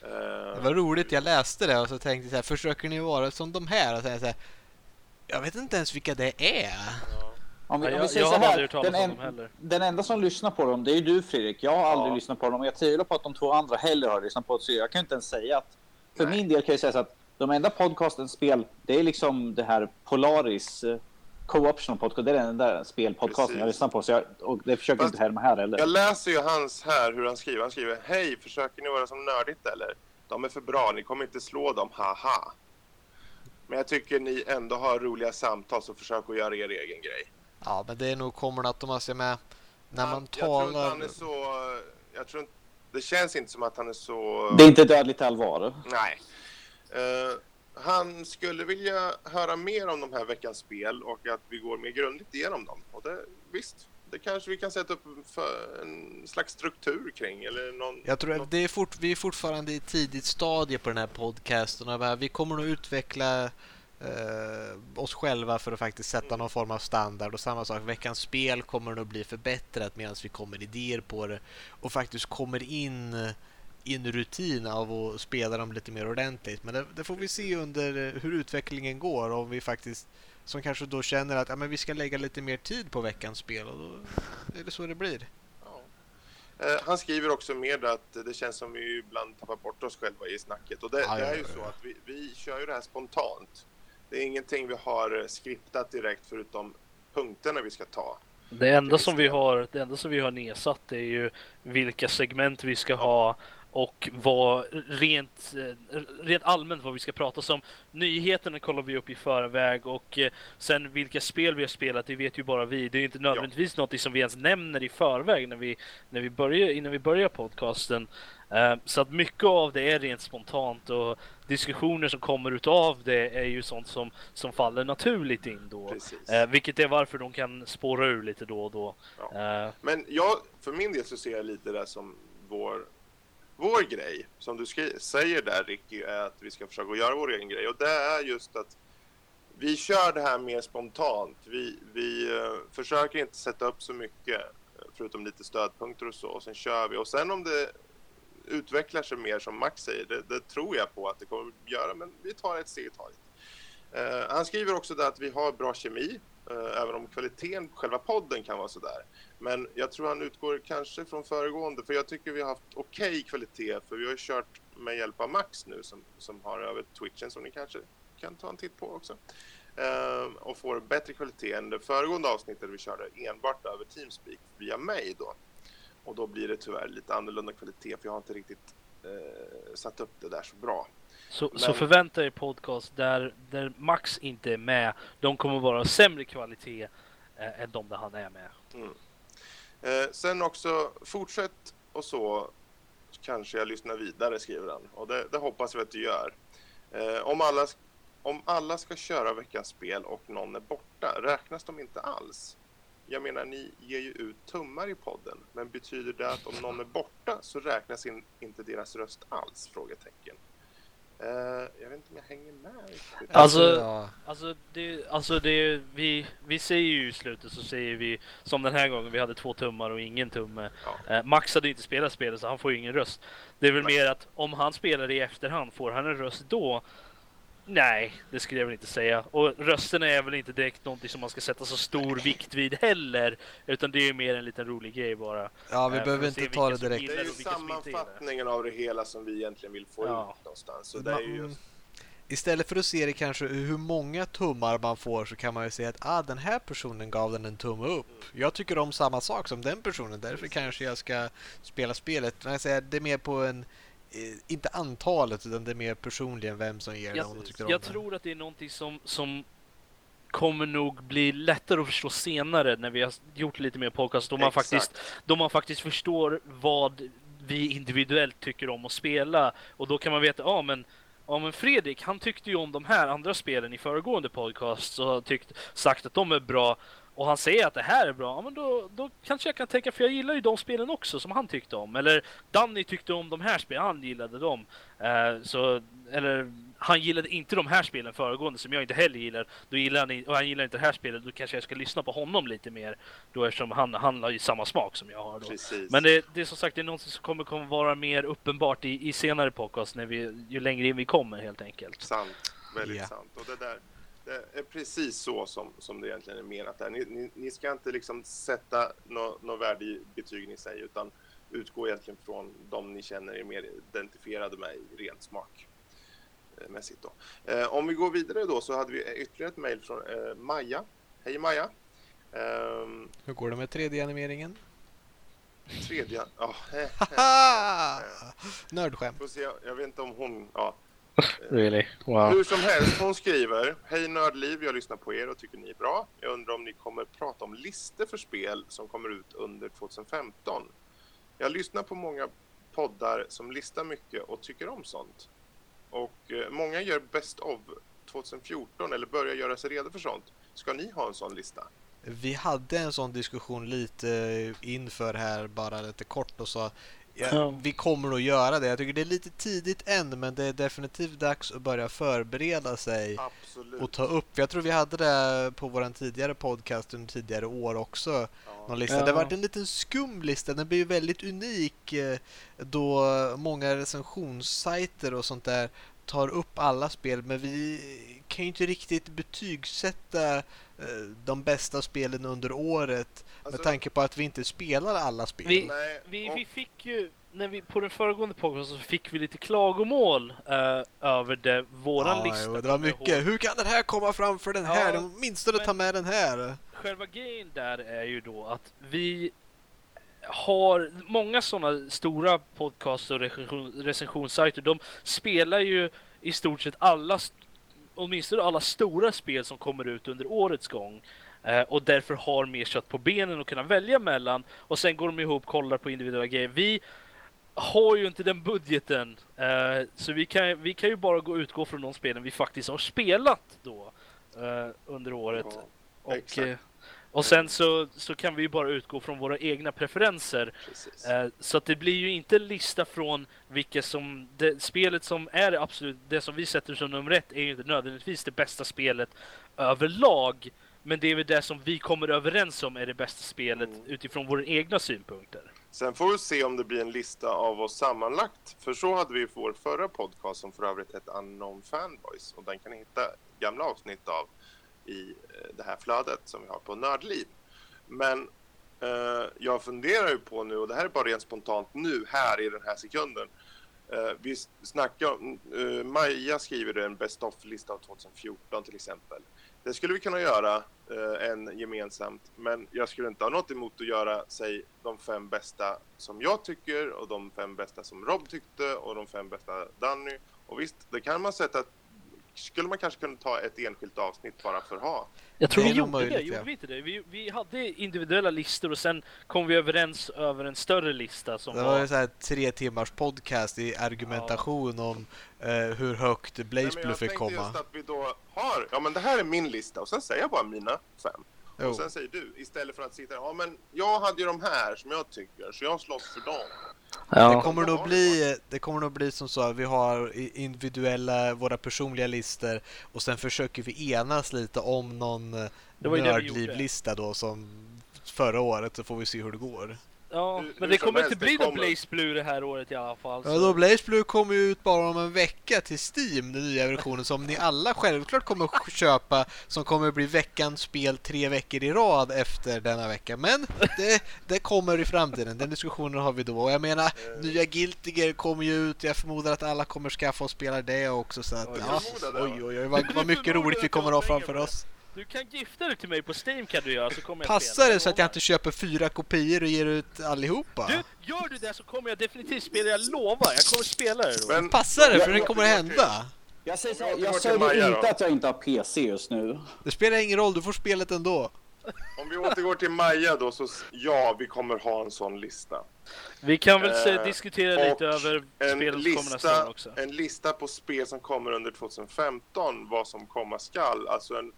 Eh, Det var roligt, jag läste det och så tänkte jag så här, försöker ni vara som de här? Och så här, så här, jag vet inte ens vilka det är. ja. Om vi, Ja, om jag- vi säger jag så har här, aldrig hört talas den, om en, dem heller. den enda som lyssnar på dem, det är ju du Fredrik. Jag har aldrig Ja. lyssnat på dem och jag tvivlar på att de två andra heller har lyssnat på det. Så jag kan inte ens säga att... För Nej. min del kan jag säga så att de enda podcasten spel, det är liksom det här Polaris eh, Co-optional podcast. Det är den enda spelpodcasten Precis. jag lyssnar på. Så jag, och det försöker Fast inte härma här heller. Jag läser ju hans här hur han skriver. Han skriver Hej, försöker ni vara som nördigt eller? De är för bra, ni kommer inte slå dem, haha. Men jag tycker ni ändå har roliga samtal så försök att göra er egen grej. Ja, men det är nog kommer automatiskt jag med. När man Han- Jag tror inte talar... han är så... Jag tror inte... Det känns inte som att han är så... Det är inte dödligt allvar. Nej. Eh, han skulle vilja höra mer om de här veckans spel och att vi går mer grundligt igenom dem. Och det, visst, det kanske vi kan sätta upp en slags struktur kring eller någon... Jag tror att det är fort, vi är fortfarande i tidigt stadie på den här podcasten. Och vi kommer nog utveckla eh, oss själva för att faktiskt sätta någon form av standard. Och samma sak, veckans spel kommer nog bli förbättrat medan vi kommer idéer på det. Och faktiskt kommer in i en rutin av att spela dem lite mer ordentligt. Men det, det får vi se under eh, hur utvecklingen går. Om vi faktiskt, som kanske då känner att ja, men vi ska lägga lite mer tid på veckans spel. Och då är det så det blir. Ja. Eh, han skriver också med att det känns som vi ibland tappar bort oss själva i snacket. Och det, det är ju så att vi, vi kör ju det här spontant. Det är ingenting vi har eh, skriptat direkt förutom punkterna vi ska ta. Det enda som vi har, det enda som vi har nedsatt är ju vilka segment vi ska ha och vad rent, eh, rent allmänt vad vi ska prata om. Nyheterna kollar vi upp i förväg och eh, sen vilka spel vi har spelat, det vet ju bara vi. Det är inte nödvändigtvis något som vi ens nämner i förväg när vi, när vi börjar, innan vi börjar podcasten. Eh, Så att mycket av det är rent spontant och diskussioner som kommer utav det är ju sånt som, som faller naturligt in då. Precis. Vilket är varför de kan spåra ur lite då och då. Ja. Men jag, för min del så ser jag lite det som vår, vår grej. Som du säger där Ricky, är att vi ska försöka göra vår egen grej. Och det är just att vi kör det här mer spontant. Vi, vi uh, försöker inte sätta upp så mycket, eh, förutom lite stödpunkter och så. Och sen kör vi. Och sen om det utvecklar sig mer som Max säger, det, det tror jag på att det kommer att göra. Men vi tar ett steg i taget. Uh, han skriver också där att vi har bra kemi, Eh, även om kvaliteten på själva podden kan vara sådär. Men jag tror han utgår kanske från föregående, för jag tycker vi har haft okej kvalitet, för vi har ju kört med hjälp av Max nu som, som har över Twitchen som ni kanske kan ta en titt på också. Ehm, och får bättre kvalitet än det föregående avsnittet där vi körde enbart över Teamspeak via mig då. Och då blir det tyvärr lite annorlunda kvalitet, för jag har inte riktigt eh, satt upp det där så bra. Så, Men- så förvänta er podcast där, där Max inte är med. De kommer vara sämre kvalitet eh, än de där han är med. Eh, sen också, fortsätt och så kanske jag lyssnar vidare, skriver han. Och det, det hoppas vi att du gör. Eh, om, alla, om alla ska köra veckans spel och någon är borta, räknas de inte alls? Jag menar, ni ger ju ut tummar i podden, men betyder det att om någon är borta så räknas in, inte deras röst alls? Frågetecken. Eh, jag vet inte om jag hänger med riktigt. Alltså- ja. Alltså, det, alltså det, vi, vi säger ju i slutet så säger vi som den här gången vi hade två tummar och ingen tumme. Ja. Eh, Max hade inte spelat spelet så han får ju ingen röst. Det är väl Nej. mer att om han spelar i efterhand, får han en röst då? Nej, det skulle jag väl inte säga. Och rösten är väl inte direkt någonting som man ska sätta så stor vikt vid heller. Utan det är ju mer en liten rolig grej bara. ja, vi Eh, behöver inte ta det direkt. Det är ju sammanfattningen av det hela som vi egentligen vill få Ja. ut någonstans. Så det är ju just Istället för att se det kanske hur många tummar man får så kan man ju säga att ah, den här personen gav den en tumme upp. Jag tycker om samma sak som den personen, därför kanske jag ska spela spelet. Men jag säger, det är mer på en, inte antalet, utan det är mer personligen vem som ger det om de tycker om Jag det. tror att det är någonting som, som kommer nog bli lättare att förstå senare när vi har gjort lite mer podcast. Då man, Exakt. faktiskt, då man faktiskt förstår vad vi individuellt tycker om att spela. Och då kan man veta, ja men Ja men Fredrik, han tyckte ju om de här andra spelen i föregående podcast och har tyckt, sagt att de är bra. Och han säger att det här är bra, ja men då, då kanske jag kan tänka, för jag gillar ju de spelen också som han tyckte om. Eller Danny tyckte om de här spelen, han gillade dem. Eh, så, eller han gillade inte de här spelen föregående som jag inte heller gillar. Då gillar han, och han gillar inte det här spelet, då kanske jag ska lyssna på honom lite mer. Då eftersom han, han har ju samma smak som jag har då. precis. Men det, det är som sagt det är något som kommer, kommer vara mer uppenbart i, i senare podcast när vi, ju längre in vi kommer helt enkelt. Sant, väldigt Ja. sant. Och det där, Det är precis så som, som det egentligen är menat där. Ni, ni, ni ska inte liksom sätta något no värde i betygen i sig utan utgå egentligen från de ni känner er mer identifierade med i rent smakmässigt. Då. Eh, om vi går vidare då så hade vi ytterligare ett mejl från eh, Maja. Hej Maja! Um, Hur går det med 3D-animeringen? Tredje... Ja. Nördskämt. Jag vet inte om hon... Ja. Really? Wow. Hur som helst, hon skriver Hej Nördliv, jag lyssnar på er och tycker ni är bra. Jag undrar om ni kommer prata om listor för spel som kommer ut under 2015. Jag lyssnar på många poddar som listar mycket och tycker om sånt. Och eh, många gör Best of 2014 eller börjar göra sig redo för sånt. Ska ni ha en sån lista? Vi hade en sån diskussion lite inför här, bara lite kort och sa ja, vi kommer nog göra det. Jag tycker det är lite tidigt än, men det är definitivt dags att börja förbereda sig Absolut. och ta upp. Jag tror vi hade det på vår tidigare podcast under tidigare år också. Ja. Någon lista. Ja. Det har varit en liten skum lista. Den blir ju väldigt unik eh, då många recensionssajter och sånt där tar upp alla spel, men vi kan ju inte riktigt betygsätta de bästa spelen under året alltså, med tanke på att vi inte spelar alla spel. Vi, vi, vi fick ju, när vi, på den föregående podcasten så fick vi lite klagomål uh, över det, våran ja, lista. Jo, det var mycket. Hur kan den här komma framför den här? Ja, Åtminstone ta med den här. Själva grejen där är ju då att vi har många sådana stora podcast och recensionssajter. De spelar ju i stort sett alla, åtminstone alla stora spel som kommer ut under årets gång. Eh, och därför har mer kött på benen att kunna välja mellan. Och sen går de ihop kollar på individuella grejer. Vi har ju inte den budgeten. Eh, så vi kan, vi kan ju bara gå utgå från de spelen vi faktiskt har spelat då. Eh, under året. Ja, och, eh, och sen så, så kan vi ju bara utgå från våra egna preferenser. Eh, så att det blir ju inte en lista från vilka som... Det, spelet som är absolut det som vi sätter som nummer ett är ju inte nödvändigtvis det bästa spelet överlag. Men det är väl det som vi kommer överens om är det bästa spelet mm. utifrån våra egna synpunkter. Sen får vi se om det blir en lista av oss sammanlagt. För så hade vi vår förra podcast som för övrigt hette Unknown Fanboys. Och den kan ni hitta gamla avsnitt av i eh, det här flödet som vi har på Nördliv. Men eh, jag funderar ju på nu, och det här är bara rent spontant nu, här i den här sekunden. Eh, vi snackar om, eh, Maja skriver en Best of-lista av 2014 till exempel. Det skulle vi kunna göra eh, en gemensamt, men jag skulle inte ha något emot att göra, säg, de fem bästa som jag tycker och de fem bästa som Rob tyckte och de fem bästa Danny. Och visst, det kan man sätta skulle man kanske kunna ta ett enskilt avsnitt bara för att ha. Jag tror vi gjorde möjligt, det, gjorde vi inte det? Vi, vi hade individuella listor och sen kom vi överens över en större lista som Det var, var... så här tre timmars podcast i argumentation ja. om eh, hur högt Blaze Blue fick komma. Jag tänkte just att vi då har, ja men det här är min lista och sen säger jag bara mina fem. Jo. Och sen säger du, istället för att sitta ja men jag hade ju de här som jag tycker, så jag slåss för dem. Ja. Det, kommer nog bli, det kommer nog bli som så att vi har individuella, våra personliga listor och sen försöker vi enas lite om någon nördlivlista då som förra året så får vi se hur det går. Ja, men det kommer inte bli någon Blaze Blue det här året i alla fall. Så. Ja, då Blaze Blue kommer ju ut bara om en vecka till Steam, den nya versionen som ni alla självklart kommer köpa som kommer bli veckans spel tre veckor i rad efter denna vecka. Men det, det kommer i framtiden, den diskussionen har vi då. Och jag menar, uh. nya Guilty kommer ju ut, jag förmodar att alla kommer skaffa och spela det också så att, ja, oj oj oj, vad, vad mycket roligt vi kommer att ha framför oss. Du kan gifta dig till mig på Steam kan du göra så kommer jag Passar det så att jag inte köper fyra kopior och ger ut allihopa? Du, gör du det så kommer jag definitivt spela, jag lovar. Jag kommer spela det då. Men, Passar det? För det kommer att hända. Jag säger så här, jag säger inte att jag inte har PC just nu. Det spelar ingen roll, du får spelet ändå. Om vi återgår till Maja då, så ja, vi kommer ha en sån lista. Vi kan väl eh, diskutera lite över spel som kommer nästa år också. En lista på spel som kommer under 2015, vad som komma skall. Alltså en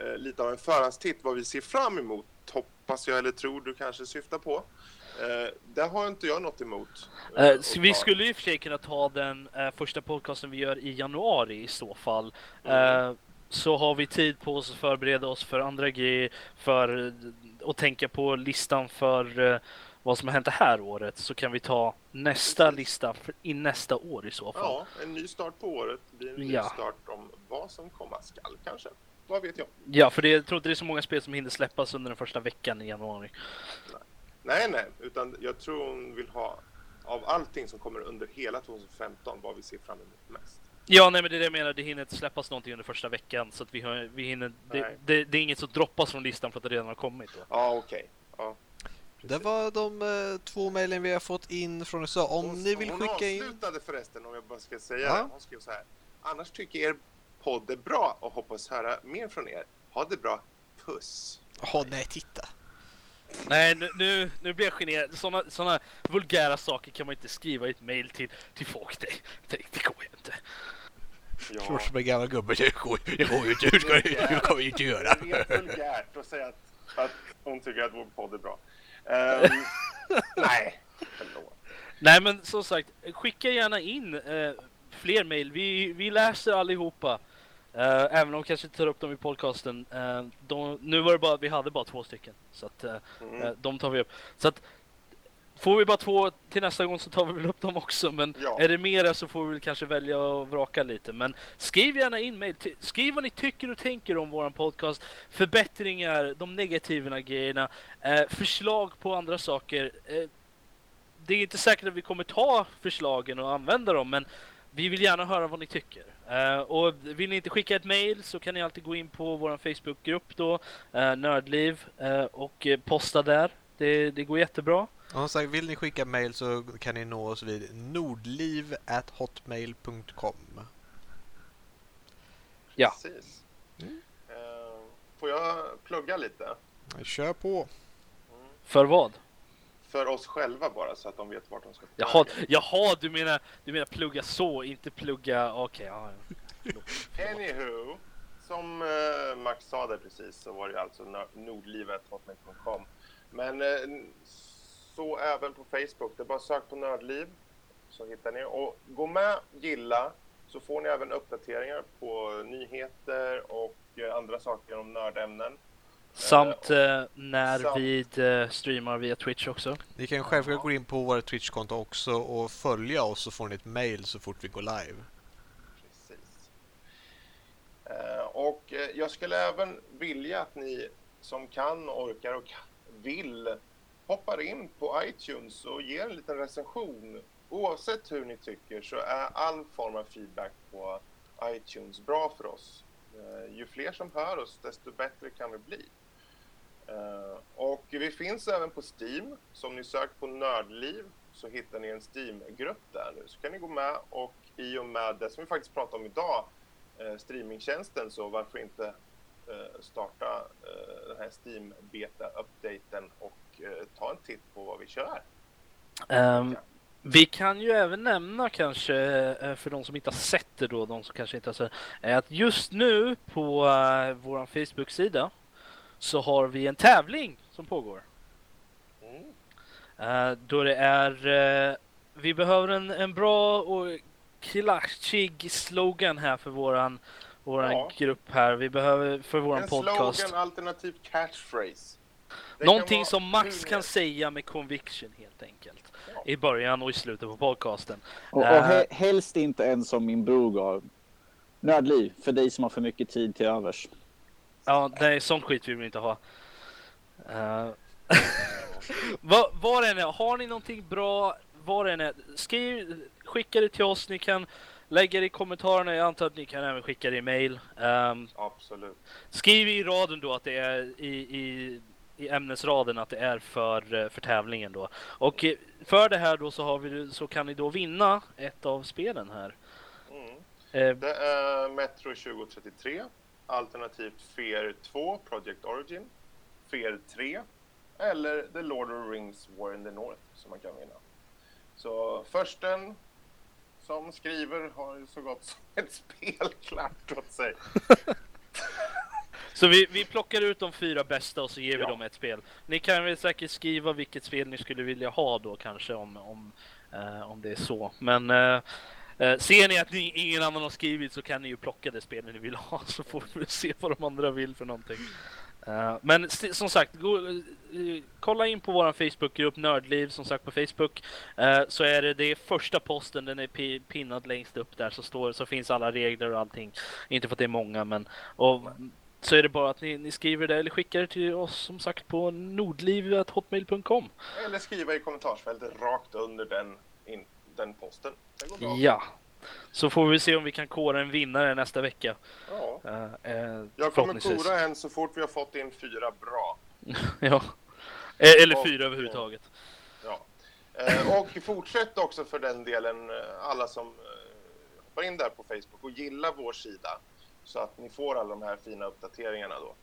eh, lite av en förhandstitt vad vi ser fram emot, hoppas jag eller tror du kanske syftar på. Eh, det har inte jag något emot. Eh, eh vi skulle i och för sig kunna ta den eh, första podcasten vi gör i januari i så fall. Mm. Eh, så har vi tid på oss att förbereda oss för andra grejer, för att tänka på listan för vad som har hänt det här året så kan vi ta nästa lista för, i nästa år i så fall. Ja, en ny start på året. Blir en ny ja. start om vad som komma skall kanske. Vad vet jag? Ja, för det, jag tror inte det är så många spel som hinner släppas under den första veckan i januari. Nej, nej, utan jag tror hon vill ha av allting som kommer under hela 2015 vad vi ser fram emot mest. Ja, nej men det är det jag menar. Det hinner inte släppas någonting under första veckan. Så att vi, har, vi hinner... Det, det, det är inget som droppas från listan för att det redan har kommit. Då. Ja, okej. Ja. Det var de eh, två mejlen vi har fått in från USA. Om Hon- ni vill hon skicka in... avslutade förresten, om jag bara ska säga Ja. Hon skrev så här. Annars tycker er podd är bra och hoppas höra mer från er. Ha det bra. Puss. Jaha, nej titta. Nej, nu, nu, nu blir jag generad. Såna, såna vulgära saker kan man inte skriva i ett mail till, till folk. Det, det, det går ju inte. Ja. Slår som en gammal gubbe. Det går det går ju inte. Hur ska hur ska vi inte göra? Det är vulgärt att säga att, att hon tycker att vår podd är bra. Ehm, nej, förlåt. Nej, men som sagt, skicka gärna in eh, fler mail. Vi, vi läser allihopa. Eh, även om vi kanske tar upp dem i podcasten. Eh, de, nu var det bara, vi hade bara två stycken. Så att eh, Mm. De tar vi upp. Så att Får vi bara två till nästa gång så tar vi väl upp dem också. Men Ja. är det mera så får vi väl kanske välja och vraka lite. Men skriv gärna in. Ty- Skriv vad ni tycker och tänker om våran podcast. Förbättringar, de negativa grejerna. Förslag på andra saker. Det är inte säkert att vi kommer ta förslagen och använda dem. Men vi vill gärna höra vad ni tycker. Eh, och vill ni inte skicka ett mail så kan ni alltid gå in på vår Facebookgrupp då, eh, Nördliv, eh, och posta där. Det, det går jättebra. Som sagt, vill ni skicka mail så kan ni nå oss vid nordliv.hotmail.com. Ja. Precis. Ehm, får jag plugga lite? Kör på. För vad? För oss själva bara, så att de vet vart de ska Jaha, jaha du, menar, du menar plugga så, inte plugga... Okej, ja. ja. Anywho, som eh, Max sa där precis så var det alltså nor- nordlivet.hotmail.com. Men eh, så även på Facebook. Det är bara sök på Nördliv så hittar ni. Och gå med, gilla, så får ni även uppdateringar på nyheter och eh, andra saker om nördämnen. Samt eh, när Samt- vi eh, streamar via Twitch också. Ni kan självklart gå in på vårt Twitch-konto också och följa oss så får ni ett mail så fort vi går live. Precis. Eh, och eh, jag skulle även vilja att ni som kan, orkar och vill hoppar in på iTunes och ger en liten recension. Oavsett hur ni tycker så är all form av feedback på iTunes bra för oss. Eh, ju fler som hör oss desto bättre kan vi bli. Eh, och vi finns även på Steam. Så om ni söker på Nördliv så hittar ni en Steam-grupp där nu. Så kan ni gå med och i och med det som vi faktiskt pratar om idag, eh, streamingtjänsten, så varför inte eh, starta den här Steam Beta-updaten och ta en titt på vad vi kör. Um, vi kan ju även nämna kanske, för de som inte har sett det då, de som kanske inte har sett att just nu på vår Facebook-sida så har vi en tävling som pågår. Mm. Eh, då det är, eh, vi behöver en, en bra och klatschig slogan här för våran, våran Ja. grupp här. Vi behöver för våran En podcast. slogan alternativt catchphrase. Det Någonting som Max kan säga med conviction helt enkelt. Ja. I början och i slutet på podcasten. Och, och Eh. he, helst inte en som min bror gav. Nördliv, för dig som har för mycket tid till övers. Ja, nej, sånt skit vill vi inte ha. Uh, vad, vad det än är, har ni någonting bra, vad det än är, skriv, skicka det till oss. Ni kan lägga det i kommentarerna. Jag antar att ni kan även skicka det i mail. Ehm, Absolut. skriv i raden då att det är i, i, i ämnesraden att det är för, eh, för tävlingen då. Och eh, för det här då så, har vi, så kan ni då vinna ett av spelen här. Mm. Eh, Det är Metro 2033, alternativt Fear 2, Project Origin, Fear 3 eller The Lord of the Rings War in the North som man kan vinna. Så försten som skriver har så gott som ett spel klart åt sig. Så vi, vi plockar ut de fyra bästa och så ger vi Ja. dem ett spel. Ni kan väl säkert skriva vilket spel ni skulle vilja ha då kanske om, om, eh, om det är så. Men eh, eh, ser ni att ni, ingen annan har skrivit så kan ni ju plocka det spelet ni vill ha så får vi se vad de andra vill för någonting. Uh, men som sagt, gå, uh, kolla in på vår Facebookgrupp Nördliv som sagt på Facebook. Uh, så är det, det är första posten, den är pi, pinnad längst upp där så står så finns alla regler och allting. Inte för att det är många men och så är det bara att ni, ni skriver det eller skickar det till oss som sagt på nordliv.hotmail.com. Eller skriva i kommentarsfältet rakt under den, den posten. Det går bra. Ja. Så får vi se om vi kan kora en vinnare nästa vecka. Ja. Uh, uh, Jag kommer kora en så fort vi har fått in fyra bra. Ja. Eh, Eller Ja. fyra överhuvudtaget. Ja. Eh, och fortsätt också för den delen eh, alla som eh, hoppar in där på Facebook och gillar vår sida så att ni får alla de här fina uppdateringarna då.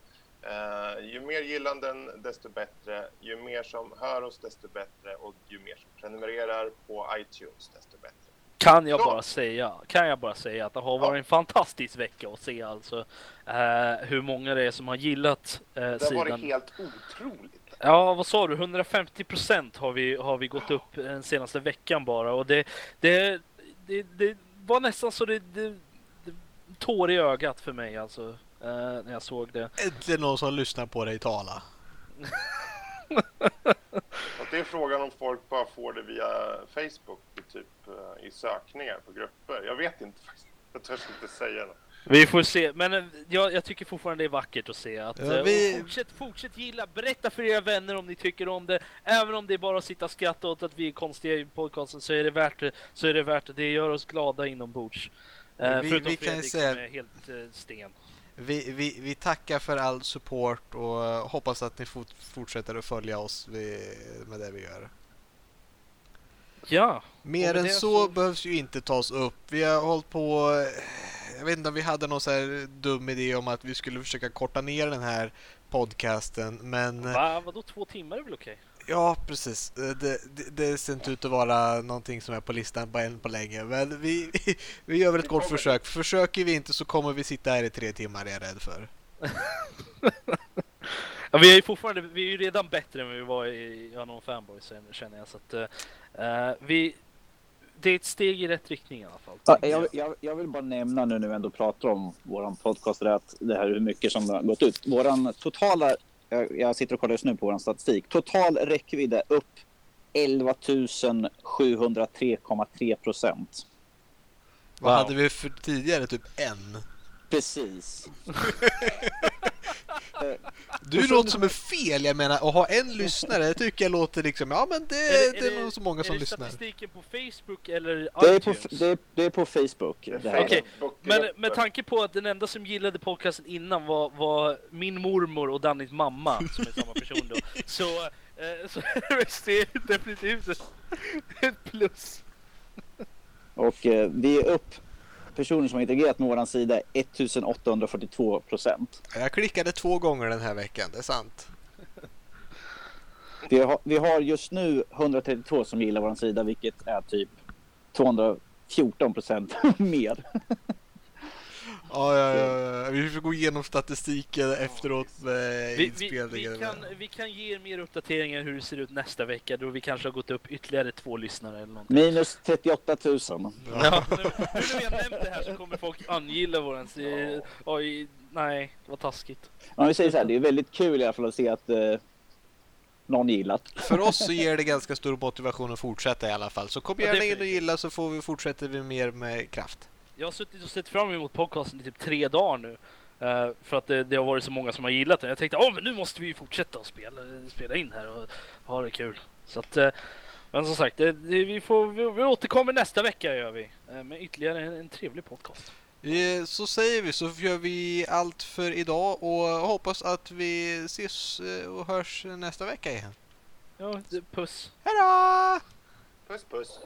Eh, ju mer gillanden desto bättre, ju mer som hör oss desto bättre och ju mer som prenumererar på iTunes desto bättre. Kan jag Så. bara säga, kan jag bara säga att det har varit en fantastisk vecka att se alltså eh, hur många det är som har gillat eh, Det har sidan. varit helt otroligt. Ja, vad sa du? 150 procent har vi, har vi gått upp den senaste veckan bara och det, det, det, det var nästan så det, det, det tår i ögat för mig alltså när jag såg det. Äntligen någon som lyssnar på dig tala. Och det är frågan om folk bara får det via Facebook, typ eh, i sökningar på grupper. Jag vet inte faktiskt. Jag törs inte säga något. Vi får se, men eh, jag, jag tycker fortfarande det är vackert att se att Ja, eh, vi- fortsätt, fortsätt gilla, berätta för era vänner om ni tycker om det. Även om det är bara att sitta och skratta åt att vi är konstiga i podcasten så är det värt det. Så är det värt det. Det gör oss glada inombords. Eh, Vi- förutom vi kan Fredrik säga- som är helt eh, sten. Vi, vi, vi tackar för all support och hoppas att ni fort, fortsätter att följa oss med det vi gör. Ja, Mer än så, så- behövs ju inte tas upp. Vi har hållit på... Jag vet inte om vi hade någon så här dum idé om att vi skulle försöka korta ner den här podcasten, men... Va, vadå två timmar är väl okej? Ja, precis. Eh, Det, det, det ser inte ut att vara någonting som är på listan på än på länge. Men vi, vi gör väl ett kort försök. Försöker vi inte så kommer vi sitta här i tre timmar, är jag rädd för. Ja, vi är ju fortfarande, vi är ju redan bättre än vi var i Unknown Fanboys känner jag. Så att, eh, vi, det är ett steg i rätt riktning i alla fall. Ja, jag, jag, jag vill bara nämna nu när vi ändå pratar om våran podcast, det här hur mycket som har gått ut. Våran totala, jag, jag sitter och kollar just nu på våran statistik, total räckvidd är upp 11 703,3 procent. Vad Wow. hade vi för tidigare? Typ en? Precis. Du är något som är fel. Jag menar, att ha en lyssnare, det tycker jag låter liksom... Ja, men det, det, är nog så många som är det lyssnar. statistiken på Facebook eller Det är, på, iTunes? det, är, det är på Facebook. Det. Okej, Men Facebookgrupper. med tanke på att den enda som gillade podcasten innan var, var min mormor och Dannys mamma, som är samma person då, så, eh, så det är definitivt ett plus. Och eh, vi är upp personer som har interagerat med våran sida 1842 procent. Jag klickade två gånger den här veckan, det är sant. Vi har, vi har just nu 132 som gillar våran sida, vilket är typ 214 procent mer. Ja, ja, ja, ja. Vi får gå igenom statistiken efteråt med Vi, vi, inspelningen. vi, kan, vi kan ge er mer uppdateringar hur det ser ut nästa vecka då vi kanske har gått upp ytterligare två lyssnare eller någonting. Minus 38 000. Ja, nu, nu när vi har nämnt det här så kommer folk angilla våran sida. Oj, nej, vad taskigt. Om vi säger så här, det är väldigt kul i alla fall att se att eh, någon gillat. För oss så ger det ganska stor motivation att fortsätta i alla fall. Så kom Ja, gärna in och gilla så får vi fortsätta vi mer med kraft. Jag har suttit och sett fram emot podcasten i typ tre dagar nu. eh, för att det, det har varit så många som har gillat den. Jag tänkte åh men nu måste vi fortsätta att spela, spela in här och ha det kul. Så att, eh, men som sagt, det, det, vi, får, vi, vi återkommer nästa vecka gör vi. eh, med ytterligare en, en trevlig podcast. Så säger vi, så gör vi allt för idag och hoppas att vi ses och hörs nästa vecka igen. Ja, puss. Hejdå! Puss puss.